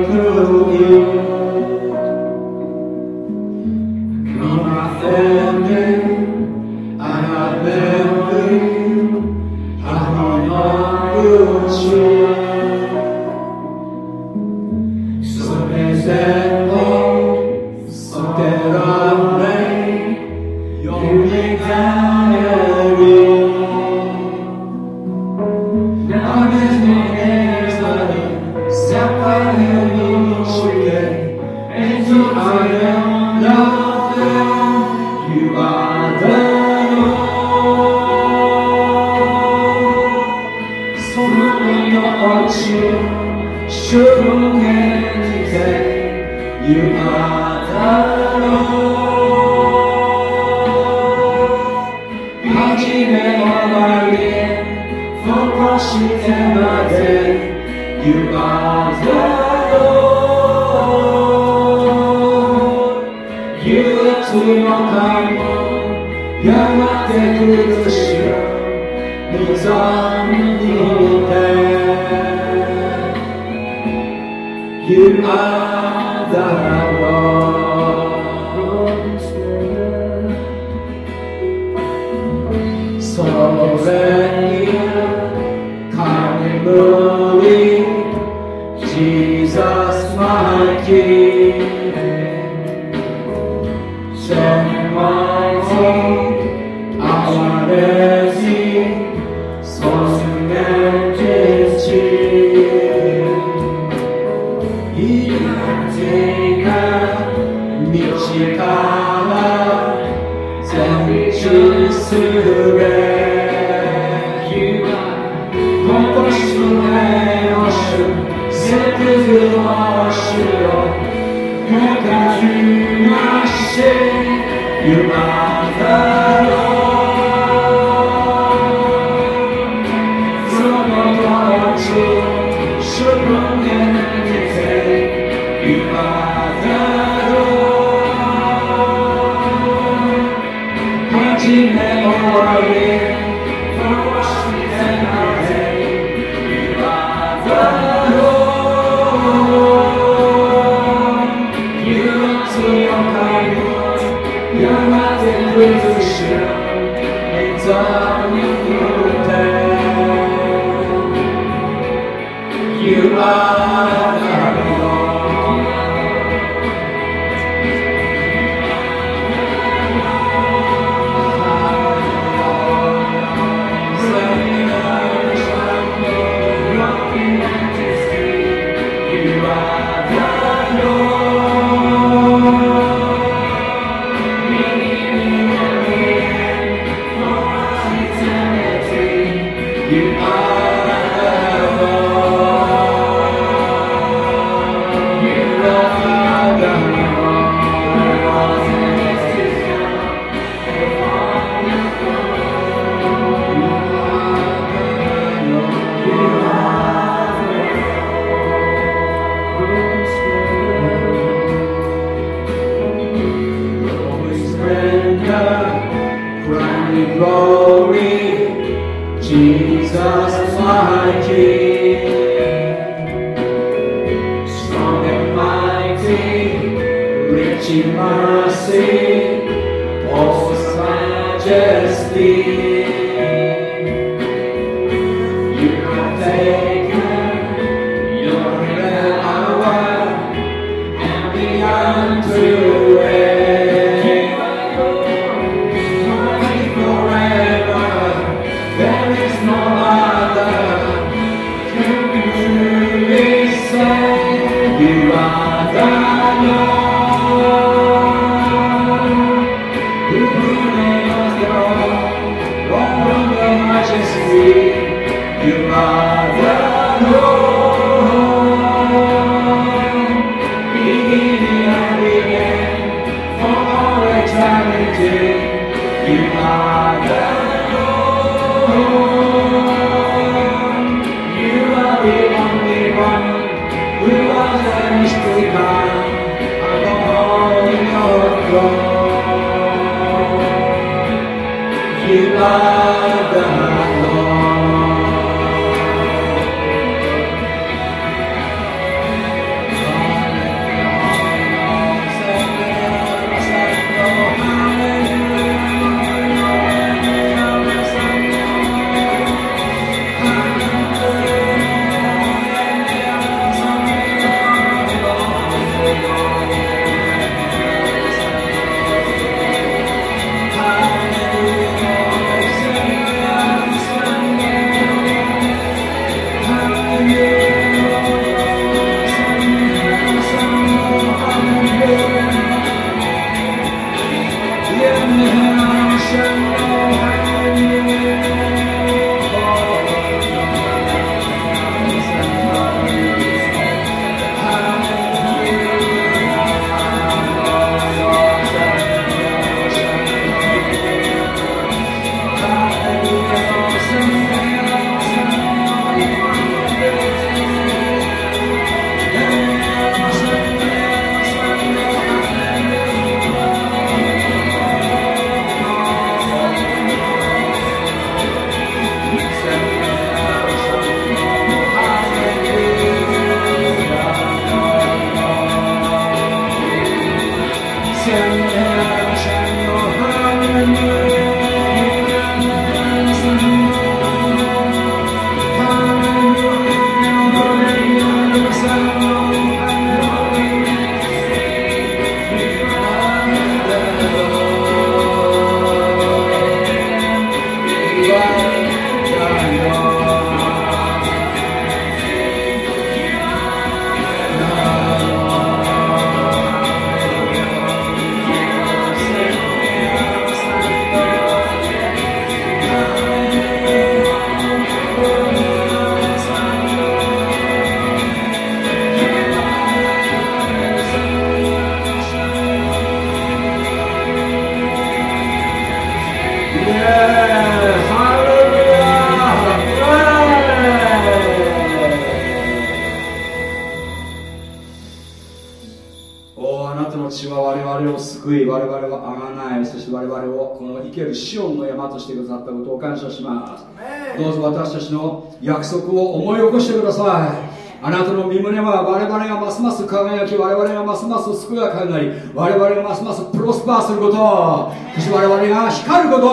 スパーすること。そして我々が光ること。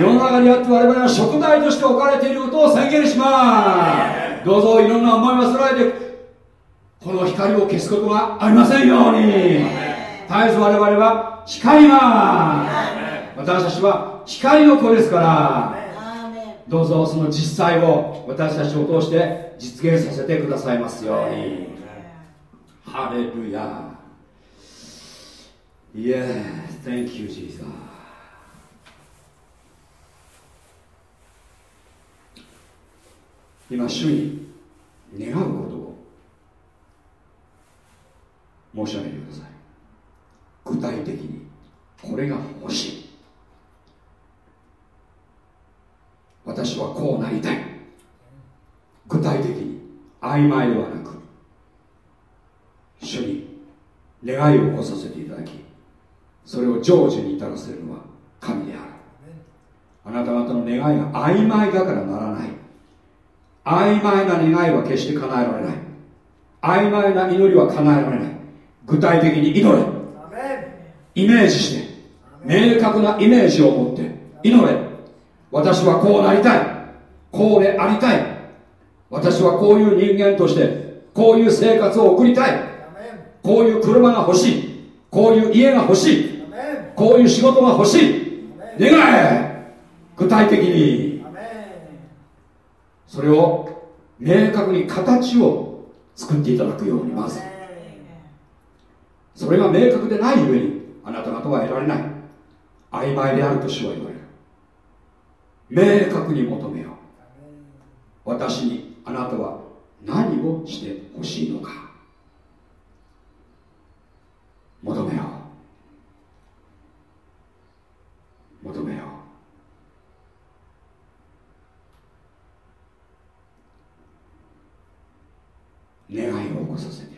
世の中にあって我々が食材として置かれていることを宣言します。どうぞいろんな思いをらえてこの光を消すことがありませんように。絶えず我々は光ります。私たちは光の子ですから。どうぞその実際を私たちを通して実現させてくださいますように。ハレルヤ Yeah, thank you, Jesus. 今、主に願うことを申し上げてください。具体的にこれが欲しい。私はこうなりたい具体的に曖昧ではなく主に願いを起こさせていただきそれを成就に至らせるのは神である。あなた方の願いが曖昧だからならない。曖昧な願いは決して叶えられない。曖昧な祈りは叶えられない。具体的に祈れ。イメージして。明確なイメージを持って。祈れ。私はこうなりたい。こうでありたい。私はこういう人間としてこういう生活を送りたい。こういう車が欲しい。こういう家が欲しいこういう仕事が欲しい。願え具体的に。それを明確に形を作っていただくようにまず。それが明確でない上にあなた方は得られない。曖昧であると主は言われる。明確に求めよう。私にあなたは何をしてほしいのか求めよう。求めよう。願いを起こさせる。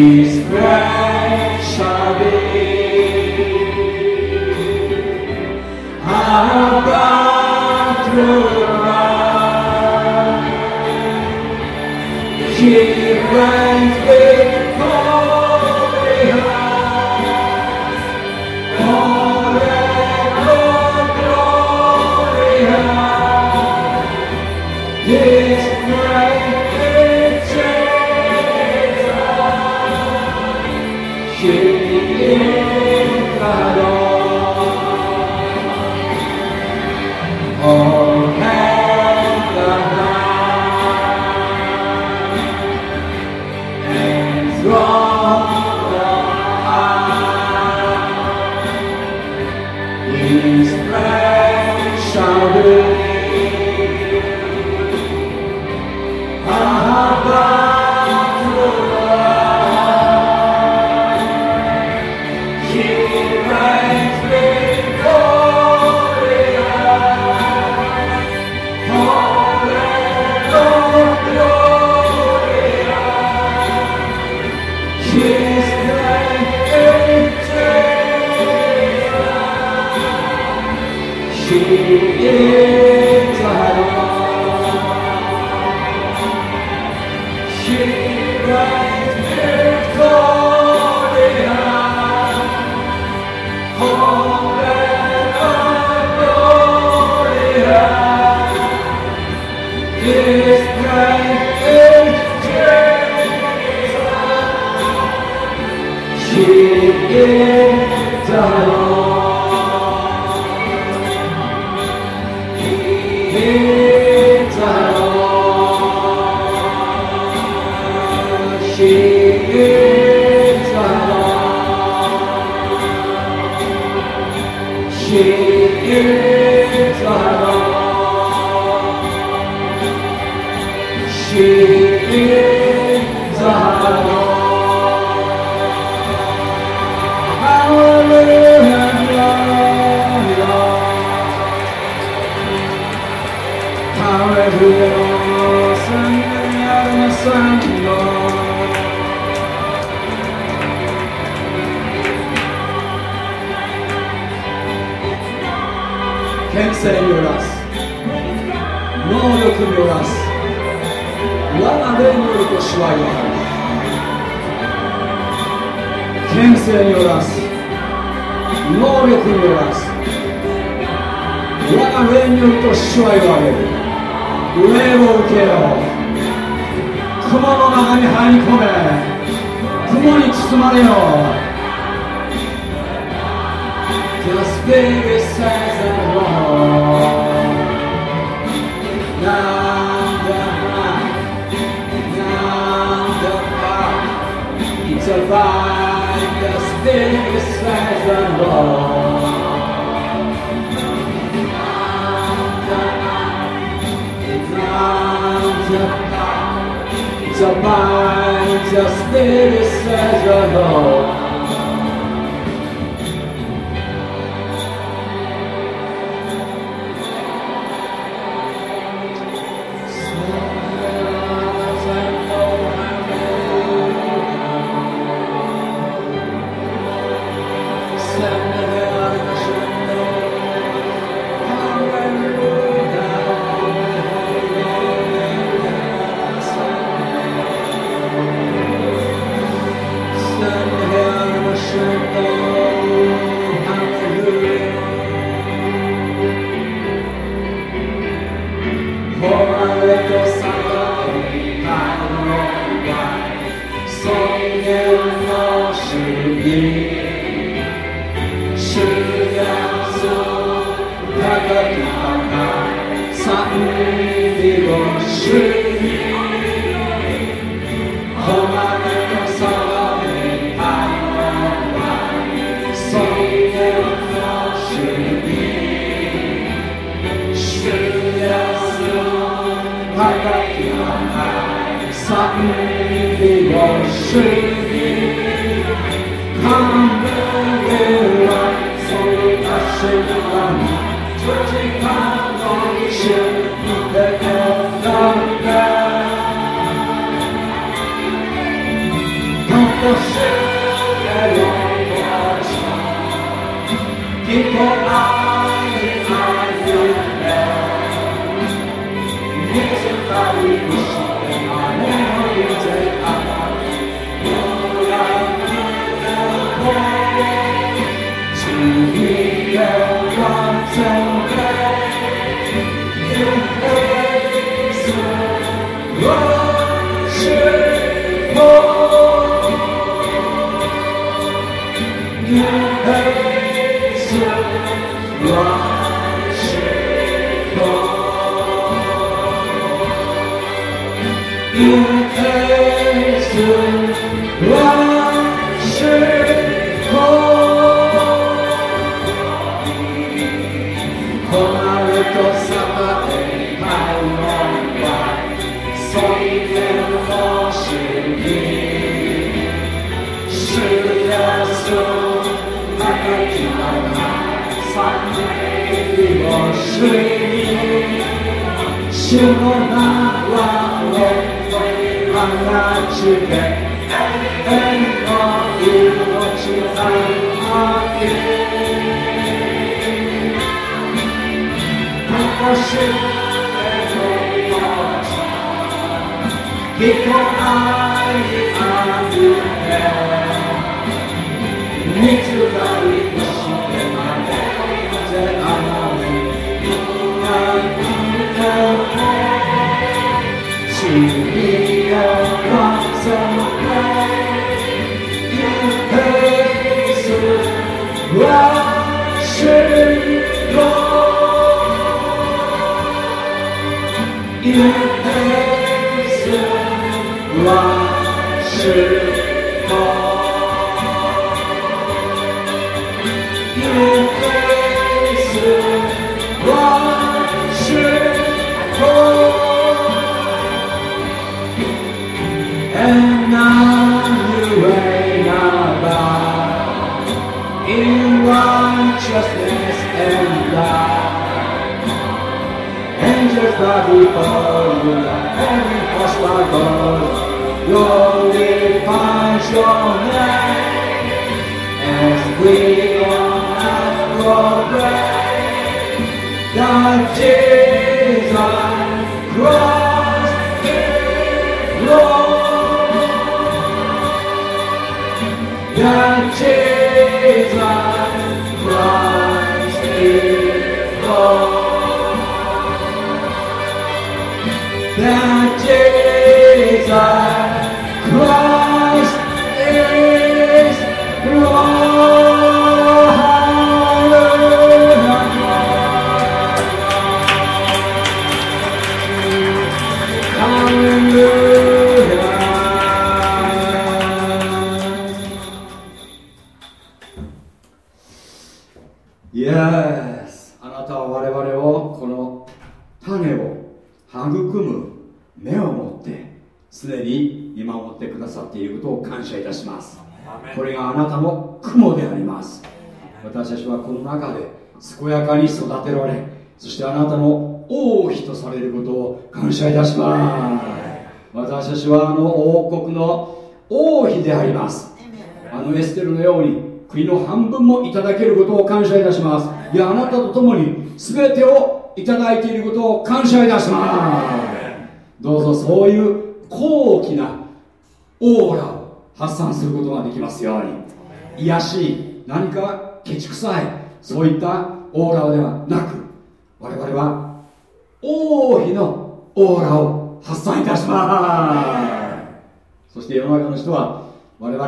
Peace.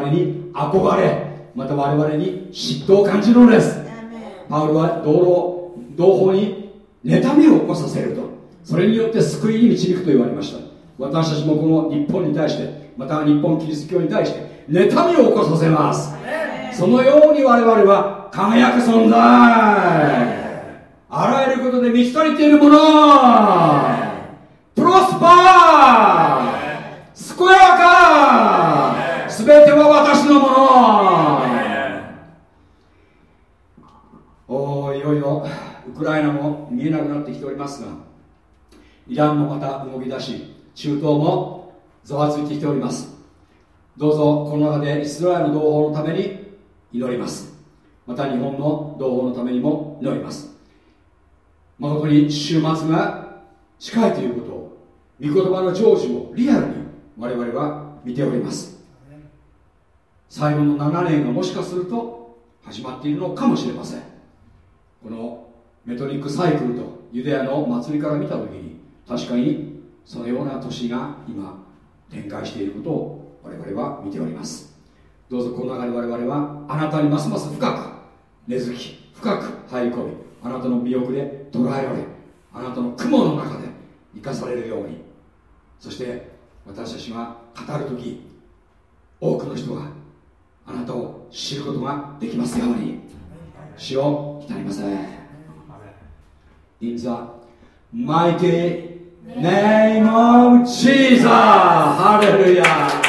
々に憧れまた我々に嫉妬を感じるのです。パウロは道路同胞に妬みを起こさせると。それによって救いに導くと言われました。私たちもこの日本に対してまた日本キリスト教に対して妬みを起こさせます。そのように我々は輝く存在。あらゆることで満ち足りているもの。プロスパー。健やか全ては私のもの。おいよいよウクライナも見えなくなってきておりますがイランもまた動き出し中東もざわついてきております。どうぞこの中でイスラエルの同胞のために祈ります。また日本の同胞のためにも祈ります。誠に週末が近いということを御言葉の成就をリアルに我々は見ております。最後の7年がもしかすると始まっているのかもしれません。このメトリックサイクルとユダヤの祭りから見た時に確かにそのような年が今展開していることを我々は見ております。どうぞこの中で我々はあなたにますます深く根付き深く入り込みあなたの魅力で捉えられあなたの雲の中で生かされるように。そして私たちが語る時多くの人があなたを知ることができますように。死を浸りません In the mighty name of Jesus! ハレルヤ。